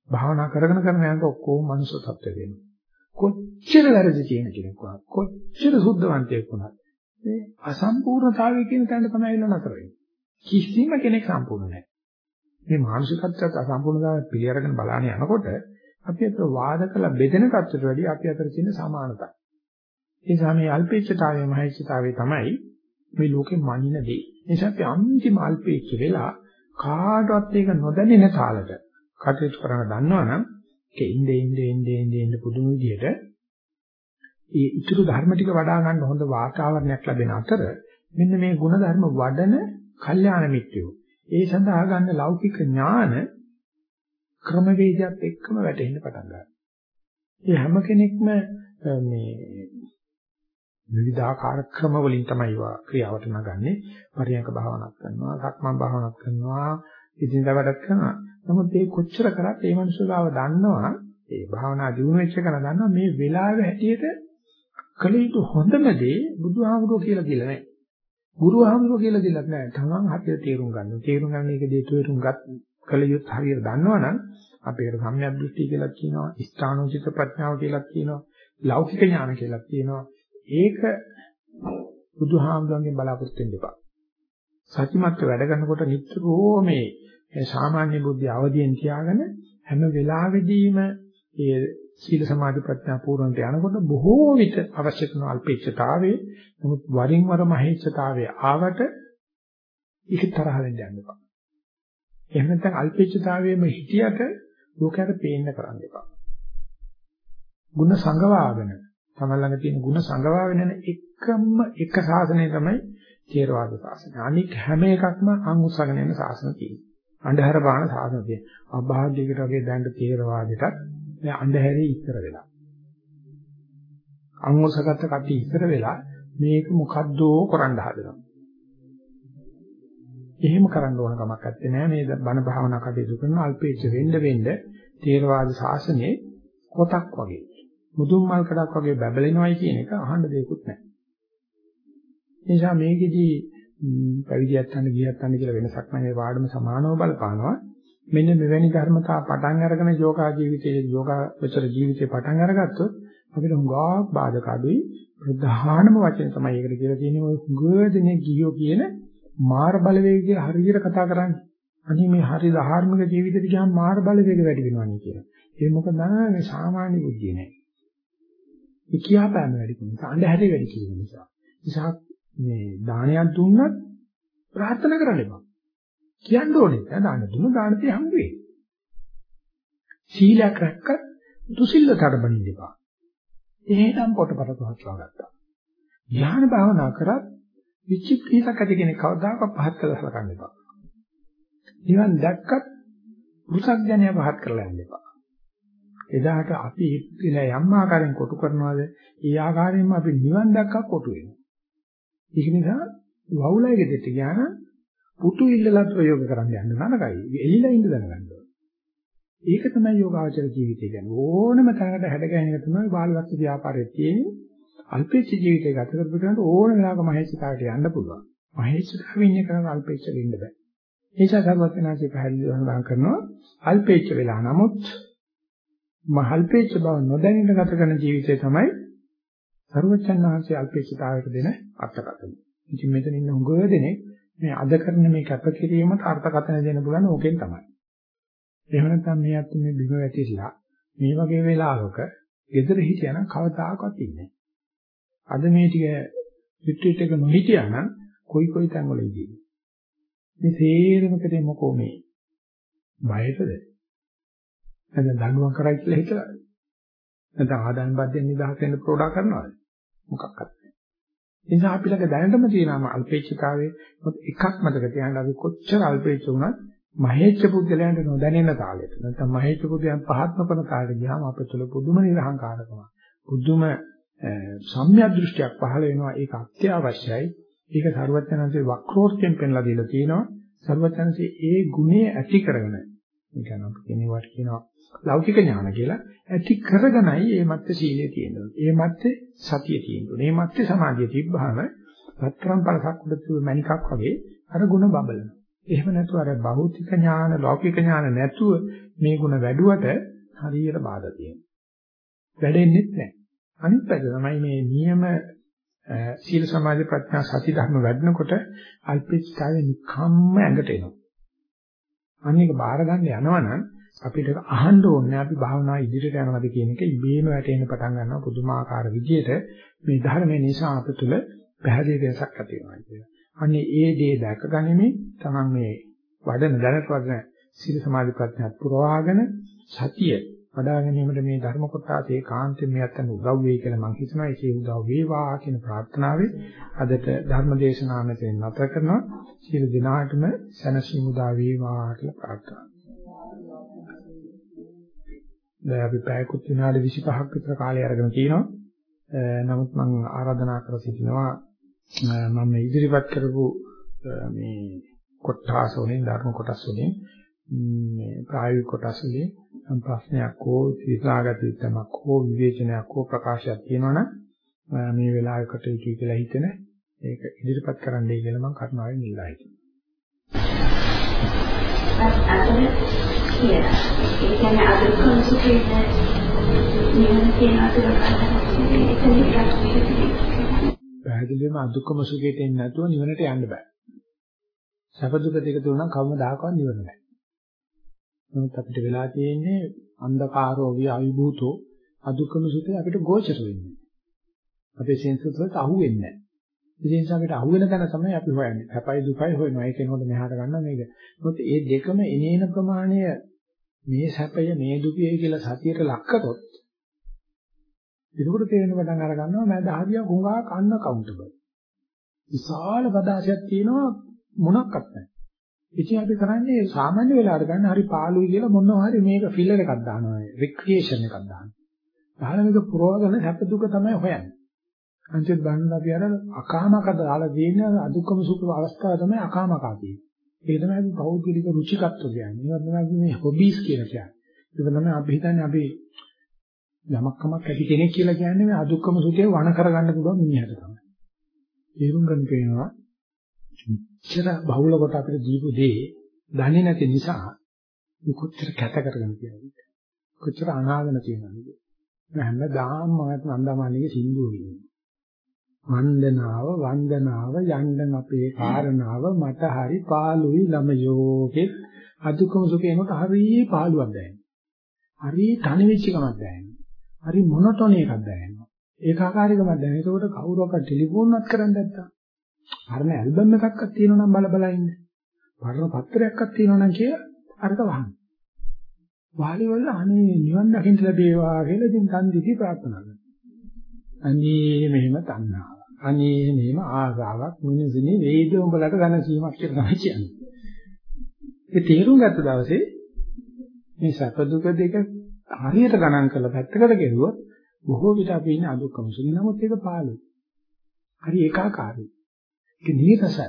භාවනා කරගෙන කරගෙන යනකොට ඔක්කොම මනුස්ස තත්ත්වෙ වෙනවා. කොච්චර වැරදි තියෙන කෙනෙක් වුණත්, කොච්චර සුද්ධවන්තයෙක් වුණත් මේ අසම්පූර්ණතාවය කියන තැනට තමයි එන්න නතර වෙන්නේ. කිසිම කෙනෙක් සම්පූර්ණ නැහැ. මේ මානසිකත්වයට අසම්පූර්ණතාවය පිළිඅරගෙන බලන්න යනකොට අපි අතර වාද කළ බෙදෙන තත්ත්වයට වැඩිය අපි අතර තියෙන සමානතාවය. ඒ නිසා මේ අල්පේච්ඡතාවය මහේච්ඡතාවය තමයි මේ ලෝකේ මනින දේ. ඒ නිසා අපි අන්තිම අල්පේච්ඡ වෙලා කාටවත් ඒක නොදැනෙන තාලට කටයුතු කරන්න දන්නවනම් ඒක ඉnde ඉnde ඉnde ඉnde ඉnde පුදුම විදියට ඒ ඉතුරු ධර්ම ටික වඩා ගන්න හොඳ වාතාවරණයක් ලැබෙන අතර මෙන්න මේ ගුණ ධර්ම වඩන කල්යාණ මිත්‍රයෝ ඒ සඳහා ගන්න ලෞකික ඥාන ක්‍රමවේදයක් එක්කම වැටෙන්න පටන් ගන්නවා. ඒ හැම කෙනෙක්ම මේ විවිධාකාර ක්‍රම වලින් තමයි වා ක්‍රියාවට නගන්නේ. පරියන්ක භාවනාවක් කරනවා, සක්මන් භාවනාවක් කරනවා, ඉදින්දා වැඩක් කරනවා. නමුත් මේ කොච්චර කරත් මේ මිනිස්සුලාව දන්නවා, ඒ භාවනා දිනු වෙච්ච කෙනා දන්නවා මේ වෙලාවේ හැටියට කළ යුතු හොඳම දේ බුදුහාමුදුරුවෝ කියලා දෙලා නැහැ. ගුරුහාමුදුරුවෝ කියලා දෙලත් නැහැ. තමන් හරියට තේරුම් ගන්න. තේරුම් ගන්න එක දේ තේරුම් ගත් කළ යුතු හරියට දන්නවනම් අපේට සම්‍යක් දෘෂ්ටි කියලා කියනවා, ස්ථානෝචිත ප්‍රඥාව කියලා කියනවා, ලෞකික ඥාන කියලා කියනවා. ඒක බුදුහාමුදුරන්ගෙන් බලාපොරොත්තු වෙන්න එපා. සත්‍යමත්ව වැඩ කරනකොට නිතරම මේ සාමාන්‍ය බුද්ධි අවදියෙන් තියාගෙන හැම වෙලාවෙදීම ඒ සීල සමාධි ප්‍රඥා පූර්ණට යනකොට බොහෝ විට අවශ්‍ය කරන අල්පේච්ඡතාවයේ නමුත් වරින් වර මහේච්ඡතාවයේ ආවට ඒක තරහ වෙන්න යන්න එපා. එහෙම නැත්නම් අල්පේච්ඡතාවයේම හිටියට ලෝකයට පේන්න කරන්න එපා. ಗುಣ සංගවාගෙන තමයි ළඟ තියෙන ಗುಣ සංගවාගෙන යන එකම එක සාසනය තමයි ථේරවාද සාසනය. අනික හැම එකක්ම අං උසගෙන යන සාසන තියෙනවා. අන්ධහර බාන සාසන තියෙනවා. අභාග්‍යයකට වගේ දැන් ථේරවාදයටත් දැන් අන්ධහැරේ ඉස්සර වෙලා. අං උසගත කටි ඉස්සර වෙලා මේක මොකද්ද කරන්න හදනවා. එහෙම කරන්න ඕන කමක් නැත්තේ නෑ මේ බණ භාවනා කටයුතු කරන අල්පේච්ච වෙන්න වෙන්න ථේරවාද ශාසනයේ කොටක් වගේ මුදුන් මල් කඩක් වගේ බබලෙනවයි කියන එක අහන්න දෙයක්වත් නැහැ. ඒ නිසා මේකෙදී පැවිදියත් යන ගියත් යන කියලා වෙනසක් නැහැ මේ වාඩම සමානව බලපානවා. මෙන්න මෙවැනි ධර්මතා පටන් අරගෙන යෝගා ජීවිතයේ යෝගා වචර ජීවිතේ පටන් අරගත්තොත් අපිට හුඟක් බාධක අඩුයි. ප්‍රධානම වචන තමයි ඒකට කියලා තියෙන්නේ ඔය හුඟදෙනේ ගියෝ කියන මාර බලවේගය හරියට කතා කරන්නේ. අනේ මේ හරි ධාර්මික ජීවිතෙට ගියාම මාර බලවේගය වැඩි වෙනවා කියලා. ඒ මොකද මේ සාමාන්‍ය බුද්ධිය නෑ. ඒ කියාපෑම වැඩි නිසා අන්ධහැරේ වැඩි කියන නිසා. නිසා මේ දානයක් දුන්නත් ප්‍රාර්ථනා කරන්න එපා. කියන්න ඕනේ නෑ දාන දුන්න දානතේ හම්බ වෙයි. සීලයක් රැක්කත් දුසිල්ල තරබනින්න එපා. එහෙනම් පොටපට පහත්වා ගත්තා. ඥාන භාවනා කරත් විචිත්‍රීසක් ඇති කෙනෙක් කවදාකවත් පහත් කළා සලකන්න එපා. නිවන් දැක්කත් පුරුෂඥය පහත් කරලා යන්න එපා. එදාට අපි ඉතිලා යම් ආකාරයෙන් කොටු කරනවාද ඒ ආකාරයෙන්ම අපි නිවන් දැක්කක් කොටු වෙනවා. ඒක නිසා වවුලයි ගෙදෙට ගියාම පුතු ඉල්ලලත් ප්‍රයෝග කරන්න යන්න නරකයි. එළිලා ඉඳ දැනගන්න ඕනේ. ඒක තමයි යෝගාචර ජීවිතය කියන්නේ. ඕනම තැනකට හැඩ ගැහෙන එක තමයි බාලවත් ව්‍යාපාරයේ තියෙන්නේ. අල්පේච්ඡ ජීවිතය ගත කරපු කෙනාට ඕන වෙලාවක මහේශිකාවට යන්න පුළුවන්. මහේශිකාවෙ ඉන්න කෙනාට අල්පේච්ඡ වෙන්න බෑ. ඒ නිසා සර්වඥාන්සේ පැහැදිලිව සඳහන් කරනවා අල්පේච්ඡ වෙලා නමුත් මහල්පේච්ඡ බව නොදැනෙන ගත කරන ජීවිතය තමයි සර්වඥාන්සේ අල්පේච්ඡතාවයට දෙන අර්ථකථන. ඉතින් මෙතන ඉන්න උගව දෙනේ මේ අද කරන මේ කැපකිරීමට අර්ථකථන දෙන්න පුළුවන් ඕකෙන් තමයි. එහෙම නැත්නම් මේ අත් මේ බිම වැටිලා මේ වගේ වෙලාවක gedara හිටියනම් කවදාකවත් ඉන්නේ අද මේ ටික රිට්‍රීට් එක නොහිටියානම් කොයි කොයි තැන් වල ඉදී. මේ තේරෙම කදේ මොකෝ මේ බයටද? නැත්නම් දඬුවම් කරයි කියලා හිතලාද? නැත්නම් ආදායම් බද්දෙන් නිදහස් වෙන්න ප්‍රෝඩා කරනවද? මොකක්වත් නැහැ. ඒ නිසා අපි ළඟ දැනටම තියෙනවා අල්පේච්ඡතාවයේ. එකක් මතක තියාගන්න අපි කොච්චර අල්පේච්ඡ වුණත් මහේච්ඡ පුද්ගලයන්ට නොදැනෙන තාලෙට නැත්නම් මහේච්ඡ පුද්ගලයන් පහත්ම කරන තාලෙට ගියාම අප තුළ පුදුම නිර්හංකාරකම පුදුම සම්‍යක් දෘෂ්ටියක් පහළ වෙනවා. ඒක අත්‍යවශ්‍යයි. ඒක සරුවචනන්සේ වක්‍රෝත්යෙන් පෙන්ලා දීලා තියෙනවා. සරුවචනන්සේ ඒ ගුණය ඇති කරගෙන ඒ කියන්නේ අපි කියනවාට කියනවා ලෞකික ඥාන කියලා ඇති කරගෙනයි මේ මැත්තේ සීලය තියෙනවා. මේ මැත්තේ සතිය තියෙනවා. මේ මැත්තේ සමාධිය තිබ්බහම රත්තරන් පළසක් උඩ තිබු මණිකක් වගේ අර ಗುಣ බබලනවා. එහෙම නැතුව අර භෞතික ඥාන ලෞකික ඥාන නැතුව මේ ಗುಣ වැඩුවට හරියට බාධා තියෙනවා. වැඩෙන්නේ නැහැ. අනිත් පැත්ත තමයි මේ නියම සීල සමාධි ප්‍රඥා සති ධර්ම වැඩනකොට අල්පේච්ඡතාවේ නිකම්ම ඇඟට එනවා. අනේක බාර ගන්න යනවනම් අපිට අහන්න ඕනේ අපි භාවනා ඉදිරියට යනවාද කියන එක ඉබේම වැටෙන්න පටන් ගන්නවා පුදුමාකාර විදියට මේ ධර්මයේ නිසා අප තුළ පැහැදිලි වෙනසක් ඇති වෙනවා කියලා. අනේ ඒ දේ දැක ගනිමින් තමන් මේ වඩන දැනට වඩන සීල සමාධි ප්‍රඥා පුරවාගෙන සතිය වඩා ගැනීමට මේ ධර්ම කොටස ඒකාන්තයෙන් මේ අතන උදව් වෙයි කියලා මම හිතනවා. ඒකේ උදව් වේවා කියන ප්‍රාර්ථනාවෙන් අදට ධර්ම දේශනාව මෙතන නැතර කරනවා. සියලු දිනාටම සැනසීම උදා වේවා කියලා ප්‍රාර්ථනා දැන් අපි පැයකුත් විනාඩි 25ක් විතර කාලය අරගෙන තිනවා. නමුත් මම ආරාධනා කර සිටිනවා මම ඉදිරිපත් කරපු මේ කොටස් වලින් ධර්ම කොටස් වලින් මේ ප්‍රායෝගික කොටස් වලින් ප්‍රශ්නයක් හෝ විසාගත යුත්තමක් හෝ විවේචනයක් හෝ ප්‍රකාශයක් තියෙනවනම් මේ වෙලාවකට ඉති කියලා හිතෙන ඒක ඉදිරිපත් කරන්නයි කියලා මම කරුණාවෙන් ඉල්ලා හිටිනවා. කියලා. ඒ කියන්නේ අදුක්කම සුඛේ නිවන කියන පැහැදිලිවම අදුක්කම සුඛයට එන්නේ නැතුව නිවනට යන්න බෑ. සැප දුක දෙක තුන නම් කවමදාකවත් නිවන නෑ. නමුත් අපිට වෙලා තියෙන්නේ අන්ධකාරෝ විය අවිභූතෝ අදුක්කම සුඛය අපිට ගෝචර වෙන්නේ. අපේ සෙන්සස් වලට අහු වෙන්නේ නෑ. ඒ නිසා අපිට අහු වෙන තැන තමයි අපි හොයන්නේ. හැපයි දුකයි හොයනවා. ඒක එනකොට මෙහාට ගන්න මේක. මොකද මේ දෙකම එනේන ප්‍රමාණය මේ සැපය මේ දුකයි කියලා සතියට ලක් කරොත් ඒකට තේරෙන පටන් අර ගන්නවා මම දහදියා හුඟා කන්න කවුන්ටබල්. විශාල පදාසයක් තියෙනවා මොනක්වත් නැහැ. ඉතින් අපි කරන්නේ සාමාන්‍ය වෙලාවට ගන්න හරි පාළුයි කියලා මොනවා හරි මේක ෆිල්ලර් එකක් දානවා. රික්‍රියේෂන් එකක් දානවා. දාලා මේක පුරවගෙන සැප දුක තමයි හොයන්නේ. අන්තිමට බලන්න අපි අර අකාමක දාලා තියෙන අදුක්කම සුඛ අවස්ථාව තමයි අකාමකා තියෙන්නේ. ඒක තමයි අපි පෞද්ගලික රුචිකත්ව කියන්නේ. ඒක තමයි මේ හොබීස් කියලා කියන්නේ. ඒක තමයි අපි හිතන්නේ අපි යමක් කමක් ඇති කෙනෙක් කියලා කියන්නේ මේ අදුක්කම සුඛය වණ කරගන්න පුළුවන් මිනිහට තමයි. තේරුම් ගන්න පේනවා. ඉච්ඡර බහුල කොට අපිට දීපු දේ දන්නේ නැති නිසා කොච්චර කැත කරගෙන කියන්නේ. කොච්චර අනාගෙන තියෙනවද? හැමදාම මම නන්දමාලිගේ සින්දුව කියනවා. වන්දනාව වන්දනාව යන්න අපේ කාරණාව මට හරි පාළුයි ළමයෝගේ අදුකම සුකේනට හරි පාළුවක් දැනෙනවා. හරි තනි වෙච්ච කමක් දැනෙනවා. හරි මොනොටොන එකක් දැනෙනවා. ඒකාකාරීකමක් දැනෙනවා. ඒකට කවුරක්වත් ටෙලිෆෝන්වත් කරන්නේ නැත්තම්. පරණ ඇල්බම් එකක්වත් තියෙනවා නම් බල බල ඉන්න. පරණ පත්‍රයක්වත් තියෙනවා නම් කිය අරක වහන්න. වාලි වල අනේ නිවන් දකින්න ලැබේවා කියලා ඉතින් තන්දිසි ප්‍රාර්ථනා කරනවා. අනේ මෙහෙම තණ්හාව. අනේ මේම ආසාවක් මිනිසුනි වේද උඹලට දැනසීමක් කියලා තමයි කියන්නේ. ඒ තේරුම් ගත්ත දවසේ මේ සැප දුක දෙක හරියට ගණන් කරලා පැත්තකට ගෙරුවොත් බොහෝ විට අපි ඉන්නේ අදුක්කම සුඛ. නමුත් ඒක පාළුයි. හරි ඒකාකාරයි. ඒක නීරසයි.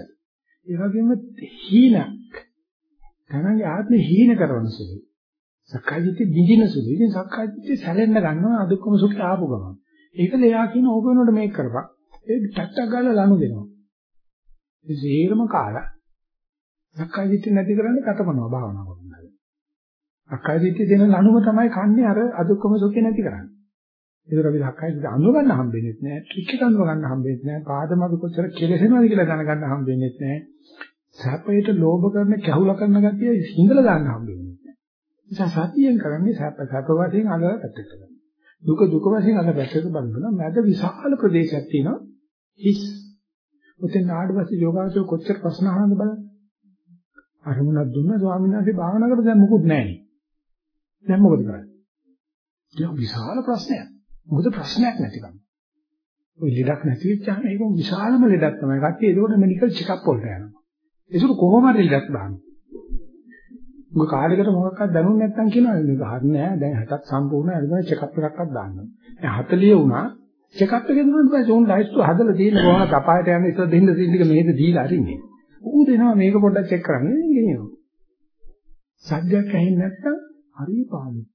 ඒ වගේම හීනක්. තමන්ගේ ආත්මේ හීන කරන සුළුයි. සක්කාය දිට්ඨිය දිදින සුළුයි. ඉතින් සක්කාය දිට්ඨිය සැලෙන්න ගන්නවා අදුක්කම සුඛ ආපු ගමන්. ඒකද එයා කියන ඕක වෙනකොට මේක කරපන්. ඒ ටක් ගාලා ලනු දෙනවා. ඒ සේරම කාලා සක්කාය දිට්ඨිය නැති කරන්න කටමනවා භාවනා කරනවා. සක්කාය දිට්ඨිය දෙන ලනුම තමයි කන්නේ අර අදුක්කම සුඛේ නැති කරන්නේ. ඒතර අපි සක්කාය දිට්ඨිය අඳුර ගන්න හම්බෙන්නේ නැහැ. ට්‍රික් එක අඳුර ගන්න හම්බෙන්නේ නැහැ. පාදමක කොච්චර කෙලෙසෙනවද කියලා දැනගන්න හම්බෙන්නේ නැහැ. සැපයට ලෝභ කරන, කැහුල කරන ගතිය හිඳලා ගන්න හම්බෙන්නේ නැහැ. නිසා සතියෙන් කරන්නේ සැප සැප වශයෙන් අල්ලලා පැත්තට ගන්න. දුක දුක වශයෙන් අල්ලලා පැත්තට බලනවා. මැද විශාල ප්‍රදේශයක් තියෙනවා. හිස්. ඔතෙන් ආඩ පස්සේ යෝගාචර කොච්චර ප්‍රශ්න අහනද බලන්න. අරමුණක් දුන්න ස්වාමීන් වහන්සේ භාවනා කරලා දැන් මුකුත් නැහැ. දැන් මොකද කරන්නේ? ඒක විශාල ප්‍රශ්නයක්. මොකද ප්‍රශ්නයක් නැතිකම. ওই ලෙඩක් නැති වෙච්චාම ඒක විශාලම ලෙඩක් තමයි. කට්ටිය ඒකට මෙඩිකල් චෙකප් වලට යනවා. ඒක කොහොම හරි ලෙඩක් දානවා. මොකද කාඩයකට මොකක්වත් දැනුන්නේ නැත්නම් කියනවා මේක හරි නෑ දැන් 60ක් සම්පූර්ණ අරගෙන චෙකප් එකක්වත් දාන්නවා. දැන් 40 වුණා චෙකප් එකේ දුන්නාට පස්සේ උන් ලයිස්තු හදලා තියෙන කොහොමද අපායට යන්නේ ඉතින් දෙන්න තියෙන ටික මේක දීලා අරින්නේ. ඌ දෙනවා මේක පොඩ්ඩක් චෙක් කරන්න ගෙනියනවා. සද්දයක් ඇහෙන්නේ නැත්නම් හරි පාළුයි.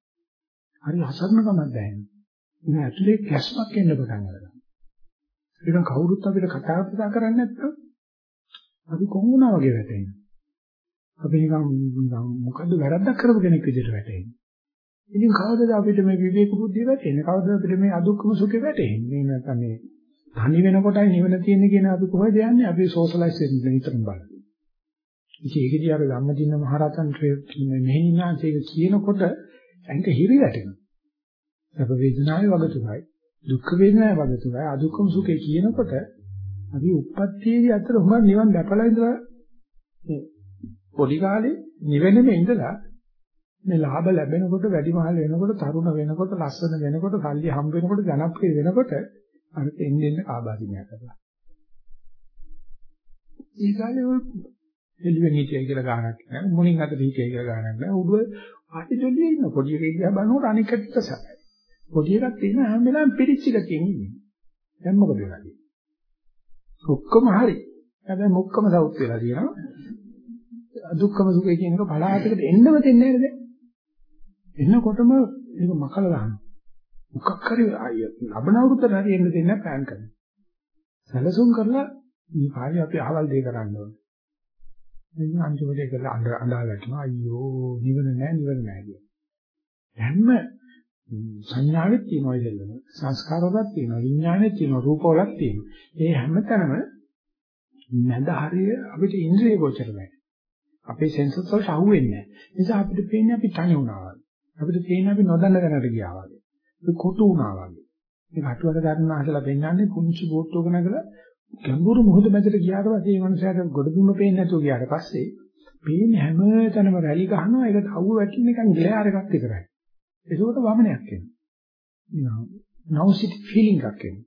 හරි අසරණකමක් දැනෙනවා. ඉතින් ඇතුලේ කැස්මක් එන්න පටන් ගන්නවා. ඒක කවුරුත් අපිට කතා කතා කරන්නේ නැත්නම් අපි කොහොමනා වගේ වැටෙන්නේ. අපි නිකන් මොකද්ද වැරද්දක් කරපු කෙනෙක් විදිහට වැටෙන්නේ. ඉතින් කවදද අපිට මේ විවේක බුද්ධිය වැටෙන්නේ? කවදද අපිට මේ අදුක්කම සුඛය වැටෙන්නේ? මේ නැත්නම් මේ තනි වෙනකොටයි නිවන තියෙන්නේ කියන අපි කොහෙද යන්නේ? අපි සෝෂලයිස් වෙන්න නිතරම බලන්නේ. ඉතින් ඒකදී අර ධම්මදින්න මහරහතන් මෙහෙණිනාංශයක කියනකොට ඇඟ හිරි වැටෙනවා. සැප වේදනාවේ වගතුමයි, දුක් වේදනාවේ වගතුමයි, අදුක්කම සුඛය කියනකොට අපි උප්පත්තියේදී අතර උඹ නිවන් දැකලා ඉඳලා මේ පොඩි කාලේ නිවෙනෙම ඉඳලා මේ ලාභ ලැබෙනකොට වැඩිමහල් වෙනකොට තරුණ වෙනකොට ලස්සන වෙනකොට සල්ලි හම්බ වෙනකොට ජනප්‍රිය වෙනකොට අර එන්නේ එන්නේ ආබාධිනය කරලා. ඒ කාලේ ඔය එළුවෙන් හිටියයි කියලා ගානක් නැහැ. මුණින් අතට හිටියයි කියලා ගානක් නැහැ. උඩ ආටි ජොලියේ ඉන්න පොඩි එකේ ගියා බලනකොට අනික් කටට සැපයි. පොඩි එකක් තියෙන හැම වෙලාවෙම පිරිච්ච ගතියෙන් ඉන්නේ. දැන් මොකද වෙන්නේ? ඔක්කොම හරි. හැබැයි මොක්කම සවුත් වෙලා තියෙනවා. දුක්ඛම සුඛය කියන එක පලාතකට එන්නම දෙන්නේ නැහැ නේද? එන්නකොටම මේක මකල ගන්නවා. මොකක් හරි ලබන අවුරුද්දට හරි එන්න දෙන්න ප්ලෑන් කරනවා. සැලසුම් කරලා මේ කාර්යය අපි අහවල් දෙය කරන්න ඕනේ. ඉතින් අන්තිමට ඒක අඬා වැටෙනවා අයියෝ නිවන නැහැ නිවන නැහැ කියන. හැම සංඥාවෙත් තියෙනවා ඉතින් සංස්කාරවලත් තියෙනවා විඥානෙත් තියෙනවා රූපවලත් තියෙනවා. ඒ හැමතැනම නැද හරිය අපිට ඉන්ද්‍රිය ගෝචර නැහැ. අපේ සෙන්සර්ස් වලට අහුවෙන්නේ නැහැ. ඒ නිසා අපිට පේන්නේ අපි තනි වුණා වගේ. අපිට පේන්නේ අපි නොදන්න දැනට ගියා වගේ. ඒක කොටු වුණා වගේ. මේ කටුවර ගන්නවා කියලා පෙන්වන්නේ පුංචි බෝට්ටුවක නැගලා ගැඹුරු මුහුද මැදට ගියාට පස්සේ මේ මනුස්සයාට ගොඩබිම පේන්නේ නැතුව ගියාට පස්සේ පේන්නේ හැමතැනම රැලි ගහනවා ඒකට අවු වැටෙන නිකන් ග්ලෑර් එකක් විතරයි. ඒකෝට වමනයක් එනවා. නවුසිටි ෆීලිං එකක් එනවා.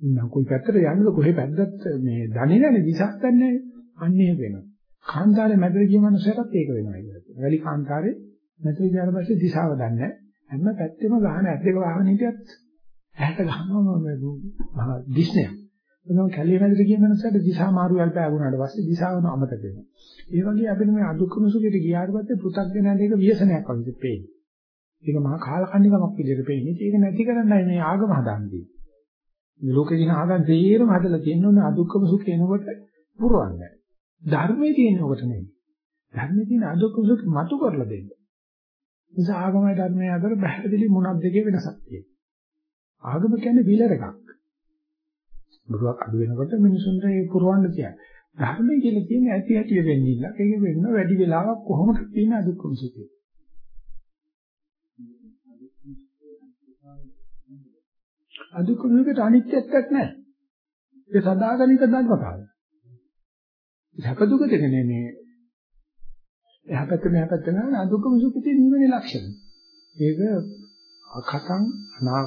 නම් කොයි පැත්තට යන්නද කොහේ පැද්දත් මේ දන්නේ නැහැ දිශාවක් දන්නේ අන්නේ වෙනවා. කාන්තාරේ මැදට ගිය මනුස්සයටත් ඒක වෙනවා කියලා. වැලි කාන්තාරේ මැදට ගියාට පස්සේ දිශාව දන්නේ හැම පැත්තෙම ගහන ඇද්දක වහන හිටියත් ඇහැට ගහනවා මේ දිස්නයක්. එතන කැලිය මැදට ගිය මනුස්සයට දිශා මාරු වලට ආවුණාට පස්සේ දිශාවන අමතක වෙනවා. ඒ වගේ අපිට මේ අදුක්කම සුඛයට ගියාට පස්සේ පෘථග්ජන දෙක ව්‍යසනයක් වගේ පේනවා. ඒක මහා කාලකන්නිකමක් විදිහට පේන්නේ. ඒක නැති කරන්නයි මේ ආගම හදන්නේ. මේ ලෝකේ දින ආගම් දෙයරම හදලා තියෙනෝනේ අදුක්කම සුඛ එනකොට පුරවන්නේ. ධර්මයේ තියෙන කොට නෙවෙයි. ධර්මයේ තියෙන අදුක්කම සුඛ මතු කරලා දෙන්න. නිසා ආගමයි ධර්මයේ අතර පැහැදිලි මොනක් දෙකේ වෙනසක් තියෙනවා. ආගම කියන්නේ විලර එකක්. බුදුක් අඩු වෙනකොට මිනිසුන්ට ඒ පුරවන්න කියන්නේ. ධර්මයේ කියලා කියන්නේ ඇති ඇති වෙන්නේ නැහැ. ඒක වෙන්න වැඩි වෙලාවක් කොහොමද තියෙන අදුක්කම සුඛය. අදුක්කම සුඛයට අනිත්‍යත්වයක් නැහැ. ඒ සදාගනික ධර්මතාවය. සැප දුක දෙක නෙමේ. එහා පැත්ත මෙහා පැත්ත නෑ අදුක්කම සුඛිතේ නිවනේ ලක්ෂණ. ඒක අකතං අනා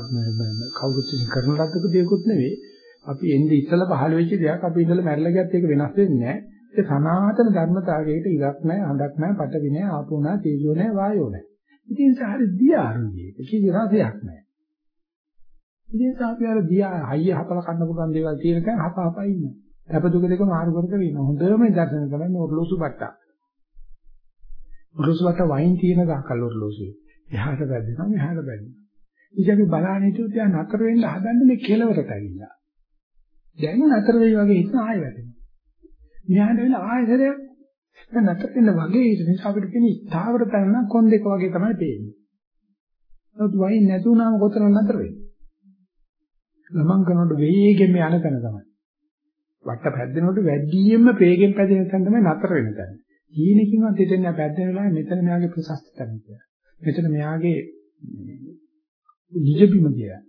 කවුරුත් කරන ලද්දක දෙයක්වත් නෙවෙයි. අපි එන්නේ ඉස්සලා පහළ වෙච්ච දෙයක් අපි ඉඳලා මැරලා ගියත් ඒක වෙනස් වෙන්නේ නැහැ. ඒ සනාතන ධර්මතාවයකට ඉලක් නැහැ, හඳක් නැහැ, පටවි නැහැ, ආපෝ නැහැ, තේජෝ නැහැ, වායෝ නැහැ. ඉතින් සාරි දියාරුයි. කිසි රසයක් නැහැ. ඉතින් අපි අර දියා හයිය හපල කන්න පුළුවන් දේවල් තියෙන කෙනා හප හප ඉන්නවා. අප දුක දෙක මාරු කර කර ඉන්නවා. හොඳම දර්ශන කරන්නේ ඔර්ලෝසු බට්ටා. ඔර්ලෝසු බට්ටා වයින් තියෙන ගහකල් ඔර්ලෝසුවේ. එහාට බැද්දෙනවා මෙහාට බැද්දෙනවා. ඉතින් අපි බලන්නේ හිටියොත් යා නතර වෙන්න හදන්නේ මේ කෙලවරට ඇවිල්ලා. දැන් නතර වෙයි වගේ හිතන ආයෙ වැටෙනවා. මෙහාට වෙලා ආයෙසරයක් නතර වෙන්න වගේ ඊට නිසා අපිට කියන ස්ථාවර තැන කොන් දෙක වගේ තමයි පේන්නේ. ඒත් වයින් නැතුණාම කොතන නතර වෙන්නේ? ගමන් කරනකොට වේගෙන් යන තැන තමයි. වට පැද්දෙනකොට වැඩියෙන්ම වේගෙන් පැදෙන තැන තමයි නතර වෙන තැන. ඊනකින්වත් හිතෙන්නේ පැද්දෙන වෙලාවේ මෙතන මෙයාගේ ප්‍රශස්ත තැන කියලා. මෙතන මෙයාගේ නිජබිම කියලා.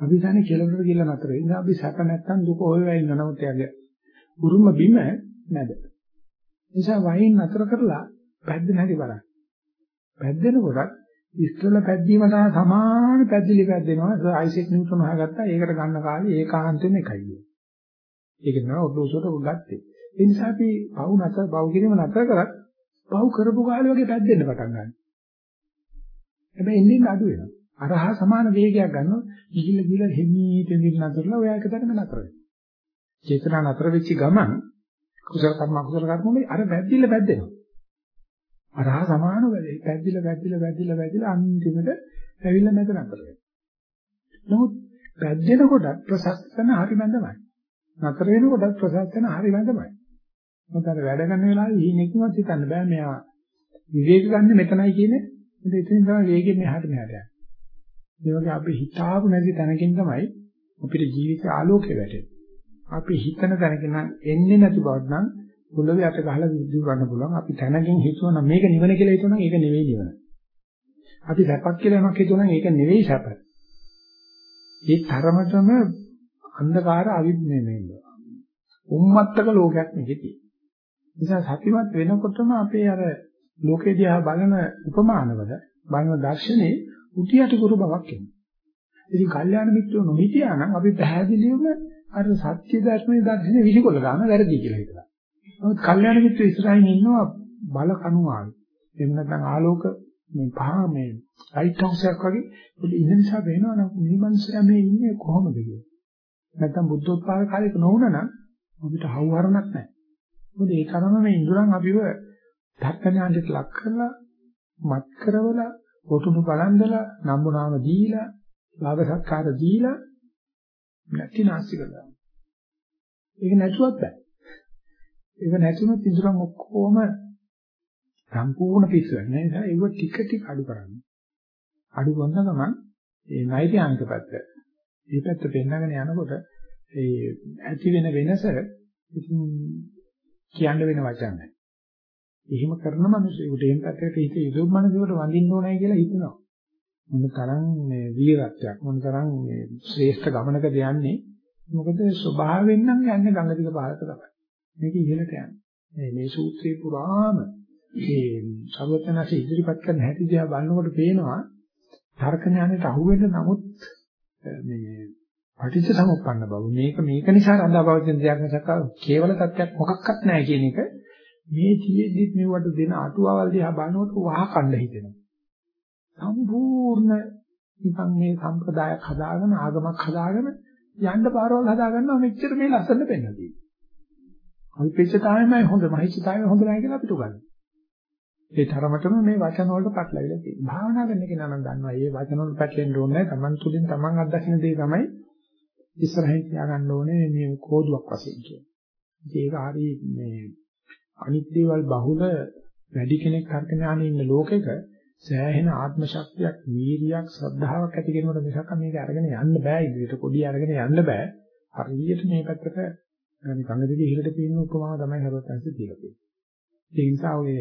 අපි දන්නේ කෙලවරට ගිහලා නතර වෙනවා. අපි සැප නැත්තම් දුක ඔය වෙයි ඉන්න නමුත් එයාගේ උරුම බිම නැද. නිසා වයින් නතර කරලා පැද්දෙන හැටි බලන්න. පැද්දෙනකොට ඉස්සෙල්ලා පැද්දීමට සමාන පැද්දිලි පැද්දෙනවා. Isaac Newton හොයාගත්තා. ඒකට ගන්න කාලේ ඒකාන්තෙම එකයි. ඒක නෑ ඔබලෝසොට ගත්තේ. ඒ නිසා අපි පව් නැතර පව් කිරීම නැතර කරත් පව් කරපු කාලේ වගේ පැද්දෙන්න පටන් ගන්නවා. හැබැයි එන්නේ අඩු වෙනවා. අරහා සමාන වේගයක් ගන්නවා. ගිහිල්ලා ගිහිල්ලා හිමීට නිල් නතරලා ඔයා එකතරම නතර වෙනවා. චේතනා නතර වෙච්ච ගමන් කුසල කර්ම අකුසල කර්ම වල අර වැද්දිලා වැද්දෙනවා. අරහා සමාන වෙලේ වැද්දිලා වැද්දිලා වැද්දිලා වැද්දිලා අන්තිමට ඇවිල්ලා නැත නතර වෙනවා. නමුත් වැද්දෙනකොට ප්‍රසස්සන හරි බඳමයි. නතර වෙනකොට ප්‍රසස්සන හරි බඳමයි. මොකද අර වැඩ ගන්න වෙලාවේ ඊනෙකවත් හිතන්න බෑ මෙයා විවේක ගන්න මෙතනයි කියන්නේ. ඉතින් එතනින් තමයි වේගෙන් මෙහාට මෙහාට යන්නේ. ඒ වගේ අපි හිතාපු නැති තැනකින් තමයි අපිට ජීවිත ආලෝකය වැටෙන්නේ. අපි හිතන තැනකින් එන්නේ නැති බව නම් පොළවේ අත ගහලා විදුලි ගන්න පුළුවන්. අපි තැනකින් හිතුවනම් මේක නිවන කියලා හිතුවනම් ඒක නෙවෙයි නිවන. අපි සැපක් කියලා යමක් හිතුවනම් ඒක නෙවෙයි සැප. ඒ තරමටම අන්ධකාර අවිඥේ නෙමෙයි. උම්මත්තක ලෝකයක් නෙකෙති. නිසා සතිමත් වෙනකොටම අපේ අර ලෝකේ දිහා බලන උපමානවල බලන දර්ශනේ උටියට කුරු බවක් එනවා. ඉතින් කල්යාණ මිත්‍රෝ නොහිටියා නම් අපි පැහැදිලිවම අර සත්‍ය ධර්මයේ දර්ශනේ විසිකොල ගන්න වැරදි කියලා හිතලා. නමුත් කල්යාණ මිත්‍රෝ ඉස්සරහින් ඉන්නවා බල කණුවාල්. එහෙම නැත්නම් ආලෝක මේ පහ මේ ලයිට් හවුස් එකක් වගේ පොඩි ඉන්න නිසා වෙනවා නම් මේ මනුස්සයා මේ ඉන්නේ කොහොමද කියලා. නැත්නම් බුද්ධෝත්පාද කාලයක නොවුනා නම් අපිට හවුහරණක් නැහැ. මොකද ඒ තරම මේ ඉඳුරන් අපිව ධර්මඥානයට ලක් කරලා මත් කරවලා කොටුණු බලන්දලා නම්බුනාම දීලා ලාභ සත්කාර දීලා නැති නාස්ති කරලා. ඒක නැතුවත් බෑ. ඒක නැතුනොත් ඉඳුරන් ඔක්කොම සම්පූර්ණ පිස්සු වෙනවා. ඒ නිසා ඒක ටික ටික අඩු කරන්න. අඩු කරන ගමන් ඒ නෛර්යානික පැත්ත. මේ පැත්ත පෙන්නගෙන යනකොට ඒ ඇති වෙන වෙනස ඉතින් කියන්න වෙන වචන නැහැ. එහෙම කරන මිනිස්සුන්ට එහෙම පැත්තකට හිත යොදොම් මනසකට වඳින්න ඕනයි කියලා හිතනවා. මොන තරම් මේ වීරත්වයක් මොන තරම් මේ ශ්‍රේෂ්ඨ ගමනකද යන්නේ මොකද ස්වභාවයෙන් නම් යන්නේ ගංගා දිග පාරක තමයි. මේක ඉහළට යන්නේ. මේ මේ සූත්‍රේ පුරාම මේ සර්වඥාසි ඉදිරිපත් කරන හැටි දිහා බලනකොට පේනවා තර්ක ඥානෙට අහුවෙන්න නමුත් මේ පටිච්ච සමුප්පන්න බව මේක මේක නිසා රඳාපවතින දෙයක් නැසක කේවල තත්ත්වයක් මොකක්වත් නැහැ කියන එක මේ තියෙද්දිත් මෙවට දෙන අටුවාවල් දිහා බලනකොට වහ කණ්ඩ හිතෙනවා. සම්පූර්ණ නිකන් මේ සම්ප්‍රදායක් හදාගෙන ආගමක් හදාගෙන යන්න පාරවල් හදාගන්නවා මෙච්චර මේ ලස්සන පෙන්නදී. අල්පේච්ඡතාවයමයි හොඳ මහිච්ඡතාවය හොඳ නැහැ කියලා අපිට උගන්වනවා. ඒ තරමටම මේ වචන වලට පැටලවිලා තියෙනවා. භාවනා කරන කෙනා නම් දන්නවා මේ වචන වල පැටලෙන්න ඕනේ නැහැ. Taman තුලින් Taman අත්දකින්න දේ තමයි ඉස්සරහින් තියාගන්න ඕනේ මේ කෝදුවක් වශයෙන් කියන්නේ. ඒක හරි මේ අනිත් දේවල් බහුල වැඩි කෙනෙක් තර්ක ඥානෙ ඉන්න ලෝකෙක සෑහෙන ආත්ම ශක්තියක්, වීරියක්, ශ්‍රද්ධාවක් ඇති කෙනෙකුට මිසක් මේක අරගෙන යන්න බෑ ඉදිරියට පොඩි අරගෙන යන්න බෑ. හරියට මේ පැත්තට ගංගදිගේ ඉහළට තියෙන උපමාව තමයි හරවත්න්සේ දීලා තියෙන්නේ. ඒ නිසා ඔය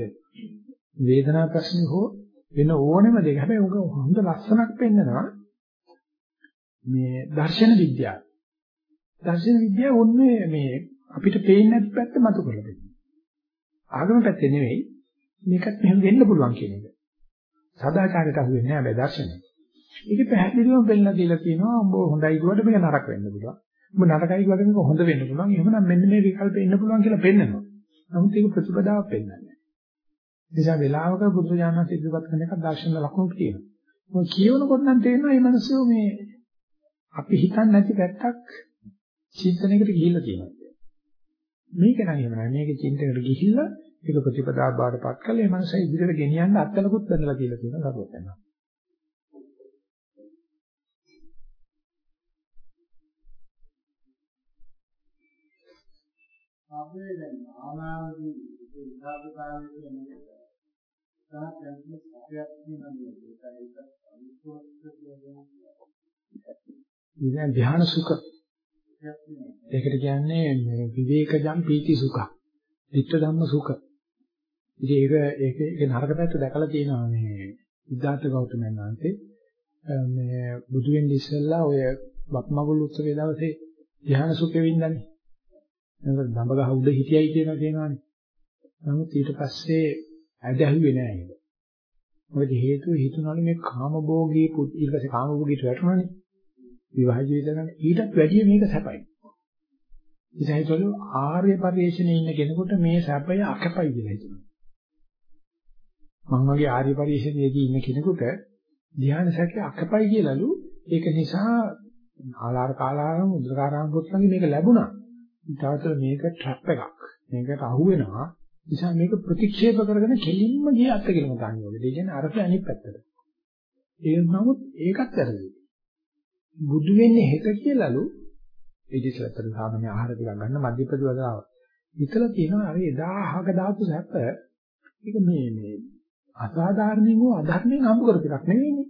වේදනා ප්‍රශ්නේ හෝ වෙන ඕනෙම දෙයක්. හැබැයි උග හොඳ ලස්සනක් පෙන්නනවා. මේ දර්ශන විද්‍යාව. දර්ශන විද්‍යාව ඔන්නේ මේ අපිට පේන්නේ නැති පැත්ත මතු කරලා දෙනවා. ආගම පැත්තේ නෙවෙයි මේකත් මෙහෙම වෙන්න පුළුවන් කියන එක. සදාචාරයට අහු වෙන්නේ නැහැ දර්ශනය. ඒක පැහැදිලිවම බෙල්ල දීලා තියෙනවා උඹ හොඳයි කියවට මේක නරක වෙන්න පුළුවන්. උඹ නරකයි කියවට මේක හොඳ වෙන්න පුළුවන්. එහෙමනම් මෙන්න මේ විකල්ප එන්න පුළුවන් කියලා පෙන්නනවා. නමුත් ඒක ප්‍රතිපදාවක් පෙන්නන්නේ නැහැ. නිසා වෙලාවක බුදුරජාණන් ඉදිරිපත් කරන එක දර්ශන ලකුණු කියනවා. මොකද කියවනකොට නම් තේරෙනවා මේ මිනිස්සු මේ අපි හිතන්නේ නැති පැත්තක් චින්තනයකට ගිහිල්ලා තියෙනවා. මේක නම් එහෙම නෑ. මේක චින්තනයකට ගිහිල්ලා ඒක ප්‍රතිපදාව බාටපත් කළා. මේ මනස ඉදිරියට ගෙනියන්න අත්ලකුත් බඳලා කියලා කියනවා කරුවක් වෙනවා. අපේ දැන් ආනාවදී විපාකකාරී කියන එක තා දැන් සත්‍යයක් කියනවා ඒක ඉතින් ධ්‍යාන සුඛ ඒකට කියන්නේ මේ විවේකජම් පීති සුඛ. ධිට්ඨ ධම්ම සුඛ. ඉතින් ඒක ඒක ඒක නරක පැත්ත දැකලා තියෙනවා මේ සිද්ධාර්ථ ගෞතමයන් වහන්සේ මේ බුදු වෙන්න ඉස්සෙල්ලා ඔය වක්මගුල් උත්සවයේ දවසේ ධ්‍යාන සුඛෙ වින්දානේ. එතකොට දඹ ගහ උඩ හිටියයි කියලා කියනවානේ. නමුත් ඊට පස්සේ ඇදහුවේ නෑ ඒක. මොකද හේතුව හිතුණාලු මේ කාමභෝගී පුත් ඊට පස්සේ කාමභෝගීට වැටුණානේ. විවාහ ජීවිත ගන්න ඊටත් වැඩිය මේක සැපයි. ඉතින් හිතවලු ආර්ය පරිශ්‍රණයේ ඉන්න කෙනෙකුට මේ සැපය අකපයි කියලා හිතනවා. මම වගේ ආර්ය පරිශ්‍රණයේදී ඉන්න කෙනෙකුට ධ්‍යාන සැකේ අකපයි කියලාලු ඒක නිසා ආලාර කාලාරම් උද්දකාරාම් පුත්‍රන්ගේ මේක ලැබුණා. ඊටතර මේක ට්‍රැප් එකක්. මේකට අහු වෙනවා. නිසා මේක ප්‍රතික්ෂේප කරගෙන කෙලින්ම ගිය අත්ති කියලා ගන්න ඕනේ. ඒ කියන්නේ අරක අනිත් පැත්තට. ඒ නමුත් ඒකත් වැරදි. බුදු වෙන්නේ හෙට කියලාලු ඉතිසලතර සාමාන්‍ය ආහාර ටිකක් ගන්න මධ්‍යපදවදාව. හිතලා තියෙනවා අර එදා අහක දාපු සැප ඒක මේ මේ අසාධාරණින් හෝ අධර්මයෙන් හම්බ කරපු එකක් නෙවෙයිනේ.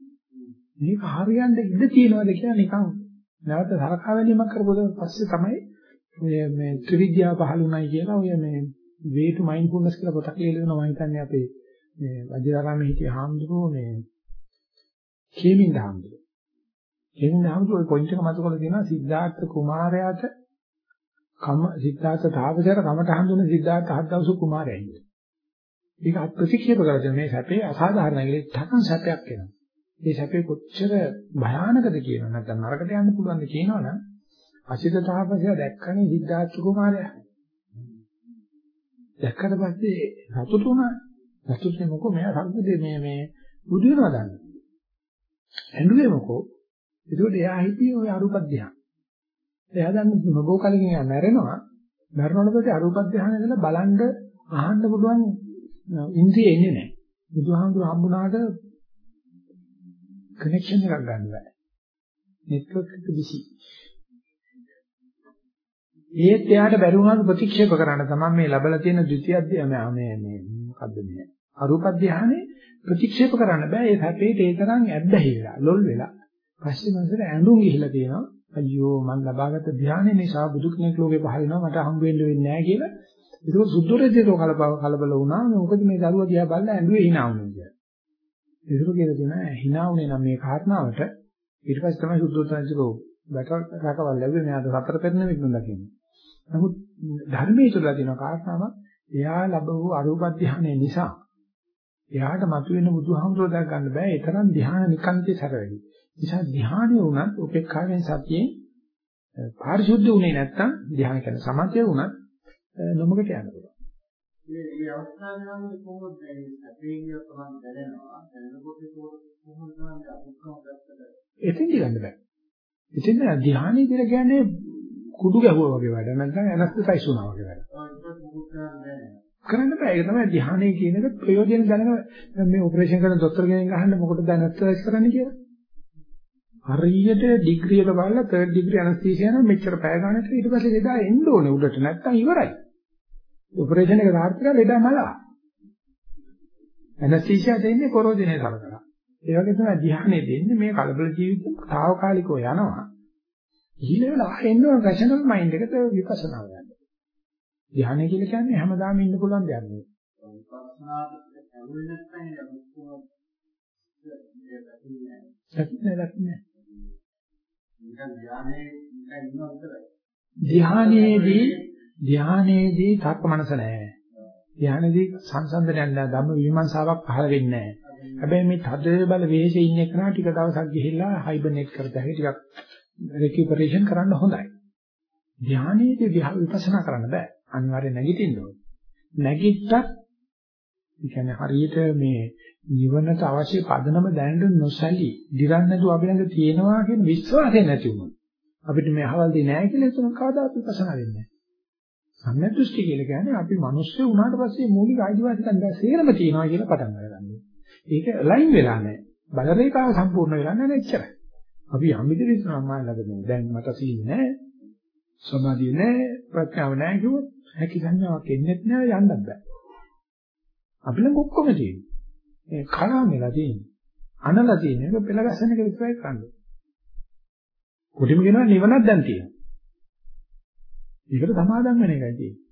මේක හරියන්න ඉඩ තියෙනවද කියලා නිකන් නැවත සලකා බැලීමක් කරපුවාට පස්සේ තමයි ඔය මේ ත්‍රිවිද්‍යාව පහළුණයි කියලා ඔය මේ way to mindfulness කියලා පොතක් ලියලා දෙනවා මම හිතන්නේ අපේ මේ වජිරාරාමේ හිටිය හාමුදුරුවෝ මේ කේමින්ද හාමුදුරුවෝ. කේමින්ද හාමුදුරුවෝ ඔය පොයින්ට් එක මත කරලා තියෙනවා සිද්ධාර්ථ කුමාරයාට කම සිද්ධාර්ථ තාපසයාට කමට හඳුන සිද්ධාර්ථ හත්දවසු කුමාරයයි. ඒක ප්‍රතික්ෂේප කරලා මේ සැපේ අසාධාරණයි කියලා තරම් සැපයක් වෙනවා. මේ සැපේ කොච්චර භයානකද කියනවා නැත්නම් නරකට යන්න පුළුවන්ද කියනවනම් අසිත තාපසයා දැක්කනේ සිද්ධාර්ථ කුමාරයා. දැක්කට පස්සේ සතුටු වුණා. සතුටුනේ මොකෝ මෙයා සම්පූර්ණ මේ මේ බුදු වෙනවා දන්න. ඇඬුවේ මොකෝ? ඒකෝට එයා හිටියේ ওই අරුප ධ්‍යාන. එයා දැන් නොබෝ කලකින් එයා මැරෙනවා. මැරෙනකොට පස්සේ අරුප ධ්‍යාන ඉඳලා බලන්න අහන්න පුළුවන් ඉන්ද්‍රිය එන්නේ නැහැ. බුදුහාමුදුර හම්බුනාට කනෙක්ෂන් එකක් ගන්න බෑ. නෙට්වර්ක් එක බිසි. ඒත් එයාට බැරි වුණාට ප්‍රතික්ෂේප කරන්න තමයි මේ ලැබලා තියෙන ද්විතිය අධ්‍යයනය මේ මේ මොකද්ද මේ? අරූප ධානයේ ප්‍රතික්ෂේප කරන්න බෑ. ඒ හැපේට ඒ තරම් ඇබ්බැහි වෙලා ලොල් වෙලා. පස්සේ මනසට ඇඬුම් ගිහිලා තියෙනවා. අයියෝ මම ලබාගත් ධානය නිසා බුදු කෙනෙක් ලෝකේ පහළ වෙනවා මට හම්බ වෙන්න වෙන්නේ නැහැ කියලා. ඒක සුද්ධරේදීරෝ කලබල කලබල වුණා. මොකද මේ දරුවා දිහා බලලා ඇඬුවේ hina වුණා කියලා. ඒක කියලා දෙනවා hina වුණේ නම් මේ කාරණාවට ඊට පස්සේ තමයි සුද්ධෝතනජිකෝ බැට රකවල් ලැබුවේ. මෙයාට සතර පෙරණ විකුණු දකින්නේ. නමුත් ධර්මයේ තුල තියෙන කාරණාවක් එයා ලැබවූ අරූප ධානය නිසා එයාට මතුවෙන බුදුහාමුදුරුවෝ දැක ගන්න බෑ ඒ තරම් ධානය නිකන්තේ සැර වැඩි. නිසා ධානය වුණත් උපේක්ඛාවෙන් සතියේ පාරිශුද්ධ උනේ නැත්තම් ධානය කියන සමාධිය වුණත් නොමකට යන්න පුළුවන්. මේ මේ අවස්ථාවේ කොහොමද සැපේනිය තමයි දැනෙනවා දැනනකොට කොහොමද තමයි අදුක්කම දැක්කද? එතෙන් ගන්න බෑ. එතෙන් ධානය කියලා කියන්නේ කුඩු ගැහුවා වගේ වැඩ නැත්නම් ඇනස්තසයිස් වුණා වගේ වැඩ. කරන්න බෑ. ඒක තමයි ධ්‍යානයේ කියන එක ප්‍රයෝජන දැනග මේ ඔපරේෂන් කරන දොස්තර කෙනෙක් අහන්න මොකටද ඇනස්තසයිස් කරන්නේ කියලා. හරියට ඩිග්‍රියක බලලා තර්ඩ් ඩිග්‍රී ඇනස්තීසියා නම් මෙච්චර පැය ගන්නට ඊට පස්සේ ලෙඩා එන්න ඕනේ උඩට නැත්නම් ඉවරයි. ඔපරේෂන් එක සාර්ථක ලෙඩා මලා. ඇනස්තීසියා දෙන්නේ කොරෝජනේ සලකලා. ඒ වගේ තමයි ධ්‍යානෙ දෙන්නේ මේ කලබල ජීවිතේ తాවකාලිකව යනවා. ගිහිල වෙලා එන්න ඕන රෂනල් මයින්ඩ් එකට විපස්සනා ගන්න. ධ්‍යානය කියලා කියන්නේ හැමදාම ඉන්න පුළුවන් දෙයක් නෙවෙයි. විපස්සනාට ඇවිල්ලා නැත්නම් ධ්‍යානයේදී ධ්‍යානයේදී තර්ක මනස නැහැ. ධ්‍යානයේදී සංසන්දනයක් නැහැ. ධම්ම විමර්ශාවක් පහළ වෙන්නේ නැහැ. හැබැයි මේ තද බල වේශේ ඉන්න කෙනා ටික දවසක් ගිහිල්ලා හයිබර්නේට් කරත හැකි ටිකක් රිකියුපරේෂන් කරන්න හොඳයි. ධානයේදී විපස්සනා කරන්න බෑ. අනිවාර්යෙන් නැගිටින්න ඕනේ. නැගිට්ටත් ඒ කියන්නේ හරියට මේ නිවනට අවශ්‍ය පදනම දැනට නොසැලී, දිරන්නේ නැතුව අපි ළඟ තියෙනවා කියන විශ්වාසය නැති වුණොත් අපිට මේ අහවල් දෙන්නේ නැහැ කියලා හිතන කවදාත් විපස්සනා වෙන්නේ නැහැ. සම්‍යක් දෘෂ්ටි කියලා කියන්නේ අපි මිනිස්සු වුණාට පස්සේ මූලික අයිතිවාසිකම් දැන් සේරම තියෙනවා කියලා පටන් ගන්නවා. ඒක ලයින් වෙලා නැහැ. බල රේඛාව සම්පූර්ණ වෙලා නැහැ එච්චරයි. අපි යම් විදිහට සම්මාන ලැබෙනවා. දැන් මට සීල නැහැ. සමාධිය නැහැ. ප්‍රඥාව නැහැ කිව්වොත් හැකි සංඥාවක් එන්නේ නැහැ යන්නත් බෑ. අපි ළඟ ඔක්කොම තියෙනවා. මේ කලාම වෙලා තියෙන්නේ. අනලා තියෙන එක පෙළ ගැසෙන එක විතරයි කරන්නේ. කොටිම කියනවා නිවනක් දැන් තියෙනවා. ඒකට සමාදම් වෙන එකයි තියෙන්නේ.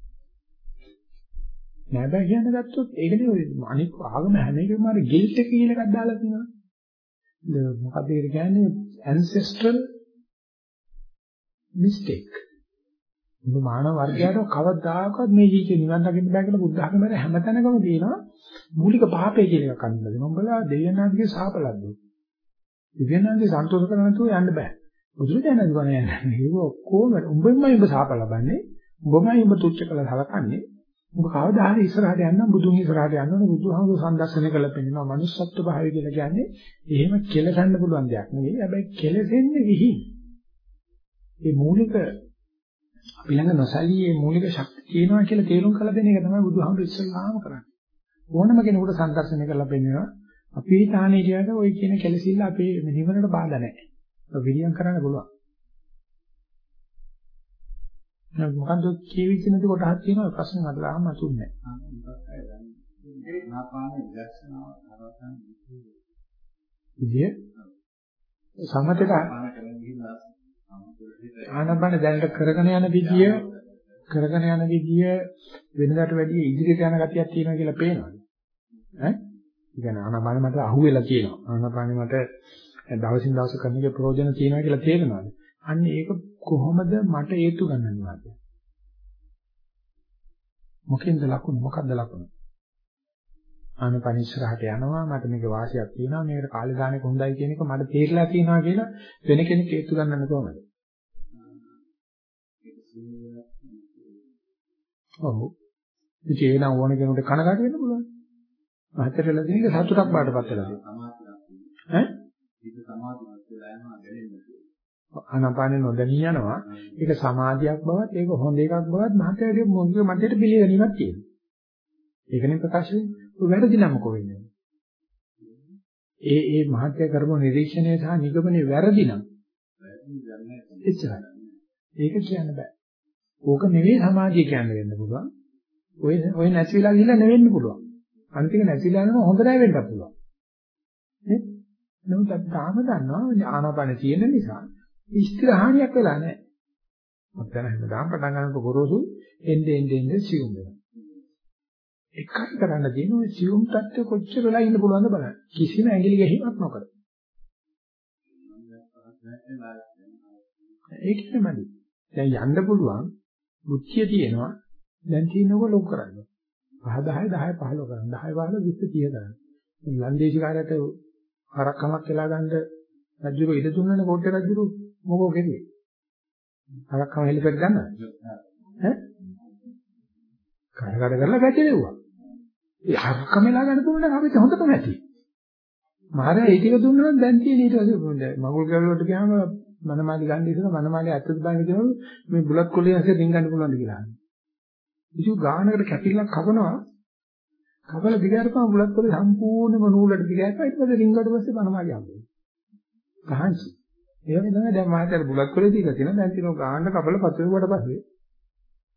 නෑ බෑ කියන්න ගත්තොත් ඒකනේ ඔය අනිත් ආගම හැම එකම අර ගිල්ට් එක කියන එකක් දාලා තියෙනවා. මොකද ඒක කියන්නේ ancestral mistake. මේ මානව වර්ගයට කවදාකවත් මේ ජීවිතේ නිවන් දකින්න බෑ කියලා බුද්ධ ධර්මයේ හැමතැනකම තියෙනවා මූලික පාපය කියලා එකක් අන්නද. මොකද දෙවියන්ාගේ සාපලද්දෝ. දෙවියන්ාගේ සන්තෝෂ කරන නැතුව යන්න බෑ. බුදුරජාණන් වහන්සේ කියන්නේ ඒක ඔක්කොම උඹමයි උඹ සාප ලබන්නේ. උඹමයි උඹ තුච්ච කළා හලකන්නේ. උඹ කවදා හරි ඉස්සරහට යන්න බුදුන් ඉස්සරහට යන්න ඕන බුදුහාමුදුරු සම්දර්ශනය කළ පෙන්නනවා. manussත්ව භාවය කියලා කියන්නේ එහෙම කෙලසන්න පුළුවන් දෙයක් නෙවෙයි. හැබැයි කෙලසෙන්නේ විහි. මේ මූලික අපි ළඟ නොසැලී මේ මූලික ශක්තිය තියෙනවා කියලා තේරුම් කළ දෙන එක තමයි බුදුහාමුදුරු ඉස්සල්ලාම කරන්නේ. ඕනම කෙනෙකුට සම්දර්ශනය කරලා පෙන්නනවා. අපි හිතානේ කියනද ওই කියන කෙලසිල්ල අපේ නිවනට බාධා නැහැ. විරියම් කරන්න පුළුවන්. දැන් මොකන්ද කියවිච්ච නැති කොටහක් තියෙනවා ප්‍රශ්න අදලා අහන්න තුන්නේ විදිය සමතේට ආනපන දැනට කරගෙන යන විදිය කරගෙන යන විදිය වෙනදාට වැඩිය ඉදිරියට යන ගතියක් තියෙනවා කියලා පේනවා. ඈ? ඉතින් ආනපන මට අහුවෙලා තියෙනවා. ආනපන මට දවසින් දවස කරන එකේ ප්‍රයෝජන තියෙනවා කියලා තේරෙනවාද? අන්න ඒක කොහොමද මට හේතු ගන්නවද? මොකෙන්ද ලකුණු මොකක්ද ලකුණු? ආනපන ඉස්සරහට යනවා මට මේක වාසියක් තියෙනවා මේකට කාලේ දාන එක හොඳයි කියන එක මට තේරලා තියෙනවා කියලා වෙන කෙනෙක් හේතු ගන්නන්න කොහොමද? ඔව්. ඉතින් ඒක නම් ඕන කෙනෙකුට කනගාටු වෙන්න පුළුවන්. මහතරලා දිනක සතුටක් බාටපත් වෙලා තියෙනවා. ඈ? ඒක සමාධිමත් වෙලා යනවා දැනෙන්නේ. ආනාපානෙ නොදැනී යනවා. ඒක සමාධියක් බවත් ඒක හොඳ එකක් බවත් මහතේදී මොන්ගේ මැදට පිළිගැනීමක් තියෙනවා. ඒකනේ ප්‍රකාශ වෙන්නේ. ඔය වැරදි නම් කො වෙන්නේ. ඒ ඒ මහත්ය කරපු නිරීක්ෂණය සහ නිගමනයේ වැරදි නම් එච්චරයි. ඒක කියන්න බෑ. ඕක නෙවෙයි සමාධිය කියන්නේ වෙන්න පුළුවන්. ඔය ඔය නැති වෙලා ගිහිල්ලා නෙවෙන්න පුළුවන්. අන්තිම නැතිලා යනවා හොඳ නැහැ වෙන්නත් පුළුවන්. නේ? නමුත් අපි තාම දන්නවා ආනාපාන තියෙන නිසා ස්ථිර හානියක් වෙලා නැහැ. අපිට හැමදාම පටන් ගන්නකොට ගොරෝසු එන්නේ එන්නේ එන්නේ සියුම් වෙනවා. එකයි කරන්න තියෙන්නේ ඔය සියුම් තත්ත්වෙ කොච්චර වෙලා ඉන්න පුළුවන්ද බලන්න. කිසිම ඇඟිලි ගැහිමක් නොකර. ඒක නෙමෙයි. දැන් යන්න පුළුවන් බුද්ධිය තියෙනවා. දැන් තියෙනකො ලොක් කරන්න. 5 10 10 15 කරන්න. 10 15 20 30 කරන්න. ලන්දේශිකාරයට හරක්කමක් වෙලා ගන්න රජුරු ඉඩ දුන්නනේ කොට්ටේ රජුරු මොකෝ කෙරුවේ? හරක්කම හෙලිපෙට ගන්නවද? ඈ? කඩ කඩ කරලා ගැටෙලුවා. ඒ හරක්කම වෙලා ගන්න දුන්නා නම් අපිට හොඳටම ඇති. මහරයා ඒ ටික දුන්නා නම් දැන් තියෙන ඊට පස්සේ මගුල් කැවල වලට ගියාම මනමාලි ගන්න ඉස්සෙල්ලා මනමාලි ඇත්තද බලන්න කියනවලු මේ බුලත් කොල්ලේ ඇස්සේ රින් ගන්න පුළුවන්ද කියලා. ඉතින් ගානකට කැපිල්ලක් කපනවා කපල දිගහැරපම බුලත් කොල්ලේ සම්පූර්ණම නූලට දිගහැරපා ඊට පස්සේ රින් ගාට පස්සේ මනමාලි හම්බෙනවා. ගහංචි. ඒ වගේ තමයි දැන් මාතර බුලත් කොල්ලේ දීලා තියෙනවා දැන් තියෙනවා ගානට කපල පතුරුවට පස්සේ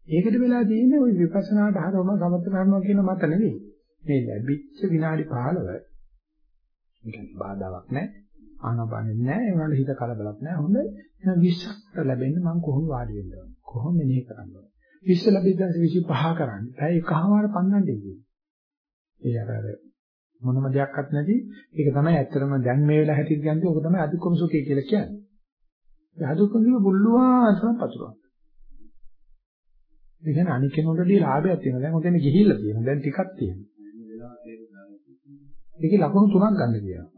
ඒකට වෙලා තියෙන්නේ ওই විපස්සනාට හරවම සමත කරනවා කියන මත නෙවෙයි. මේ ලැබිච්ච විනාඩි 15 මේක බාධාවක් නැහැ. ආනපානෙත් නැහැ. ඒ වුණාට හිත කලබලක් නැහැ. හොඳ එහෙනම් 20ක් ලැබෙන්න මම කොහොම වාඩි වෙන්න ඕන? කොහොම මෙනෙහි කරන්න ඕන? 20 ලැබෙද්දී 25 කරන්න. පැය එකමාර පන්නන්නේ කියන්නේ. ඒ අර අර මොනම දෙයක්වත් නැති ඒක තමයි ඇත්තටම දැන් මේ වෙලාව හැටියට ගන්නේ ඕක තමයි අදුක්කම සුඛය කියලා කියන්නේ. ඒ අදුක්කම සුඛ බුල්ලුවා තමයි පතුරවන්නේ. ඒ කියන්නේ අනික් කෙනෙකුටදී ලාභයක් තියෙනවා. දැන් ඔතන ගිහිල්ලා තියෙනවා. දැන් ටිකක් තියෙනවා. ඒකේ ලකුණු තුනක් ගන්න කියනවා.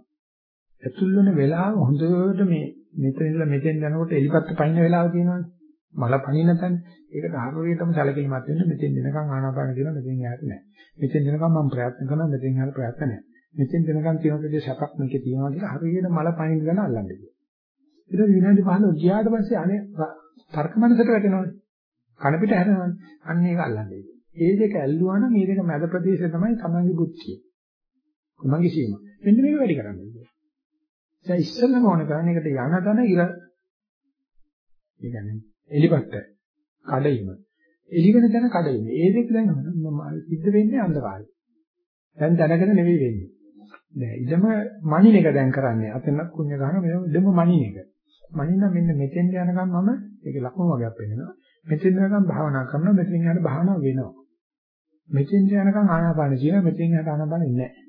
ඇතුල් වෙන වෙලාව හොඳට මේ මෙතන ඉඳලා මෙතෙන් යනකොට එලිපත්ත පයින්න වෙලාව තියෙනවනේ. මල පණින තැන ඒකට හරියටම සැලකිලිමත් වෙන්න මෙතෙන් දෙනකන් ආනාපාන කියන මෙතෙන් යාට නැහැ. මෙතෙන් දෙනකන් මම ප්‍රයත්න කරනවා මෙතෙන් යාට ප්‍රයත්න නැහැ. මෙතෙන් දෙනකන් තියෙනකදී සැපක් මේකේ තියෙනවා කියලා හරියට මල පණින ගන අල්ලන්නේ. ඊට විනාඩි 15 ගියාට පස්සේ අනේ තර්ක මනසට වැටෙනවනේ. කන පිට හැරෙනවනේ. අන්න ඒක අල්ලන්නේ. ඒ දෙක ඇල්ලුවා නම් මේ දෙක මැද ප්‍රදේශය තමයි තමන්ගේ බුද්ධිය. තමන්ගේ සීමා. මෙන්න මේක වැඩි කරන්න ඕනේ. දැන් ඉස්සෙල්ලම ඕන කරන්නේ ඒකට යන තැන ඉර. ඒ කියන්නේ එලිපත්ත කඩයිම. එලිවෙන තැන කඩයිම. ඒ දෙක දැන් සිද්ධ වෙන්නේ අන්ධකාරය. දැන් දැනගෙන නෙවෙයි වෙන්නේ. නෑ ඉදම මනින එක දැන් කරන්නේ. අතන කුණ්‍ය ගන්න මෙව ඉදම මනින එක. මනින්න මෙන්න මෙතෙන් යනකම් මම ඒකේ ලකුණු වගේක් වෙනවා. මෙතෙන් යනකම් භාවනා කරනවා මෙතෙන් යන භාවනාව වෙනවා. මෙතෙන් යනකම් ආනාපාන කියන මෙතෙන් යට ආනාපාන ඉන්නේ නැහැ.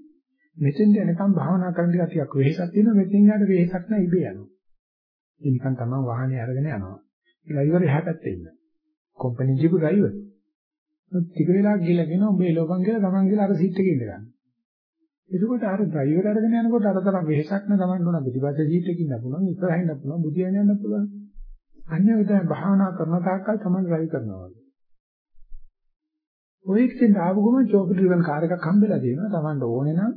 මෙතෙන් යනකම් භාවනා කරන ටික ටිකක් වෙහෙසක් තියෙනවා මෙතෙන් යට වෙහෙසක් නැහැ ඉබේ යනවා. ඒ නිකන් තමයි වාහනේ අරගෙන යනවා. ඒ ඩ්‍රයිවර් එහා පැත්තේ ඉන්න. කම්පැනි ජීපු ඩ්‍රයිවර්. ටික වෙලාවක් ගිහලා කියනවා උඹ එළවපන් කියලා තමන් ගිහලා අර සීට් එකේ ඉඳ ගන්න. එතකොට අර ඩ්‍රයිවර් අරගෙන යනකොට අර තරම් වෙහෙසක් නැ තමන් උනා පිටිපස්සේ සීට් එකේ ඉන්න පුළුවන් ඉස්සරහින් ඉන්න පුළුවන් බුදියන් යන්න පුළුවන්. අන්නේ ඔය දැන් භාවනා කරන තාක්කල් තමන් ඩ්‍රයිව් කරනවා වගේ. ඔය එක්කෙන් ආපු ගමන් චෝක ඩ්‍රිවන් කාර් එකක් හම්බෙලා තියෙනවා තමන්ට ඕනේ නම්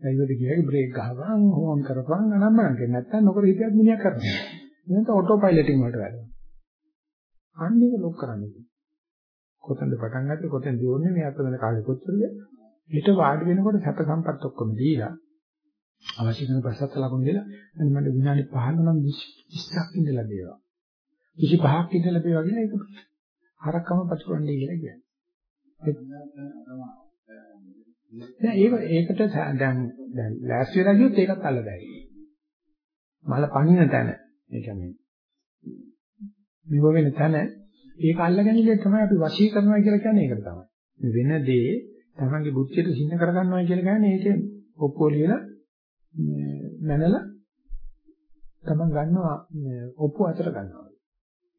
ඩ්‍රයිවර් ගියගේ බ්‍රේක් ගහපන් හෝන් කරපන් අනම්මනම් කියන්නේ නැත්තම් නොකර හිටියත් මිනිහා කරනවා. එහෙනම් ඔටෝ පයිලටින් වලට වැඩනවා. අන්න ඒක ලොක් කරන්නේ. කොතනද පටන් ගත්තේ කොතෙන්ද යන්නේ මේ අතන කාලේ කොච්චරද? ඊට වාඩි වෙනකොට සැප සම්පත් ඔක්කොම දීලා අවශ්‍ය කරන ප්‍රසත් ලකුණු දීලා මම විනාඩි 15 නම් 20ක් ඉඳලා දේවා. 25ක් ඉඳලා දේවා කියලා ඒක හරකම පතුරන්නේ කියලා කියන්නේ. දැන් ඒක ඒකට දැන් දැන් ලෑස්ති වෙලා ගියොත් ඒකත් අල්ලදැයි. මල පණින තැන ඒ කියන්නේ විව වෙන තැන ඒක අල්ලගැනීමේ තමයි අපි වශී කරනවා කියලා කියන්නේ ඒකට තමයි. වෙන දේ තමන්ගේ බුද්ධියට සින්න කරගන්නවා කියලා කියන්නේ ඒකේ ඔක්කොම ලියලා මැනලා තමන් ගන්නවා ඔප්පු අතර ගන්නවා.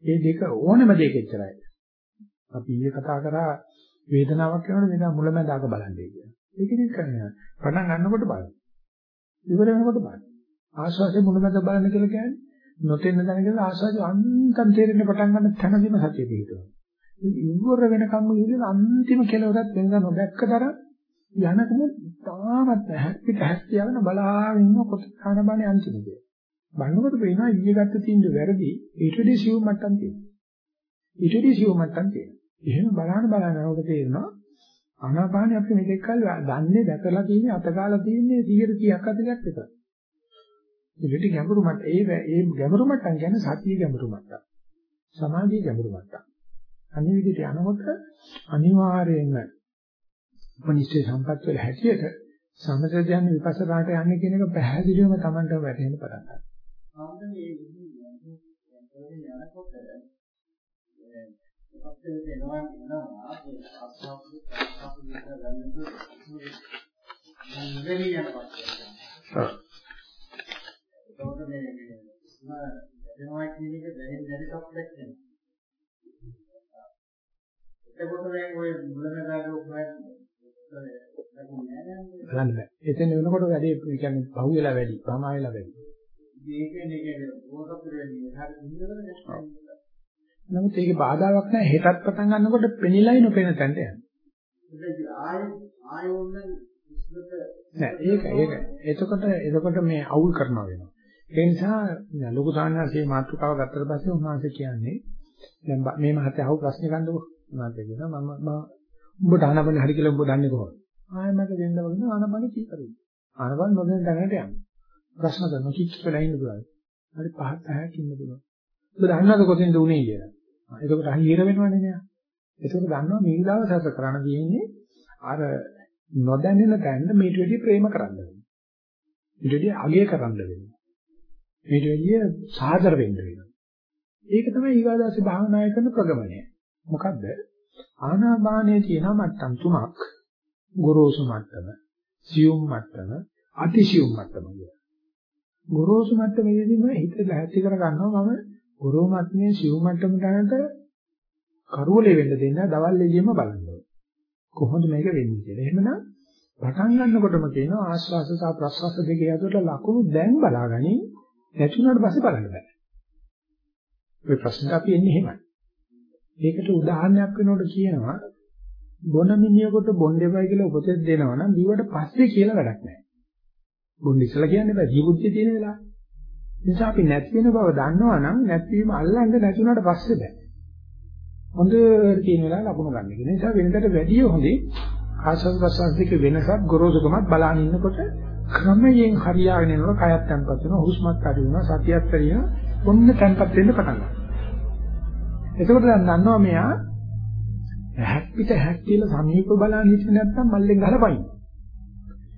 ඒ දෙක ඕනම දෙයක එච්චරයි. අපි ඊයේ කතා කරා වේදනාවක් වෙනකොට මේක මුලැමැදාක බලන්නේ කියලා. ඒක ඉතින් කරන්නේ පටන් ගන්නකොට බලන්න. ඉවර වෙනකොට බලන්න. ආශ්වාසයේ මුලැමැද බලන්න කියලා කියන්නේ නොතෙන්න දැනගෙන ආශ්වාසය අන්තම් තේරෙන්න පටන් ගන්න තැනදීම සතිය පිටනවා. ඉවර වෙනකම්ම ඉන්නේ අන්තිම කෙලවරත් වෙනද නොදැක්කතර යනකම තාමත් හැප්පිට හැප්පියවන බලාගෙන ඉන්න කොටන බණේ අන්තිමදී. බලනකොට පේනවා ඊයේ ගත්ත තීන්දුව වැරදි ඊට වඩා සිව් මට්ටම් තියෙනවා. ඊට වඩා සිව් මට්ටම් තියෙනවා. එහෙම බලන බලනකොට තේරෙනවා ආනාපානිය අපි මෙතෙක් කල් දන්නේ දැකලා තියෙන්නේ අතගාලා තියෙන්නේ 100 30ක් අතරක් විතර. ඉතින් ගැඹුරු මට ඒ ඒ ගැඹුරු මට්ටම් කියන්නේ සතිය ගැඹුරු මට්ටම්. සමාධිය ගැඹුරු මට්ටම්. අනිත් විදිහට යනකොට අනිවාර්යයෙන්ම උපනිෂේ සම්පත් වල හැටියට සමථ ධ්‍යාන විපස්සනාට යන්නේ කියන එක පැහැදිලිවම Tamanට වැටහෙන්න පටන් ගන්නවා. ආන්දම මේ යනකොට පස්සේ එනවා එනවා ඒ අස්වාස්තු අස්වාස්තු විතර ගන්නකොට මේ නිවෙලිය යනවා. එතකොට මේ මේ දැනෙනවා කියන එක දැනෙන දැනෙ සප්ලෙක්ට් වෙනවා. එතකොට මේ ඔය මුලමදාග උපයන බලන්න බෑ. එතන වෙනකොට වැඩි කියන්නේ පහු වෙලා වැඩි, ප්‍රමා වෙලා වැඩි. මේකනේ කියන්නේ ඕකපුර වෙන්නේ. හරි නිතරම නමුත් ඒකේ බාධාවක් නැහැ. හෙටත් පටන් ගන්නකොට පෙනිලයි නොපෙන තැනට යනවා. ආය ආය ඕන නෑ ඒක ඒක එතකොට එතකොට මේ අවුල් කරනවා වෙනවා. ඒ නිසා ලොකු සාහනසේ මාතෘකාව ගත්තට පස්සේ උන්වහන්සේ කියන්නේ දැන් මේ මහත්තයා අහුව ප්‍රශ්න ගන්නකො උන්වහන්සේ කියනවා මම මම උඹට ආනපන හරි කියලා උඹ දන්නේ කොහොමද? ආයෙ මට දෙන්න වගේ ආනපන කීකරුයි. ආනපන නොදෙන තැනට යන්න. ප්‍රශ්න කරනවා කිච් වෙලා ඉන්න පුළුවන්. හරි පහත් පහක් ඉන්න පුළුවන්. ඔබ දන්නවද කොතෙන්ද උනේ කියලා? එතකොට අහිර වෙනවනේ නෑ. එතකොට දන්නවා මේ දවස් හස කරණ තියෙන්නේ අර නොදැනෙන තැනට මේට වැඩි ප්‍රේම කරන්න වෙනවා. ඊට වැඩි අගය කරන්න වෙනවා. මේට වැඩි සාදර වෙන්න වෙනවා. ඒක තමයි ඊගාදාසේ භාවනාය කරන ප්‍රගමනය. මොකද්ද? ආනාපානයේ තියෙන මට්ටම් තුනක්. ගොරෝසු මට්ටම, සියුම් මට්ටම, අතිසියුම් මට්ටම කියලා. ගොරෝසු මට්ටමේදීම හිත ලැහැත්ති කර ගන්නවා මම ගොරෝ මට්ටමේ සියුම් මට්ටම ගන්නට කරුවලේ වෙන්න දෙන්න දවල් එළියෙම බලන්න කොහොමද මේක වෙන්නේ කියලා. එහෙමනම් පටන් ගන්නකොටම කියනවා ආශ්වාස සහ ප්‍රශ්වාස දෙකේ අතර ලකුණු දැන් බලාගනි නැති වුණාට පස්සේ බලන්න බෑ. ওই ප්‍රශ්නට අපි එන්නේ එහෙමයි. ඒකට උදාහරණයක් වෙනකොට කියනවා බොන මිනිහෙකුට බොණ්ඩේපයි කියලා උපදෙස් දෙනවා නම් දීවට පස්සේ කියලා වැඩක් නැහැ. බොණ්ඩ ඉස්සලා කියන්නේ බෑ ජීවිතේ තියෙන වෙලාව. නිසා අපි නැති වෙන බව දන්නවා නම් නැතිවීම අල්ලන්න නැති වුණාට පස්සේ බෑ. හොඳට තියෙන වෙලාව ලකුණු ගන්න. ඒ නිසා වෙනකට වැඩිය හොඳේ ආසස් ප්‍රසාසික වෙනසක් ගොරෝසුකමත් බලන්න ඉන්නකොට ක්‍රමයෙන් හරියාගෙන යනකොට කයත් තැම්පත් වෙනවා හුස්මත් අඩු වෙනවා සතියත් වැඩි වෙනවා ඔන්න තැම්පත් වෙන්න පටන් ගන්නවා. එතකොට දැන් දන්නවා මෙයා හැක් පිට හැක් කියලා සමීප බලන්න හිටියේ නැත්නම් මල්ලෙන් ගහලා පයින්.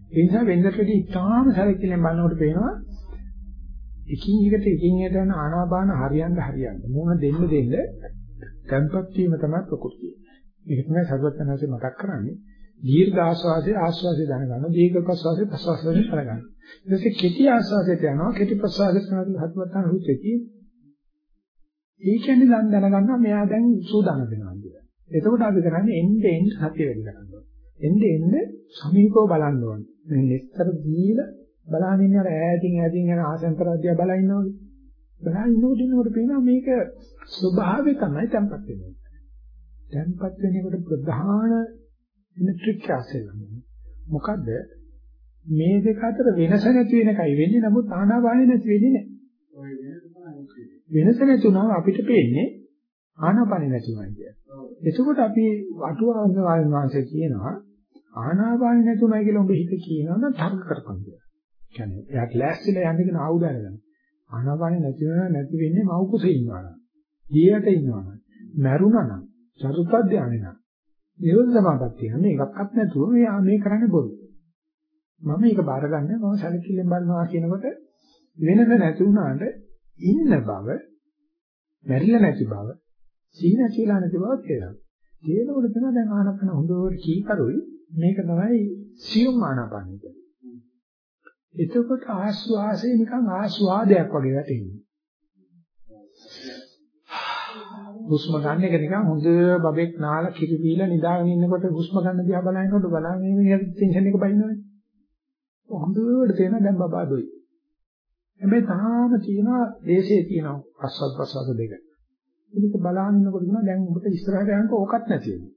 ඒ නිසා වෙන්දට වැඩි ඉතාම සැලකිලිමත් බලනකොට පේනවා එකින් එකට එකින් එකට යන ආනාපාන හරියන්න හරියන්න මොන දෙන්න දෙන්න තැම්පත් වීම තමයි ප්‍රകൃතිය. ඒක තමයි සර්වඥාන්සේ මතක් කරන්නේ. දීර්ඝ ආශ්වාසයේ ආශ්වාසය දැනගන්න දීර්ඝ ප්‍රශ්වාසයේ ප්‍රශ්වාසය දැනගන්න. ඊට පස්සේ කෙටි ආශ්වාසයට යනවා කෙටි ප්‍රශ්වාසයට යනවා හත්වත්තන හුත්තේ. ඒ කියන්නේ දැන් දැනගන්නවා මෙයා දැන් සූදානම් වෙනවා කියලා. එතකොට අපි කරන්නේ එන්නේ එන්නේ සතිය වැඩි කරනවා. එන්නේ එන්නේ සමීපව බලන්න ඕනේ. මේ නිස්තර දීලා බලන ඉන්නේ අර ඈතින් ඈතින් යන ආසන්තරාදියා බලා ඉන්නවා වගේ. බලා ඉන්නකොට ඉන්නකොට පේනවා මේක ස්වභාවය තමයි tempat වෙන්නේ. tempat වෙනකොට ප්‍රධාන ඉලෙක්ට්‍රික් ඇසෙල්ලම. මොකද මේ දෙක අතර වෙනස නැති වෙන එකයි වෙන්නේ නමුත් ආනාපානෙ නැති වෙන්නේ නැහැ. වෙනස නැතුණා අපිට පේන්නේ ආනාපානෙ නැතුණා කියන්නේ. එතකොට අපි අටුවාවෙන් වාංශය කියනවා ආනාපානෙ නැතුණයි කියලා උඹ හිත කියනවා නම් තර්ක කරපන් කියලා. කියන්නේ එයාට ලෑස්තිලා යන්න කියන ආයුධ අරගෙන. ආනාපානෙ නැති වෙනවා නැති වෙන්නේ මව් කුසේ ඉන්නවා නම්. ඊයට ඉන්නවා නම්. මැරුණා නම්. චතුත්ථ ධානය නම්. නිරෝධ සමාපත්තිය නම් එකක්වත් නැතුව මේ මේ කරන්නේ බොරු. මම මේක බාරගන්නේ මම සැලකිල්ලෙන් බලනවා කියනකොට වෙනද නැති වුණාට ඉන්න බව මැරිලා නැති බව සීන කියලා නැති බව තේරෙනවා. තේරෙනකොට තමයි දැන් ආනපන හොඳට කීකරුයි මේක තමයි සියුම් ආනපන කියන්නේ. එතකොට ආස්වාසේ නිකන් ආස්වාදයක් වගේ වැටෙනවා. හුස්ම ගන්න එක නිකන් හොඳ බබෙක් නාලා කිරි බීලා නිදාගෙන ඉන්නකොට හුස්ම ගන්න දිහා බලනකොට බලන්නේ මේ ටෙන්ෂන් එක බයිනවනේ. හොඳට තේරෙනවා දැන් බබා දොයි. හැබැයි තාම තියෙනවා දේශේ තියෙනවා අස්වල් ප්‍රසවාස දෙක. මේක බලාගෙන ඉන්නකොට කියනවා දැන් ඔබට ඉස්සරහට යනකොට ඕකත් නැති වෙනවා.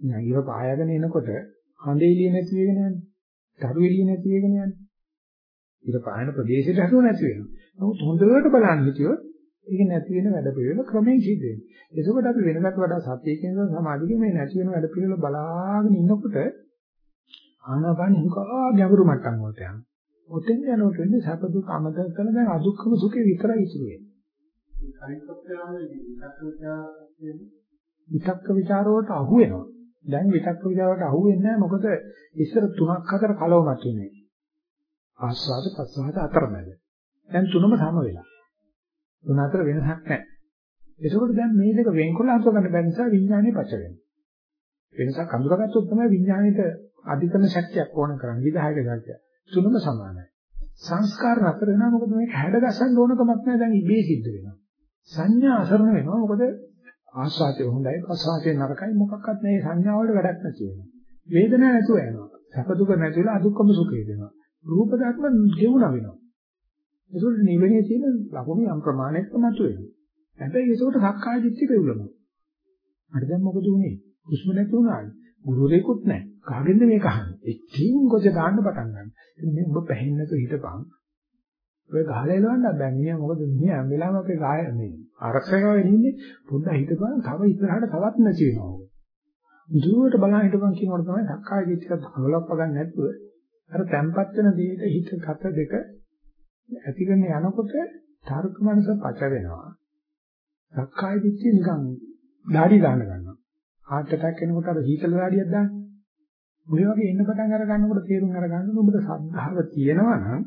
නිකන් ඉව පායගෙන එනකොට හඳේ එළිය නැති වෙගෙන යන්නේ. දරු එළිය නැති වෙගෙන යන්නේ. ඉර පායන ප්‍රදේශයට හසු නැති වෙනවා. නමුත් හොඳට බලන්න හිටියොත් ඒක නැති වෙන වැඩ පිළිවෙල ක්‍රමයෙන් සිද්ධ වෙනවා. එතකොට අපි වෙනකට වඩා සතිය කියන සමාධියේ මේ නැති වෙන වැඩ පිළිවෙල බලාගෙන ඉන්නකොට ආනාපාන හුඟා ගැඹුරු මට්ටම් වලට යනවා. ඔතෙන් යනකොට වෙන්නේ සැප දුක් අමතක කරලා දැන් අදුක්කම සුඛේ විතරයි ඉතුරු වෙන්නේ. විතක්ක ਵਿਚාරවලට අහු වෙනවා. දැන් විතක්ක ਵਿਚාරවලට අහු වෙන්නේ නැහැ මොකද ඉස්සර තුනක් හතර කලවමක් ඉන්නේ. ආස්වාද ප්‍රසවාද අතරමැද. දැන් තුනම සම වෙලා. තුන අතර වෙනසක් නැහැ. එතකොට දැන් මේ දෙක වෙන්කොල්ල අඳුර ගන්න බැරි නිසා විඥානය පච වෙනවා. වෙනසක් අඳුරගත්තොත් තමයි විඥාණයට අධිකම ශක්තියක් ඕන කරන්නේ විදායක ශක්තිය. තුනම සමානයි. සංස්කාර නතර වෙනවා මොකද මේක හැඩගස්සන්න ඕන කමක් නැහැ දැන් ඉබේ සිද්ධ වෙනවා. සංඥා අසරණ වෙනවා මොකද ආස්වාදය හොඳයි ප්‍රසආසය නරකයි මොකක්වත් මේ සංඥා වල වැඩක් නැති වෙනවා. වේදනාවක් නැතුව යනවා. සැප දුක නැතිලා අදුක්කම සුඛය වෙනවා. රූප ධර්ම ගෙවුණා වෙනවා. ඒකට නිවෙනේ තියෙන ලකුණු යම් ප්‍රමාණයක මතුවෙනවා. හැබැයි ඒකට සක්කාය දිට්ඨිය පෙවුලනවා. හරි දැන් මොකද උනේ? හුස්ම නැති වුණානේ. ගුරුරෙකුත් නැහැ. කාගෙන්ද මේක අහන්නේ? එච්චින් ගොජ දාන්න පටන් ගන්න. ඉතින් මේ ඔබ පැහැින්නක හිටපන්. ඔය ගහලා එලවන්න බෑ. මිනිහා මොකද මිනිහා හැම වෙලාවෙම අපේ ගාය මේ ආරක්ෂකව ඉන්නේ. පොඩ්ඩක් හිටපන්. තව ඉස්සරහට තවත් නැති වෙනවා. දුරට බලන් හිටපන් කියනකොට තමයි සක්කාය දිට්ඨිය හවලප්ප ගන්න නැතුව අර තැම්පත් වෙන දෙයට හිත ගත දෙක ඇති කරන යනකොට තර්ක මනස පච වෙනවා. සක්කාය දිට්ඨිය නිකන් দাঁඩි දාන්න ගන්නවා. heart attack එනකොට අර හීතල දාඩියක් දාන්න. ඔය වගේ එන්න පටන් අර ගන්නකොට තේරුම් අර ගන්න ඔබට සද්ධාව තියෙනවා නම්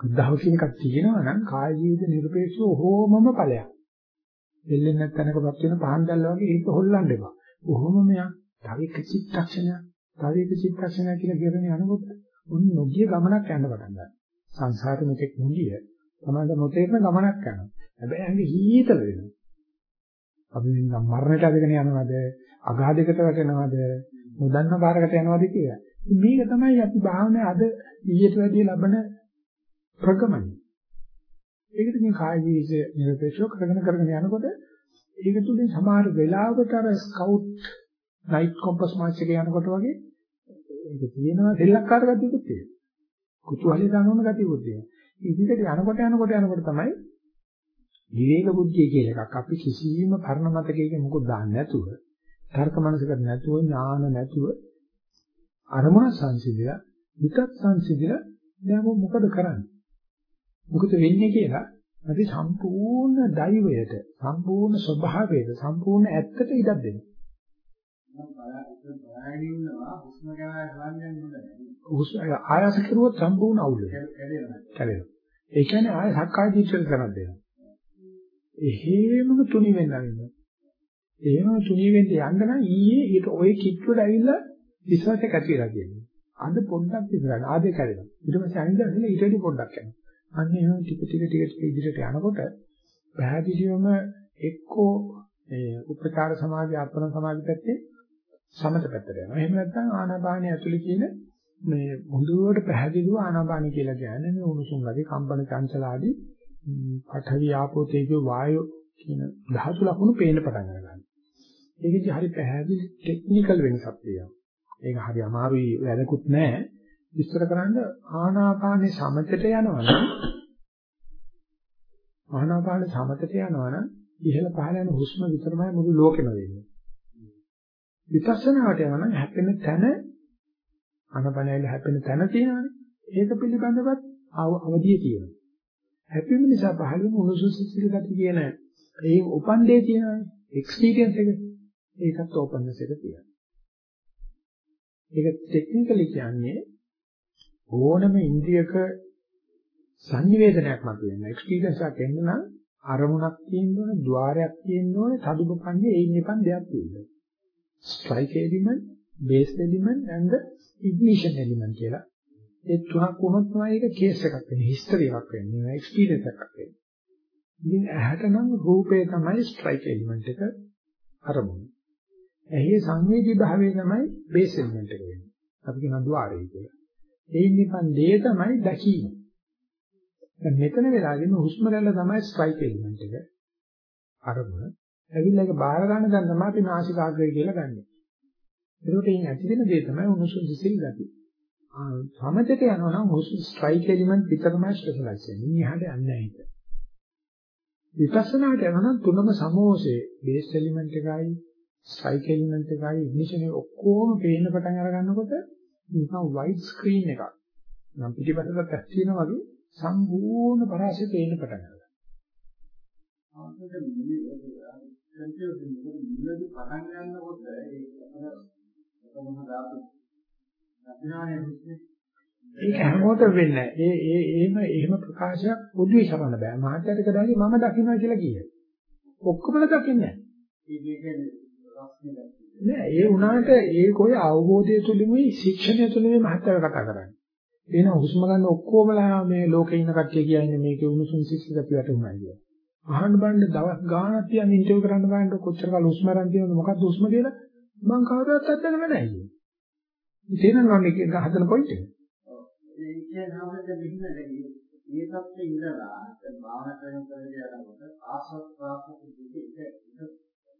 සද්ධාව කියන එකක් තියෙනවා නම් කාය ජීවිත නිර්පේක්ෂව හෝමම ඵලයක්. දෙල්ලෙන් නැත්නම්කපත් වෙන පහන් දැල්ල වගේ ඒක හොල්ලන්න එපා. කොහොම මෙයා තව එක චිත්තක්ෂණයක් තව එක චිත්තක්ෂණයක් කියලා කියන යනකොට උන් නොගිය ගමනක් යන්න පටන් ගන්නවා. සංසාරෙ මෙතෙක් නොගිය තමයි නොතේරෙන ගමනක් යනවා. හැබැයි ඇඟ හීතල වෙනවා. අපි නිකන් මරණයට අදගෙන යනවද? අගාධයකට වැටෙනවද? නොදන්න බාරකට යනවද කියලා. මේක තමයි අපි භාවනාවේ අද ඊට වැඩිය ලබන ප්‍රගමනය. ඒකට මේ කාය ජීවිත නිරපේක්ෂව කරගෙන කරගෙන යනකොට ඒක තුලින් සමහර වෙලාවකට අර ස්කවුට් නයිට් කොම්පස් මාච් එකේ යනකොට වගේ ඒක තියෙනවා දෙලක්කාර ගතියකුත් තියෙනවා. කුතුහලය දනවන ගතියකුත් තියෙනවා. ඉදිරියට යනකොට යනකොට යනකොට තමයි විවේක බුද්ධිය කියලා එකක්. අපි කිසිම පරණ මතකයක මොකද දාන්න නැතුව තර්ක මනසකට නැතුව ඥාන නැතුව අරමුණ සංසිඳිලා විකත් සංසිඳිලා දැන් මොකද කරන්නේ? මොකද වෙන්නේ කියලා අපි සම්පූර්ණ දෛවයට සම්පූර්ණ ස්වභාවයට සම්පූර්ණ ඇත්තට ඉඩක් දෙනවා ආයාස කරුවොත් සම්පූර්ණ අවුල් වෙනවා. ඒ කියන්නේ ආය සක්කාය දිට්ඨිය කරක් දෙනවා. එහෙමම තුනි වෙන්න වෙනවා. එහෙම තුනි වෙන්න යන්න නම් ඊයේ ඊට ඔය කිට්ටුවට ඇවිල්ලා විශ්වාසයක් ඇති වෙලා තියෙනවා. අද පොඩ්ඩක් විතරයි ආදේ කැඩෙනවා. ඊට පස්සේ අනිත් දවසේ ඊට වඩා පොඩ්ඩක් යනවා. අන්න එහෙම ටික ටික ටික ඉදිරියට යනකොට පැහැදිලිවම එක්කෝ මේ උපචාර සමාධි අර්පණ සමාධි පැත්තේ සමත පැත්තට යනවා. එහෙම නැත්නම් ආනාපානිය ඇතුලේ කියන මේ මුදුවට පැහැදිලිව ආනාපානිය කියලා කියන්නේ මේ උණුසුම් ගති කම්පන චංචල ආදී පඨවි ආපෝ තේජෝ වායෝ කියන ධාතු ලක්ෂණ පේන්න පටන් ගන්නවා. ඒකෙදි හරි පැහැදිලි ටෙක්නිකල් වෙනසක් තියෙනවා. ඒක හරි අමාරුයි වැඩකුත් නැහැ. විස්තර කරන්න ආනාපානේ සමතට යනවනම් ආනාපානේ සමතට යනවනම් ඉහළ පහළ යන හුස්ම විතරමයි මුළු ලෝකෙම වෙන්නේ. විපස්සනාවට යනනම් හැපෙන තැන ආනාපානයල හැපෙන තැන තියෙනවානේ. ඒක පිළිබඳවත් අවදිය තියෙනවා. හැපීම නිසා පහළ වෙන උණුසුම් සිසිල් ගති කියන ඒ උපන්දේ තියෙනවානේ. එක්ස්පීරියන්ස් එක. ඒකත් ඕපන්නස් එක තියෙනවා. ඒක ටෙක්නිකලි කියන්නේ ඕනම ඉන්ද්‍රියක සංනිවේදනයක් මතුවෙන එක්ස්පීරියන්ස් එකක් එන්න නම් අරමුණක් තියෙන්න ඕන, ద్వාරයක් තියෙන්න ඕන, තදුබපන්නේ ඒ ඉන්නපන් දෙයක් තියෙන්න. Strike element, base element and the ignition element කියලා. ඒ තුනක් වුණොත් තමයි ඒක කේස් එකක් වෙන්නේ, හිස්ටරි එකක් වෙන්නේ, එක්ස්පීරියන්ස් එකක් වෙන්නේ. ඉතින් ඇහැට නම් රූපේ තමයි ස්ට්‍රයික් එලිමන්ට් එක අරමුණ. එහි සංවේදී භාවය තමයි බේස් එලිමන්ට් එක වෙන්නේ. අපි කියන ద్వාරය කියලා. ඒ නිකන් දේ තමයි දැකීම. දැන් මෙතන වෙලාගෙන හුස්ම රැල්ල තමයි ස්ට්‍රයික් එලිමන්ට් එක. අරමුණ. ඇවිල්ලා ඒක බාර ගන්න දැන් තමයි අපි නාසිකාග්‍රය කියලා ගන්නෙ. ඒකට ඉන් ඇති වෙන දේ තමයි උණුසුම් සිසිල් ගතිය. සමතේට යනවා නම් හුස්ම ස්ට්‍රයික් එලිමන්ට් විතරමයි ස්පෙෂලායිස් වෙන්නේ. ඉහාට යන්නේ නැහැ ඒක. විපස්සනාට යනවා නම් තුනම සමෝසේ බේස් එලිමන්ට් එකයි ස්ට්‍රයික් එලිමන්ට් එකයි ඉග්නිෂන් එක ඔක්කොම පේන්න පටන් අර ගන්නකොට නිකන් වයිඩ් ස්ක්‍රීන් එකක්. නම් පිටිපස්සට පැස් තියෙනවා වගේ සම්පූර්ණ පරාසය පේන්න පටන් ගන්නවා. ආන්දර මේ කන්ටියුස් නිලදි පටන් ගන්නකොට ඒ අපේ දාපු අඥානයේ විශ්නේ ඒක හැමෝටම වෙන්නේ නැහැ. ඒ ඒ එහෙම එහෙම ප්‍රකාශයක් පොදුවේ සමන්න බෑ. මහත්යට කඩාවේ මම දකින්නවා කියලා කියයි. ඔක්කොමල දකින්නේ නැහැ. නෑ ඒ වුණාට ඒක ඔය අවබෝධය තුලින්මයි ශික්ෂණය තුලින්මයි මහත්තයා කතා කරන්නේ. එන හුස්ම ගන්න ඔක්කොමලා මේ ලෝකේ ඉන්න කට්ටිය කියන්නේ මේකේ උණුසුම් සිසිල් ගතිය වැටුණා කියලා. අහන්න බලන්න දවස් ගාණක් තියන් ඉන්ටර්විව් කරන්න බලන්න කොච්චර කාල හුස්ම ගන්න තියෙනවද මොකක්ද හුස්ම කියලා මම කවදාවත් අත්දැකලා නැහැ කියන්නේ. තේරෙනවද මේක හදන පොයින්ට් එක? ඒ මේ තත්ත්වයේ ඉඳලා භාවනා කරන කරගෙන යනකොට ප්‍රාප්ත දෙක එක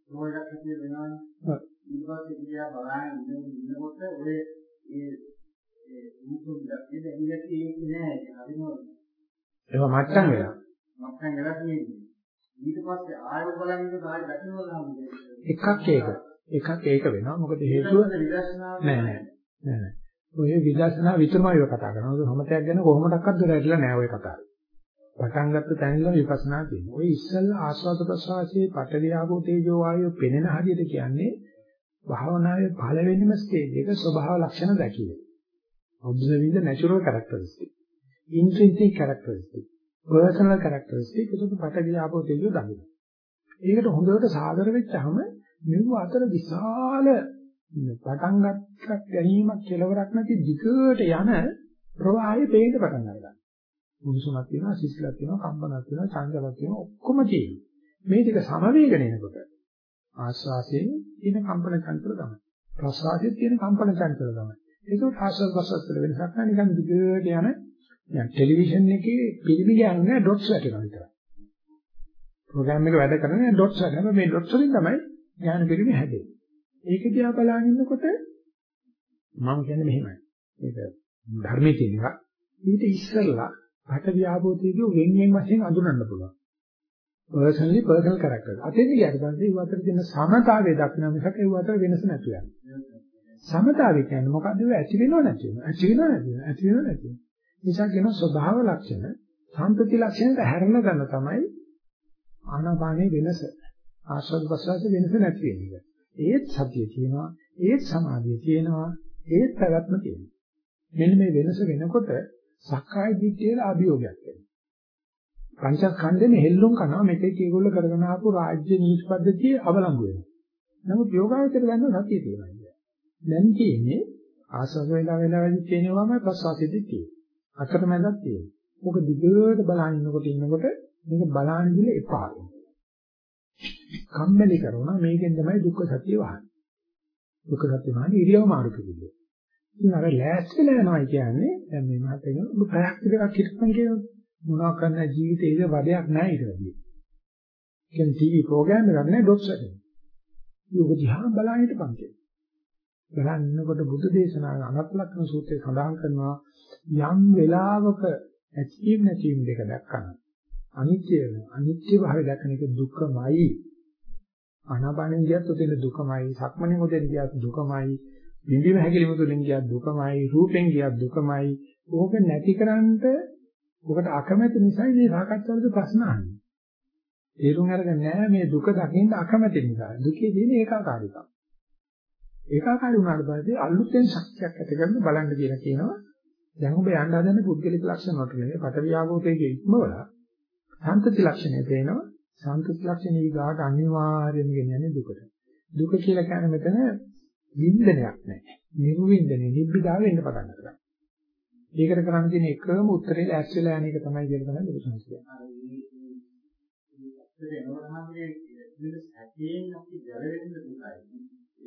මොකක්ද කියලා වෙනවනේ. ඊට පස්සේ ඉන්දියා බලන්න ඉන්නකොට ඔය ඒ ඒ මුතුන් දැක්කේ දැන් ඉන්නේ නෑ ඒක හරිම ඒවා මට්ටම් වෙලා. මට්ටම් වෙලා තියෙන්නේ. ඊට පස්සේ ආයෙ බලන්න ඉන්න කාර්ය දකින්නවා එකක් ඒක. එකක් ඒක වෙනවා. මොකද හේතුව නෑ නෑ. නෑ. ඔය විදර්ශනා විතරමයි ඔය කතා කරනවා. සමතයක් ගැන කොහොමඩක්වත් දොර ඇරිලා නෑ ඔය කතාව. පටන් ගත්ත තැනින්ම විපස්සනා තියෙනවා. ඔය ඉස්සෙල්ලා ආස්වාද ප්‍රසවාසයේ පටවියාගෝ තේජෝ වායෝ පෙනෙන හරියට කියන්නේ භාවනාවේ පළවෙනිම ස්ටේජ් එක ස්වභාව ලක්ෂණ දැකීම. observing the natural characteristic. intrinsic characteristic. Personal characteristic. ඒක පටවියාගෝ තේජෝ දකින්න. ඒකට හොඳට සාදර වෙච්චාම මෙව අතර විශාල පටන් ගන්නක් ගැනීමක් කෙලවරක් නැති දිගට යන ප්‍රවාහය පේන්න පටන් ගන්නවා. මුදුසුමක් තියෙනවා, සිසිලක් තියෙනවා, කම්පනක් තියෙනවා, චංචලක් තියෙනවා, ඔක්කොම තියෙනවා. මේ ටික සමවේගන එනකොට ආස්වාසයෙන් තියෙන කම්පන චංචල තමයි. ප්‍රසවාසයෙන් තියෙන කම්පන චංචල තමයි. ඒකට ආස්වාද ප්‍රසවාස වල වෙනසක් නැහැ නිකන් දිගට යන දැන් ටෙලිවිෂන් එකේ පිළිමි ගන්නේ ඩොට්ස් වැටෙනවා විතරයි. ප්‍රෝග්‍රෑම් එක වැඩ කරන්නේ ඩොට්ස් වැටෙනවා. මේ ඩොට්ස් වලින් තමයි ඥාන පිළිමි හැදෙන්නේ. ඒක දිහා බලන ඉන්නකොට මම කියන්නේ මෙහෙමයි. මේක ධර්මයේ තියෙන එක. ඊට ඉස්සෙල්ලා රට ව්‍යාපෝතීදී වෙන වෙන වශයෙන් අඳුනන්න පුළුවන්. personally personal character. අතෙන් ගියාට පස්සේ ඒ අතර තියෙන සමතාවය දක්න මිසක ඒ අතර වෙනස නැතු යනවා. සමතාවය කියන්නේ මොකද්ද? ඒ ඇති වෙනව නැති වෙනව. ඇති වෙනව නැති වෙනව. ඇති වෙනව නැති වෙනව. නිසා කියන ස්වභාව ලක්ෂණ සම්පති ලක්ෂණයට හැරෙන ගන්න තමයි ආනාපානයේ වෙනස. ආශ්වාස ප්‍රශ්වාස වෙනස නැති වෙන එක. ඒත් සතිය තියෙනවා, ඒත් සමාධිය තියෙනවා, ඒත් පැවැත්ම තියෙනවා. මෙන්න මේ වෙනස වෙනකොට සක්කාය දිට්ඨියේ අභියෝගයක් වෙනවා. පංචස්කන්ධෙම හෙල්ලුම් කරනවා මෙතෙක් ඒගොල්ලෝ කරගෙන ආපු රාජ්‍ය නීති පද්ධතිය අවලංගු වෙනවා. නමුත් යෝගාවචර ගන්න සතිය තියෙනවා කියන්නේ. දැන් තියෙන්නේ ආසස් වෙලා වෙලා වැඩි තියෙනවම ප්‍රසවාසෙදි තියෙන්නේ. අතරමැදක් තියෙනවා. මොක දිගට බලන ඉන්නකොට ඉන්නකොට මේක බලන්න ගිල එපා වෙනවා. කම්මැලි කරනවා මේකෙන් තමයි දුක්ඛ සත්‍ය වහන්නේ. දුක්ඛ සත්‍ය වහන්නේ ඉරියව් මාරු කිව්වේ. ඉතින් අර ලෑස්තිලා යනවා කියන්නේ දැන් මේ මහත්තයා ඔබ පැයක් දෙකක් හිටපන් කියනවා. මොනවා කරන ජීවිතේ ඉත වදයක් නැහැ ඊට වැඩිය. කියන්නේ ටීවී ප්‍රෝග්‍රෑම් එකක් නෑ ඩොට්ස් වලින්. ඒක දිහා බලන්න හිටපන් කියනවා. බලන්නකොට බුදු දේශනාවේ අනත් ලක්ෂණ සූත්‍රයේ සඳහන් කරනවා යම් වෙලාවක ඇචීම් නැචීම් දෙක දැක්කම අනිත්‍ය අනිත්‍ය භාවය දැකන එක දුකමයි. අනාපානෙන් ගියත් උතෙන් දුකමයි. සක්මණෙන් උතෙන් ගියත් දුකමයි. විඳින හැකිලිම තුලින් ගියත් දුකමයි. රූපෙන් ගියත් දුකමයි. ඕක නැතිකරන්ට ඔකට අකමැති නිසායි මේ සාකච්ඡාවලදී ප්‍රශ්න අහන්නේ. තේරුම් අරගෙන නෑ මේ දුක දකින්න අකමැති නිසා. දුකේ තියෙන ඒකාකාරීකම. ඒකාකාරී වුණාට පස්සේ අලුතෙන් ශක්තියක් ඇති කරගෙන බලන්න කියලා කියනවා. දැන් ඔබ යන්න හදන්නේ පුද්ගලික ලක්ෂණ වලට නෙවෙයි පටවියාගෝතයේ ඉක්මවලා සම්පති ලක්ෂණය පේනවා. සම්පති ලක්ෂණ ඊගාට අනිවාර්යයෙන්ම ගෙනියන්නේ දුකට. දුක කියලා කියන්නේ මෙතන වින්දනයක් නැහැ. නිර්වින්දනේ නිබ්බිදාව වෙන්න පටන් ගන්නවා. ඒකට කරන්න තියෙන එකම උත්තරේ ලෑස් වෙලා යන එක තමයි කියලා තමයි බුදු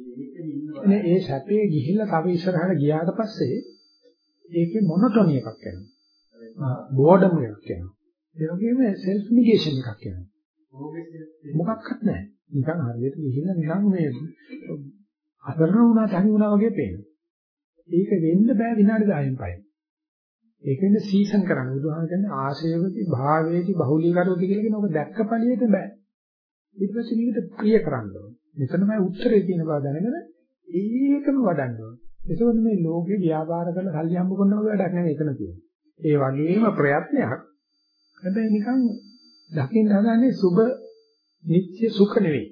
සංස්කෘතිය. ඒ සැපේ ගිහිල්ලා තව ඉස්සරහට ගියාට පස්සේ ඒකේ මොනොටොනි එකක් එනවා. බෝඩම් එකක් එනවා. ඒ වගේම සෙල්ෆ් නිගේෂන් එකක් එනවා. මොකක්වත් නැහැ. නිකන් හරියට ගිහිල්ලා නිකන් මේ අතරන වුණා තනි වුණා වගේ පේනවා. ඒක වෙන්න බෑ විනාඩි 10න් පයින්. ඒකෙන්ද සීසන් කරන්න බුදුහාම කියන්නේ ආශේවති භාවේති බහුලීකරෝති කියලා කියන ඔබ දැක්ක ඵලියට බෑ. ඊට පස්සේ මේකට ප්‍රිය කරන්න ඕනේ. මෙතනමයි උත්තරේ තියෙන බව දැනගෙන ඒකම වඩන්න ඕනේ. ඒකවල මේ ලෝකේ ව්‍යාපාර කරලා සල්ලි හම්බ කරන වැඩක් නෙවෙයි එතන තියෙන්නේ. ඒ වගේම ප්‍රයත්නයක්. හැබැයි නිකන් දකින්න හදන්නේ සුබ නිත්‍ය සුඛ නෙවෙයි.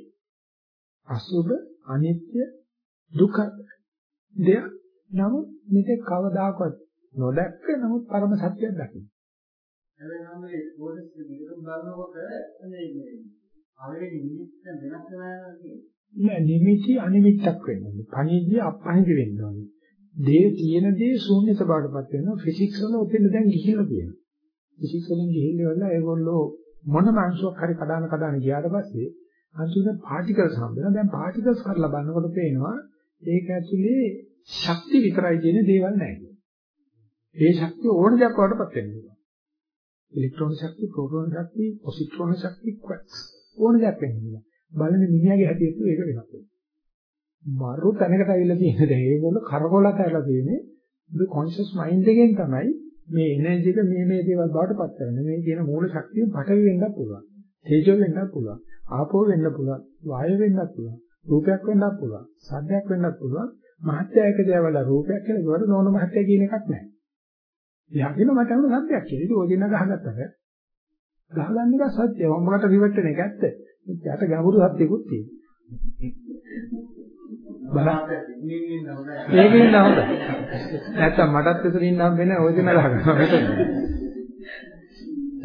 අසුබ අනිත්‍ය දුක දෙයක්. නමුත් මේක කවදාකවත් නොදැක්ක නමුත් පරම සත්‍යයක් දකින්න. හැබැයි මේ පොඩි විදිහට බලනකොට මේ අවලේ නිමිත්ත වෙනස් වෙනවා නෑ නිමිති අනිමිත්තක් වෙන්නේ. පණිවිඩය අපහහිද වෙනවා. දේ තියෙන දේ ශූන්‍යත බවටපත් වෙනවා. ෆිසික්ස් වල ඔතෙන් දැන් ගිහිල්ලා තියෙනවා. ෆිසික්ස් වලින් ගිහිල්ලා ඒගොල්ලෝ මොනම අංශුවක් හරි කඩන කඩන ගියාට පස්සේ අන්තිමට පාටිකල්ස් හම්බෙනවා. දැන් පාටිකල්ස් කරලා බලනකොට පේනවා ඒක ඇතුලේ ශක්ති විතරයි තියෙන දේවල් නැහැ. ඒ ශක්තිය ඕන දෙයක් වඩටපත් වෙන්න පුළුවන්. ඉලෙක්ට්‍රෝන ශක්තිය, ප්‍රෝටෝන ශක්තිය, පොසිට්‍රෝන ශක්තිය, ක්වැක්ස් ඕන දෙයක් වෙන්න පුළුවන්. බලන මිනිහාගේ හැටියට ඒක වෙනස් වෙනවා. මරු තැනකට අවිල්ල තියෙන දැන් ඒගොල්ලෝ කරකොලත ඇරලා තියෙන්නේ මේ කොන්ෂස් මයින්ඩ් එකෙන් තමයි මේ එනර්ජි එක මේ මේ දේවල් බවට පත් කරන්නේ. මේ කියන මූල ශක්තිය පටවි වෙන්නත් පුළුවන්. තේජෝ වෙන්නත් පුළුවන්. ආපෝ වෙන්න පුළුවන්. වායු වෙන්නත් පුළුවන්. රූපයක් වෙන්නත් පුළුවන්. සද්දයක් වෙන්නත් පුළුවන්. මහත්යයක දේවල් රූපයක් කියලා කියවට නෝන මහත්ය කියන එකක් නැහැ. එයා කියන මට අහන සත්‍යයක් කියලා. ඒක ඔය දින ගහගත්තට ගහගන්න එක සත්‍යය. මමකට රිවට් වෙන එක ඇත්ත. යට ගැඹුරු සත්‍යකුත් තියෙනවා. බලන්න. ඒකෙන් නෑ හොඳ. නැත්තම් මටත් එතන ඉන්න හම්බෙන්නේ ඔය දින ගහගන්නවා මෙතන.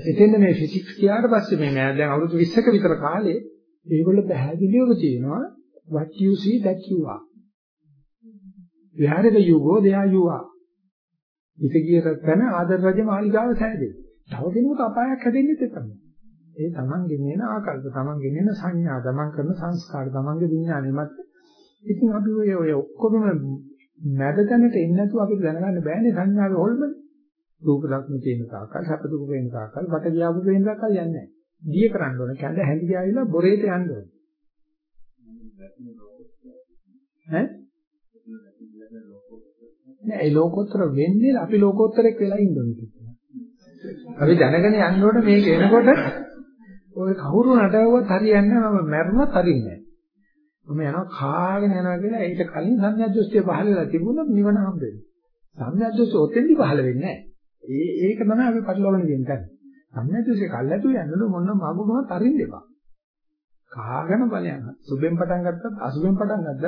එතෙන් මේ ෆිසික්ස් කියාට පස්සේ මේ මම දැන් අවුරුදු 20ක විතර කාලේ ඒගොල්ලෝ පැහැදිලිවම තියෙනවා what you see that you are. wherever you go there you are. ඉත ගියට තැන ආදර රජ මාලිගාව සෑදේ. තව කෙනෙකුට අපායක් හැදෙන්නේ එතන. ඒ තමන්ගෙන් එන ආකල්ප, තමන්ගෙන් එන සංඥා, තමන් කරන සංස්කාර, තමන්ගේ විඥානෙ මත. ඉතින් අපි ඔය ඔය ඔක්කොම මැද තැනට එන්නේ නැතුව අපිට දැනගන්න බෑනේ සංඥාවේ හොල්මන. රූප ලක්ෂණ තියෙන තාක්කල් සැප දුක වෙන තාක්කල් වට ගියාපු වෙන තාක්කල් යන්නේ නැහැ. දිය කරන්න ඕන. කැඳ හැඳි ගියාවිලා බොරේට යන්න ඕන. ඈ? නෑ ඒ ලෝකෝත්තර වෙන්නේ අපි ලෝකෝත්තරෙක් වෙලා ඉන්න ඕනේ. අපි දැනගෙන යන්න ඕනේ මේක එනකොට ඔය කවුරු නටවුවත් හරියන්නේ නැහැ මම මැරුණත් හරියන්නේ නැහැ. මම යනවා කාගෙන යනවා කියලා ඊට කලින් සංඥාදෘෂ්ටිය පහළ වෙලා තිබුණොත් නිවන හම්බ වෙනවා. සංඥාදෘෂ්ටිය ඔතෙන්දි පහළ වෙන්නේ නැහැ. ඒ ඒක තමයි අපි පරිලෝකන කියන්නේ. සංඥාදෘෂ්ටිය කල්ැතු යනකොට මොන මගුමවත් අරින්න එපා. කාගෙන බලයන්. සුබෙන් පටන් ගත්තත් අසුබෙන් පටන් ගත්තත්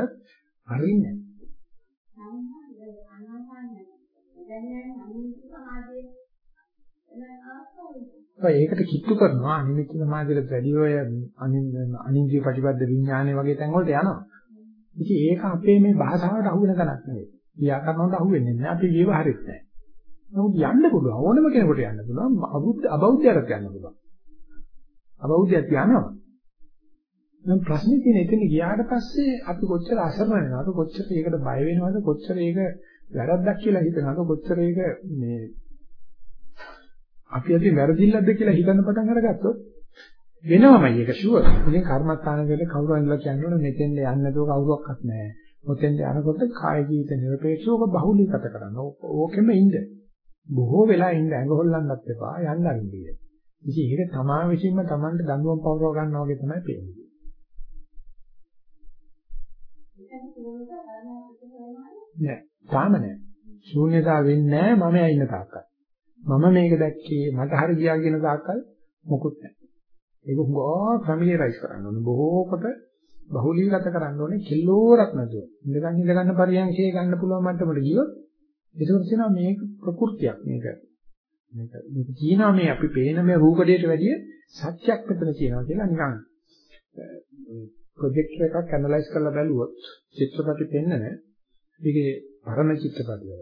හරින්නේ නැහැ. ඒකට කිට්ටු කරනවා අනිමිත් සමාධියට වැඩි ඔය අනින්ද්‍රිය ප්‍රතිපද විඥානය වගේ තැන් වලට යනවා. ඉතින් ඒක අපේ මේ භාෂාවට අහු වෙන තැනක් නෙවෙයි. ව්‍යාකරණයට අහු වෙන්නේ නැහැ. අපි ජීව හරිත් නැහැ. නමුත් යන්න පුළුවන් ඕනම කෙනෙකුට යන්න පුළුවන්. අබුද්ධ අබෞද්ධයට යන්න පුළුවන්. අබෞද්ධයට යනවා. නම් ප්‍රශ්නේ තියෙන එතන ගියාට පස්සේ අපි කොච්චර අසරණ වෙනවද කොච්චර ඒකට බය වෙනවද කොච්චර ඒක වැරද්දක් කියලා හිතනවද කොච්චර ඒක මේ අපි අතින් වැරදිල්ලක්ද කියලා හිතන්න පටන් අරගත්තොත් වෙනවමයි ඒක ෂුවර්. ඉතින් කර්මස්ථානවල කවුරු අනිලා කියන්නේ මෙතෙන්ද යන්නේ නැතුව කවුරුවක්වත් නැහැ. මොතෙන්ද යනකොට කාය ජීවිත නිර්පේක්ෂව බහුලීගත කරන්න. ඕකෙම ඉන්න. බොහෝ වෙලා ඉන්න ඇඟ හොල්ලන්නත් එපා යන්න අරින්නේ. ඉතින් ඒක තමා විසින්ම Tamanට දඬුවම් පවරව ගන්නවා වගේ තමයි පේන්නේ. නෑ තාම නෑ. ශූන්‍යතාව වෙන්නේ නෑ මම ඇයින්න තාක්කල්. මම මේක දැක්කේ මට හරි ගියා කියන තාක්කල් මොකුත් නෑ. ඒක හුඟා ෆැමිලියරයිස් කරන්න ඕනේ. බොහෝ කොට බහුලීගත කරන්න ඕනේ කිලෝරක් නැතුව. ඉඳගන්න ඉඳගන්න පරියන්කේ ගන්න පුළුවන් මට්ටමට ගියොත් ඒක කියනවා මේක ප්‍රകൃතියක් මේක. මේක මේක කියනවා මේ අපි පේන මේ රූපඩේට වැඩිය සත්‍යක් මෙතන කියනවා කියලා නිකන් ප්‍රොජෙක්ටර් එකක් ඇනලයිස් කරලා බැලුවොත් චිත්‍රපටි පෙන්නන මේකේ පරණ චිත්‍රපටිය.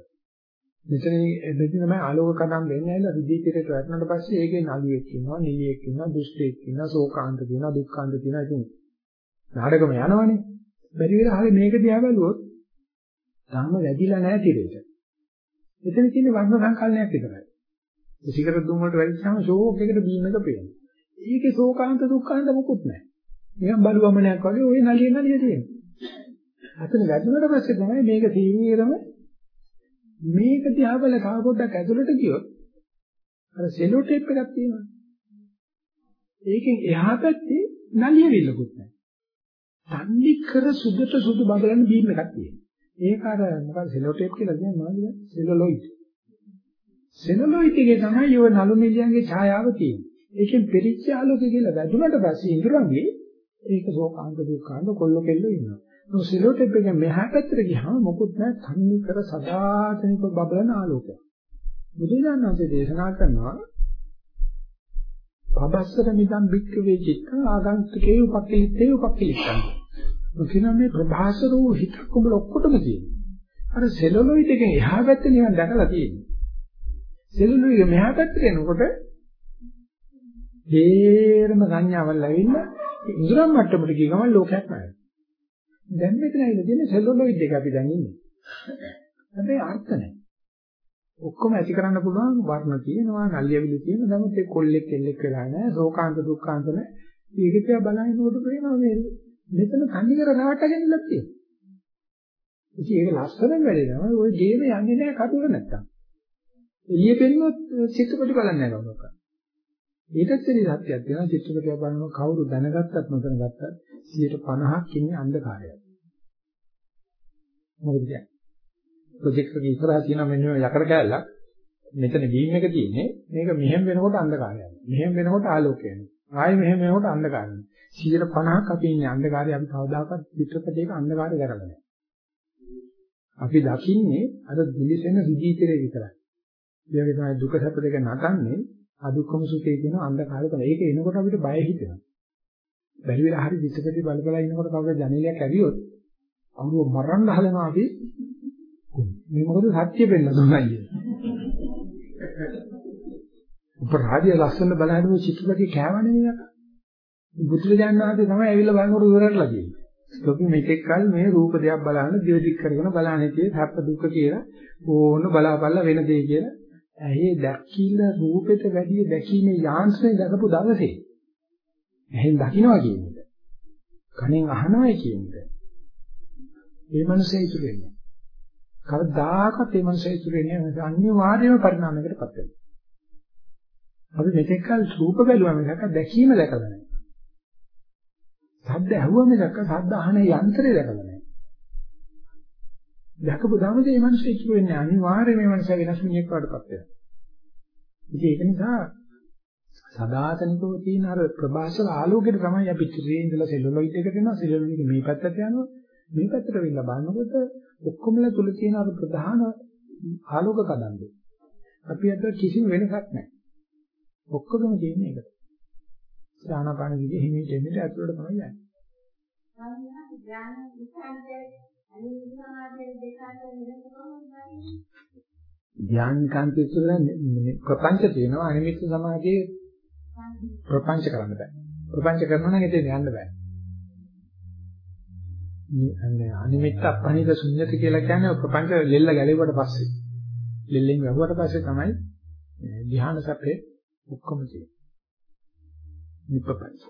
මෙතන මෙතන තමයි ආලෝක කණම් වෙන්නේ නැහැලා විදීතරයට වැටුණාට පස්සේ ඒකේ නළුවෙක් ඉන්නවා, නිලියෙක් ඉන්නවා, දුෂ්ටයෙක් ඉන්නවා, ශෝකාන්ත තියෙනවා, දුක්ඛාන්ත තියෙනවා. ඉතින් නාටකම යනවනේ. බැරි වෙලා හරිය මේක දිහා බැලුවොත් තාම වැඩිලා නැහැ තිරේට. එතන තියෙන වර්ණ සංකල්පයක් විතරයි. සිගරට් දුම් වලට වැඩිචාම ෂෝක් එකට බීම් එක පේනවා. ඒකේ ශෝකාන්ත දුක්ඛාන්ත මොකුත් නැහැ. නිකන් බලුවමනයක් වගේ ওই නලිය නලිය තියෙනවා. අතන වැදුනට පස්සේ තමයි මේක තීරම මේක දිහා බල තව පොඩ්ඩක් ඇතුළට ගියොත් අර සෙලෝ ටේප් එකක් තියෙනවා. ඒකෙන් එහා පැත්තේ නලිය විල්ලකුත් නැහැ. තන්නේ කර සුදුට සුදු බබලන බීම් එකක් තියෙනවා. ඒක අර මොකද සෙලෝ ටේප් කියලා කියන්නේ මොනවද? සෙලුලොයිඩ්. සෙලුලොයිඩ් එකේ තමයි ඔය නළු නිලියන්ගේ ඡායාව තියෙන්නේ. ඒකෙන් පෙරිච්ච ආලෝකය කියලා වැදුනට පස්සේ ඉඳුරංගේ ඒක සෝකාන්ත දුක්ඛාන්ත කොල්ල කෙල්ල ඉන්නවා. ඒ සෙලෝ ටේප් එකෙන් මෙහා පැත්තට ගියාම මොකුත් නැහැ තන්නේ කර සදාතනික බබලන ආලෝකය. බුදුරජාණන්සේ දේශනා කරනවා පබස්සර මිදම් බික්කවේ චිත්ත ආගන්තුකේ උපක්ඛලිතේ උපක්ඛලිතං. මොකින මේ ප්‍රභාසර වූ හිතක් උඹල ඔක්කොටම තියෙනවා. අර සෙලුලොයිඩ් එකෙන් එහා පැත්තේ නිකන් දැකලා තියෙනවා. සෙලුලොයිඩ් මෙහා පැත්තට එනකොට හේරම සංඥාවල් ඇවිල්ලා ඉඳුරම් මට්ටමට ගිය ගමන් ලෝකයක් නැහැ. දැන් මෙතන ඇවිල්ලා තියෙන සෙලුලොයිඩ් එක අපි දැන් ඉන්නේ. හැබැයි අර්ථ නැහැ. ඔක්කොම ඇති කරන්න පුළුවන් වර්ණ තියෙනවා, නල්ලියවිලි තියෙනවා. නමුත් ඒ කොල්ලෙක් එල්ලෙක් වෙලා නැහැ. ශෝකාන්ත දුක්ඛාන්ත නැහැ. ඒක තියා බලනකොට පේනවා මේ මෙතන කන්නිකර රවට්ටගෙන ඉන්නත් තියෙනවා. ඉතින් ඒක ලස්සනම වැඩේනවා. ওই ගේම යන්නේ නැහැ කටුර නැත්තම්. එළිය පෙන්නොත් චිත්‍රපටි බලන්නේ නැහැ කවුරක්වත්. ඊටත් වැඩි සත්‍යයක් තියෙනවා චිත්‍රපටය බලනවා කවුරු දැනගත්තත් නොදැනගත්තත් 50ක් ඉන්නේ අන්ධකාරයයි. මොකද කියන්නේ? ප්‍රොජෙක්ටර් එක ඉස්සරහා තියෙන මෙන්න මේ යකඩ කෑල්ලක් මෙතන බීම් එක තියෙන්නේ මේක මෙහෙම වෙනකොට අන්ධකාරයයි. මෙහෙම වෙනකොට ආලෝකය යනවා. ආයෙ මෙහෙම වෙනකොට අන්ධකාරයයි. 150ක් අපි ඉන්නේ අන්ධකාරය අපි කවදාකවත් චිත්‍රපටයක අන්ධකාරය දැකලා නැහැ. අපි දකින්නේ අර දිලිසෙන රිදීතරේ විතරයි. ඒ වගේ තමයි දුක සැප දෙක නටන්නේ අදුක්කම සුඛය කියන අන්ධකාරය තමයි. ඒක එනකොට අපිට බය හිතෙනවා. බැරි වෙලා හරි චිත්තපටි බල බල ඉනකොට කවුරු ජනේලයක් ඇරියොත් අමුව මරන්න හදනවා අපි. මේ මොකද සත්‍ය වෙන්න දුන්නයි. උපරාජය ලස්සන බලන මේ චිත්තපටි කෑවනේ මේක. බුදුරජාණන් වහන්සේ තමයි ඇවිල්ලා බලනකොට ඉවරටලා තියෙන්නේ. අපි මේකෙක් කල මේ රූප දෙයක් බලන්න දිවදික් කරගෙන බලන්නේ කියේ සැප දුක කියලා ඕන බලාපල්ලා වෙන දෙය කියලා ඇහි දැක්කිල්ල රූපෙට වැඩි දැකීමේ යාන්ත්‍රණය දකපු දවසේ එහෙන් දකින්නවා කියන එක. කනෙන් අහනවායි කියන එක. ඒ මනසේ ඉතුරු වෙන්නේ. කවදාකවත් ඒ මනසේ ඉතුරු වෙන්නේ නැහැ. අනිවාර්යයෙන්ම පරිණාමයකටපත් වෙනවා. අපි මෙතෙක් කල රූප බැලුවා මිසක දැකීම දැකලා නැහැ. ශබ්ද ඇහුවා මිසක ශබ්ද අහන යන්ත්‍රය දැකලා නැහැ. දැකපු ගමන් මේ මනසේ ඉතුරු වෙන්නේ අනිවාර්යයෙන් මේ මනස වෙනස් මිනිහෙක් වඩපත් වෙනවා. ඉතින් ඒක නිසා සදාතනිකව තියෙන අර ප්‍රභාසල ආලෝකයට තමයි අපි ත්‍රිේ ඉඳලා සෙලුලොයිඩ් එකට එනවා. සෙලුලොයිඩ් එක මේ පැත්තට යනවා. මේ පැත්තට වෙන්න බලනකොට ඔක්කොමලා තුල තියෙන අර ප්‍රධාන ආලෝක කදන්නේ අපි අද කිසිම වෙනසක් නැහැ. ඔක්කොගම තියෙන්නේ ඒකට. ඥානපාන විදිහ හිමීට එන්නේ ඇතුළට තමයි යන්නේ. ධ්‍යාන කාන්තිය තුළ ප්‍රපංච තියෙනවා අනිමිත් සමාධියේ ප්‍රපංච කරන්න බෑ. ප්‍රපංච කරනවා නම් එතෙන් යන්න බෑ. මේ අනිමිත්ත අපහිත ශුන්්‍යත කියලා කියන්නේ ප්‍රපංච ලෙල්ල ගැලෙව්වට පස්සේ. ලෙල්ලෙන් වැහුවට පස්සේ තමයි ධ්‍යාන සැපේ ඔක්කොම තියෙන්නේ. නිප්පපංච.